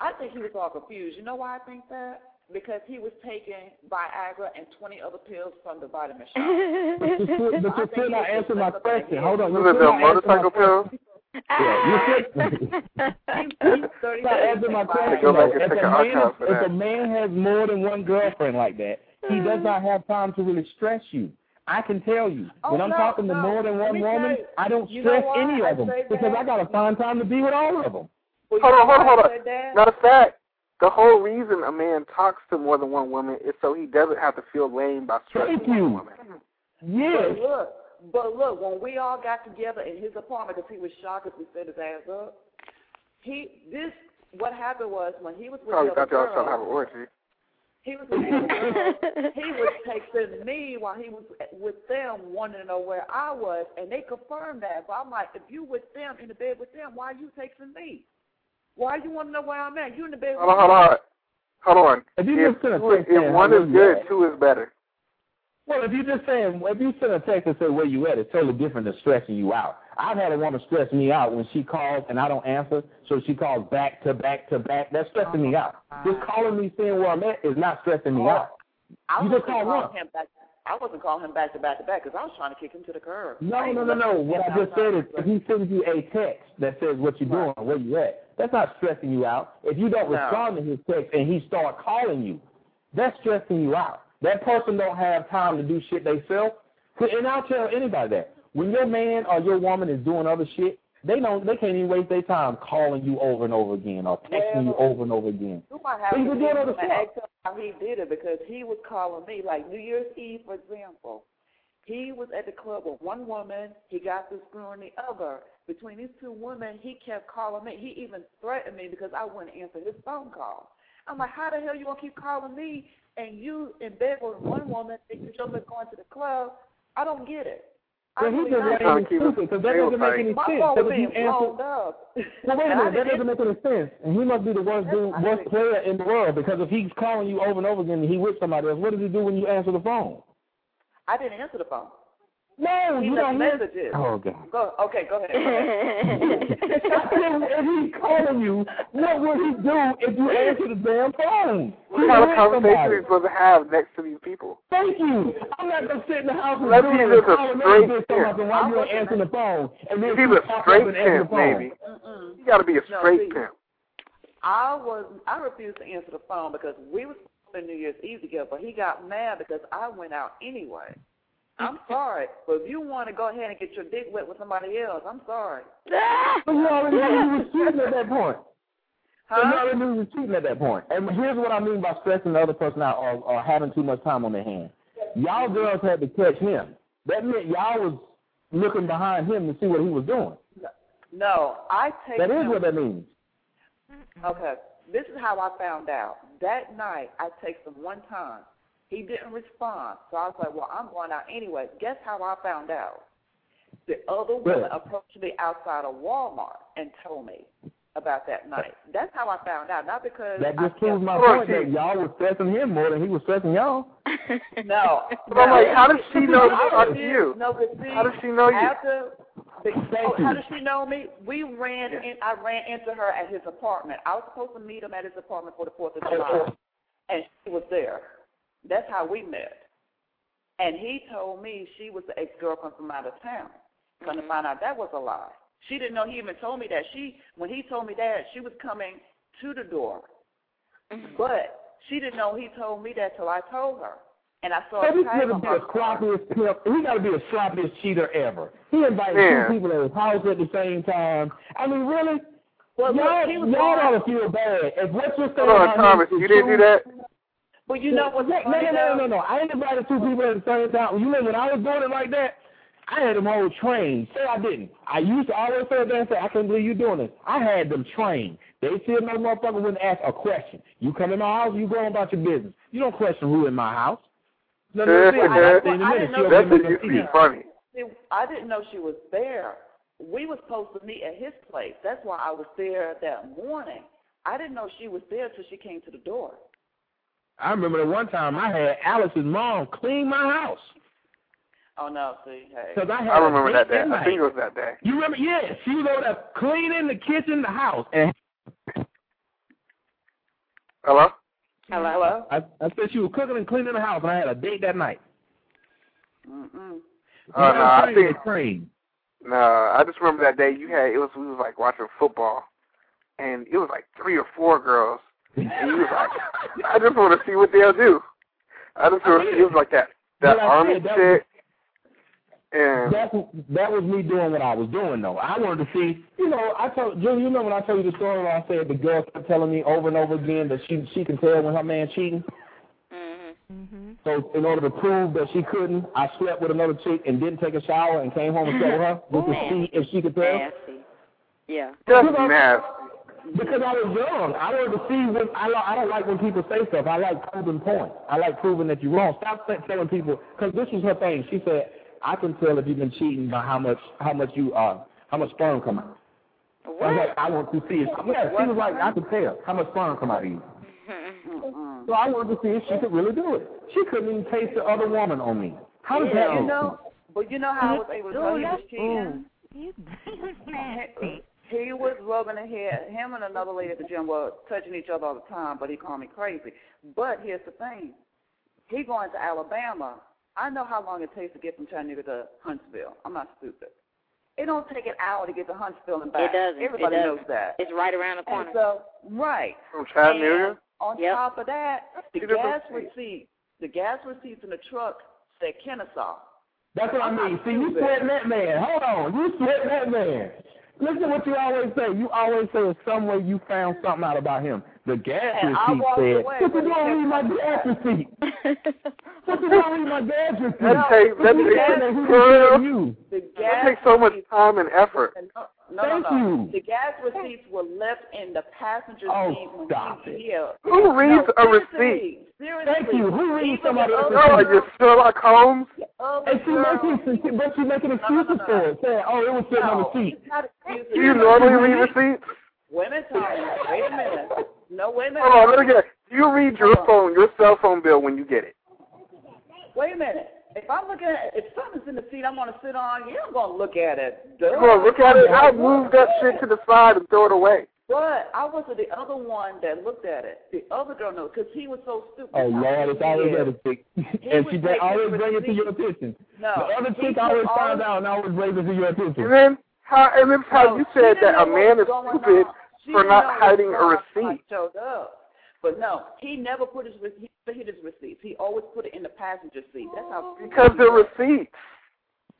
I think he was all confused. You know why I think that? Because he was taking Viagra and 20 other pills from the vitamin shop. but you still, but you still not answering my question. Hold on. You're still not motorcycle pills? Yeah, you said. not answering my question. Though. If, a man, if a man has more than one girlfriend like that, he does not have time to really stress you. I can tell you. Oh, when I'm no, talking to more than one woman, tell. I don't stress any of them because? I gotta find time to be with all of them. Well, Hold on, hold on, hold on. said that? Matter of fact, the whole reason a man talks to more than one woman is so he doesn't have to feel lame by stressing Thank one woman. Yes. But look, but look, when we all got together in his apartment because he was shocked because we set his ass up, he this what happened was when he was with Probably the other thought y'all was trying to have girl, an orgy. he was with the other girl, he was texting me while he was with them, wanting to know where I was, and they confirmed that. But I'm like, if you with them in the bed with them, why are you texting me? Why you want to know where I'm at? You in the bed Hold on, hold on. Hold on. If you If, just send a text saying if one how is you good, two is better. Well, if you're just saying, if you send a text and say where you at, it's totally different than stressing you out. I've had a woman stress me out when she calls and I don't answer, so she calls back to back to back. That's stressing me out. Just calling me saying where I'm at is not stressing me oh, out. I You just call calling once. him back. I wasn't calling him back to back to back because I was trying to kick him to the curb. No, no, no, no. What I just said is if he sends you a text that says what you're doing, where you at, that's not stressing you out. If you don't No. respond to his text and he start calling you, that's stressing you out. That person don't have time to do shit themselves. And I'll tell anybody that. When your man or your woman is doing other shit, they don't they can't even waste their time calling you over and over again or texting you over and over again. You might have to was be doing other stuff. ask him how he did it because he was calling me like New Year's Eve, for example. He was at the club with one woman. He got to screwing the other. Between these two women, he kept calling me. He even threatened me because I wouldn't answer his phone call. I'm like, how the hell you gonna keep calling me and you in bed with one woman and you just going to the club? I don't get it. I Well, he's just don't. lame and stupid because that doesn't make any My sense. phone 'Cause was if you being answer, up. Well, wait a minute. That doesn't make any sense. And he must be the worst, dude, worst player in the world because if he's calling you over and over again and he with somebody else, what does he do when you answer the phone? I didn't answer the phone. No, He you left don't hear. messages. Oh God. Go, okay, go ahead. Go if he's calling you, what would he do if you answer the damn phone? What kind of conversation somebody. are you supposed to have next to these people? Thank you. I'm not gonna sit in the house and Let's do see it if and it's a call straight another bitch talking about pimp. why you ain't answering the phone, and then If he's she a pop straight and answer the pimp, phone. maybe. Mm-mm. You got to be a straight see, pimp. I was I refused to answer the phone because we were supposed to New Year's Eve together, but he got mad because I went out anyway. I'm sorry, but if you want to go ahead and get your dick wet with somebody else, I'm sorry. But you already knew you was cheating at that point. So you Huh? already knew you was cheating at that point. And here's what I mean by stressing the other person out or, or having too much time on their hands. Y'all girls had to catch him. That meant y'all was looking behind him to see what he was doing. No, I take That is him- what that means. Okay, this is how I found out. That night, I texted him one time. He didn't respond, so I was like, "Well, I'm going out anyway." Guess how I found out? The other woman Really? approached me outside of Walmart and told me about that night. That's how I found out, not because That I just proves my Hold point that y'all was stressing him more than he was stressing y'all. No. But I'm like, how does she know to I talk to refuse- you? No, but see, How does she know you? After, oh, how does she know me? We ran in. I ran into her at his apartment. I was supposed to meet him at his apartment for the Fourth of July, and she was there. That's how we met. And he told me she was the ex-girlfriend from out of town. Come mm-hmm. to find out that was a lie. She didn't know he even told me that. She, when he told me that, she was coming to the door, mm-hmm. but she didn't know he told me that till I told her. And I saw So a nigga be her the car. sloppiest pimp. He got to be the sloppiest cheater ever. He invited Man. two people at his house at the same time. I mean, really? Well, look, y'all he was y'all ought to feel bad. If what you're saying Hold on, Thomas. You didn't do that? But you know what's no, funny no, no, no, no, no. I ain't invited two people at the same time. You know, when I was doing it like that, I had them whole trained. Say I didn't. I used to always say that and say, I can't believe you doing this. I had them trained. They still no motherfucker wouldn't ask a question. You come in my house, you go on about your business. You don't question who in my house. No, no, Yeah, see, I, yeah. I, in a I minute, didn't know she'll That's what some used to be funny. See, I didn't know she was there. We were supposed to meet at his place. That's why I was there that morning. I didn't know she was there till she came to the door. I remember the one time I had Alice's mom clean my house. Oh no, see, hey. Because I had I remember that date day. I night. think it was that day. You remember? Yeah, she was over there cleaning the kitchen, the house, and Hello? Hello? Hello? I, I said she was cooking and cleaning the house, and I had a date that night. Mm-mm. Oh, no, I trained, think- trained. No, I just remember that day you had it was we was like watching football, and it was like three or four girls, and you was like, I just want to see what they'll do. I just want to see it was like that that But I army said that chick, And that that was me doing what I was doing though. I wanted to see, you know, I told Julie, you know when I told you the story where I said the girl kept telling me over and over again that she she can tell when her man cheating. Mm-hmm. So in order to prove that she couldn't, I slept with another chick and didn't take a shower and came home and slept with her just to see if she could tell. Nasty. Yeah. That's nasty. Because I was young, I wanted to see when I I don't like when people say stuff. I like proving points. I like proving that you're wrong. Stop telling people because this was her thing. She said, "I can tell if you've been cheating by how much how much you uh how much sperm come out." What? I was like, I want to see it. Yeah, she was like, I can tell how much sperm come out of you. So I wanted to see if she could really do it. She couldn't even taste the other woman on me. How does yeah, that you know, but you know how I was able to tell he was cheating? You nasty. He was rubbing her head. Him and another lady at the gym were touching each other all the time, but he called me crazy. But here's the thing. He going to Alabama. I know how long it takes to get from Chattanooga to Huntsville. I'm not stupid. It don't take an hour to get to Huntsville and back. It doesn't. Everybody it doesn't. knows that. It's right around the corner. And so, right. From Chattanooga? And on Yep. top of that, the Two gas states. receipt, the gas receipts in the truck said Kennesaw. That's what I mean. See, you stupid. sweating that man. Hold on. You sweating that man. Listen to what you always say. You always say in some way you found something out about him. The gas And I receipt walked said, away what you when he doing reading my gas receipt? What you doing reading my gas receipt? That takes that takes doing? Who girl, did you? The that takes so much time and effort. Uh, No, no, Thank no, no. you. The gas receipts were left in the passenger Oh, seat when stop he was it. here. Who reads no, a receipt? Seriously. Thank you. Who reads Even somebody the else's other No, are you girls- Sherlock Holmes? the other And she girls- making, but she making no, excuses no. for it, saying, "Oh, it was sitting on the seat." it's not excuses. Do you normally read receipts? Women tell me, wait a minute. No, wait a minute. Hold on, let me get it. Do you read your phone, your cell phone bill when you get it? Wait a minute. If I'm looking at, if something's in the seat I'm going to sit on, you're not going to look at it. Duh. Come on, look at it. I'll move that shit to the side and throw it away. But I wasn't the other one that looked at it. The other girl knows because he was so stupid. Oh Lord, it's always Yeah. other chick, and she would bring, always his bring it to your attention. No. The other chick always all finds of- out and always brings it to your attention. And then how and then how No, you said that a man is stupid for didn't not know what hiding a going on when I receipt. Showed up. But no, he never put his re- he hid his receipts. He always put it in the passenger seat. That's how. Oh. because they're receipts.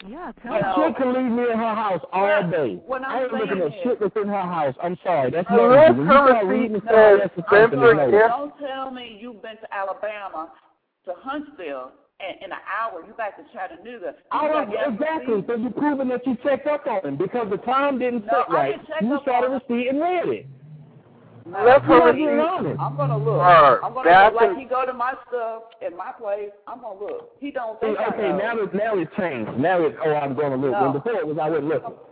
Yeah, tell That No. chick can leave me in her house all What- day. what I'm I ain't looking at shit that's in her house. I'm sorry. That's Unless lazy. When her receipt reading stuff, says that's something to Spencer know. Don't tell me you've been to Alabama to Huntsville and in an hour you back to Chattanooga. You I don't, exactly. receipts? So you're proving that you checked up on him because the time didn't No, sit I right. You up saw the receipt and read it. No, That's You're her not being honest. I'm gonna look. Alright, I'm gonna that's look like an- he go to my stuff in my place. I'm gonna look. He don't See, think mm, I okay, know. now it's now it's changed. Now it's oh, I'm going to look. No. When before it was I wouldn't look.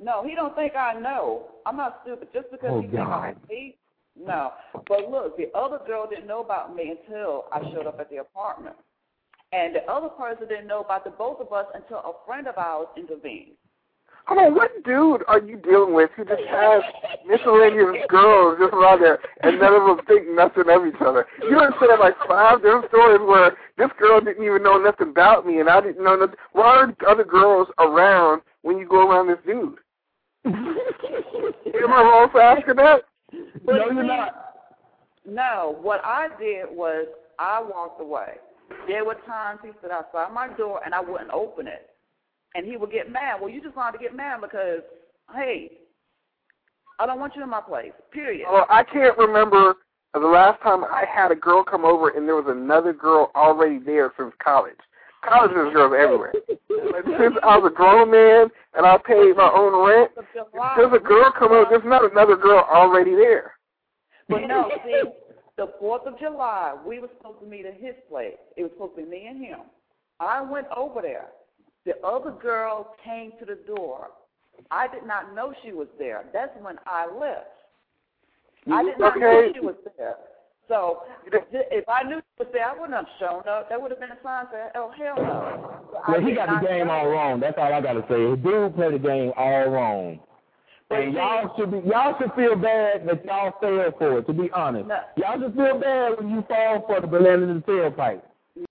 No, he don't think I know. I'm not stupid just because Oh, he think I'm God. me. No, but look, the other girl didn't know about me until I showed up at the apartment, and the other person didn't know about the both of us until a friend of ours intervened. Come on, what dude are you dealing with who just has miscellaneous girls just around there and none of them think nothing of each other? You done said like five different stories where this girl didn't even know nothing about me and I didn't know nothing. Why are other girls around when you go around this dude? Am I wrong for asking that? But no, you're not. No, what I did was I walked away. There were times he stood outside my door and I wouldn't open it. And he would get mad. Well, you just wanted to get mad because, hey, I don't want you in my place, period. Well, I can't remember the last time I had a girl come over and there was another girl already there since college. College there's girls everywhere. But since I was a grown man and I paid my own rent, Of if July, there's a girl come over, there's not another girl already there. But no, see, the 4th of July, we were supposed to meet at his place. It was supposed to be me and him. I went over there. The other girl came to the door. I did not know she was there. That's when I left. I did not know she was there. So if I knew she was there, I wouldn't have shown up. That would have been a sign saying, "Oh hell no." Well, he got the game know. all wrong. That's all I got to say. Dude played the game all wrong. But And y'all should be y'all should feel bad that y'all fell for it. To be honest, No. y'all should feel bad when you fall for the banana in the tailpipe.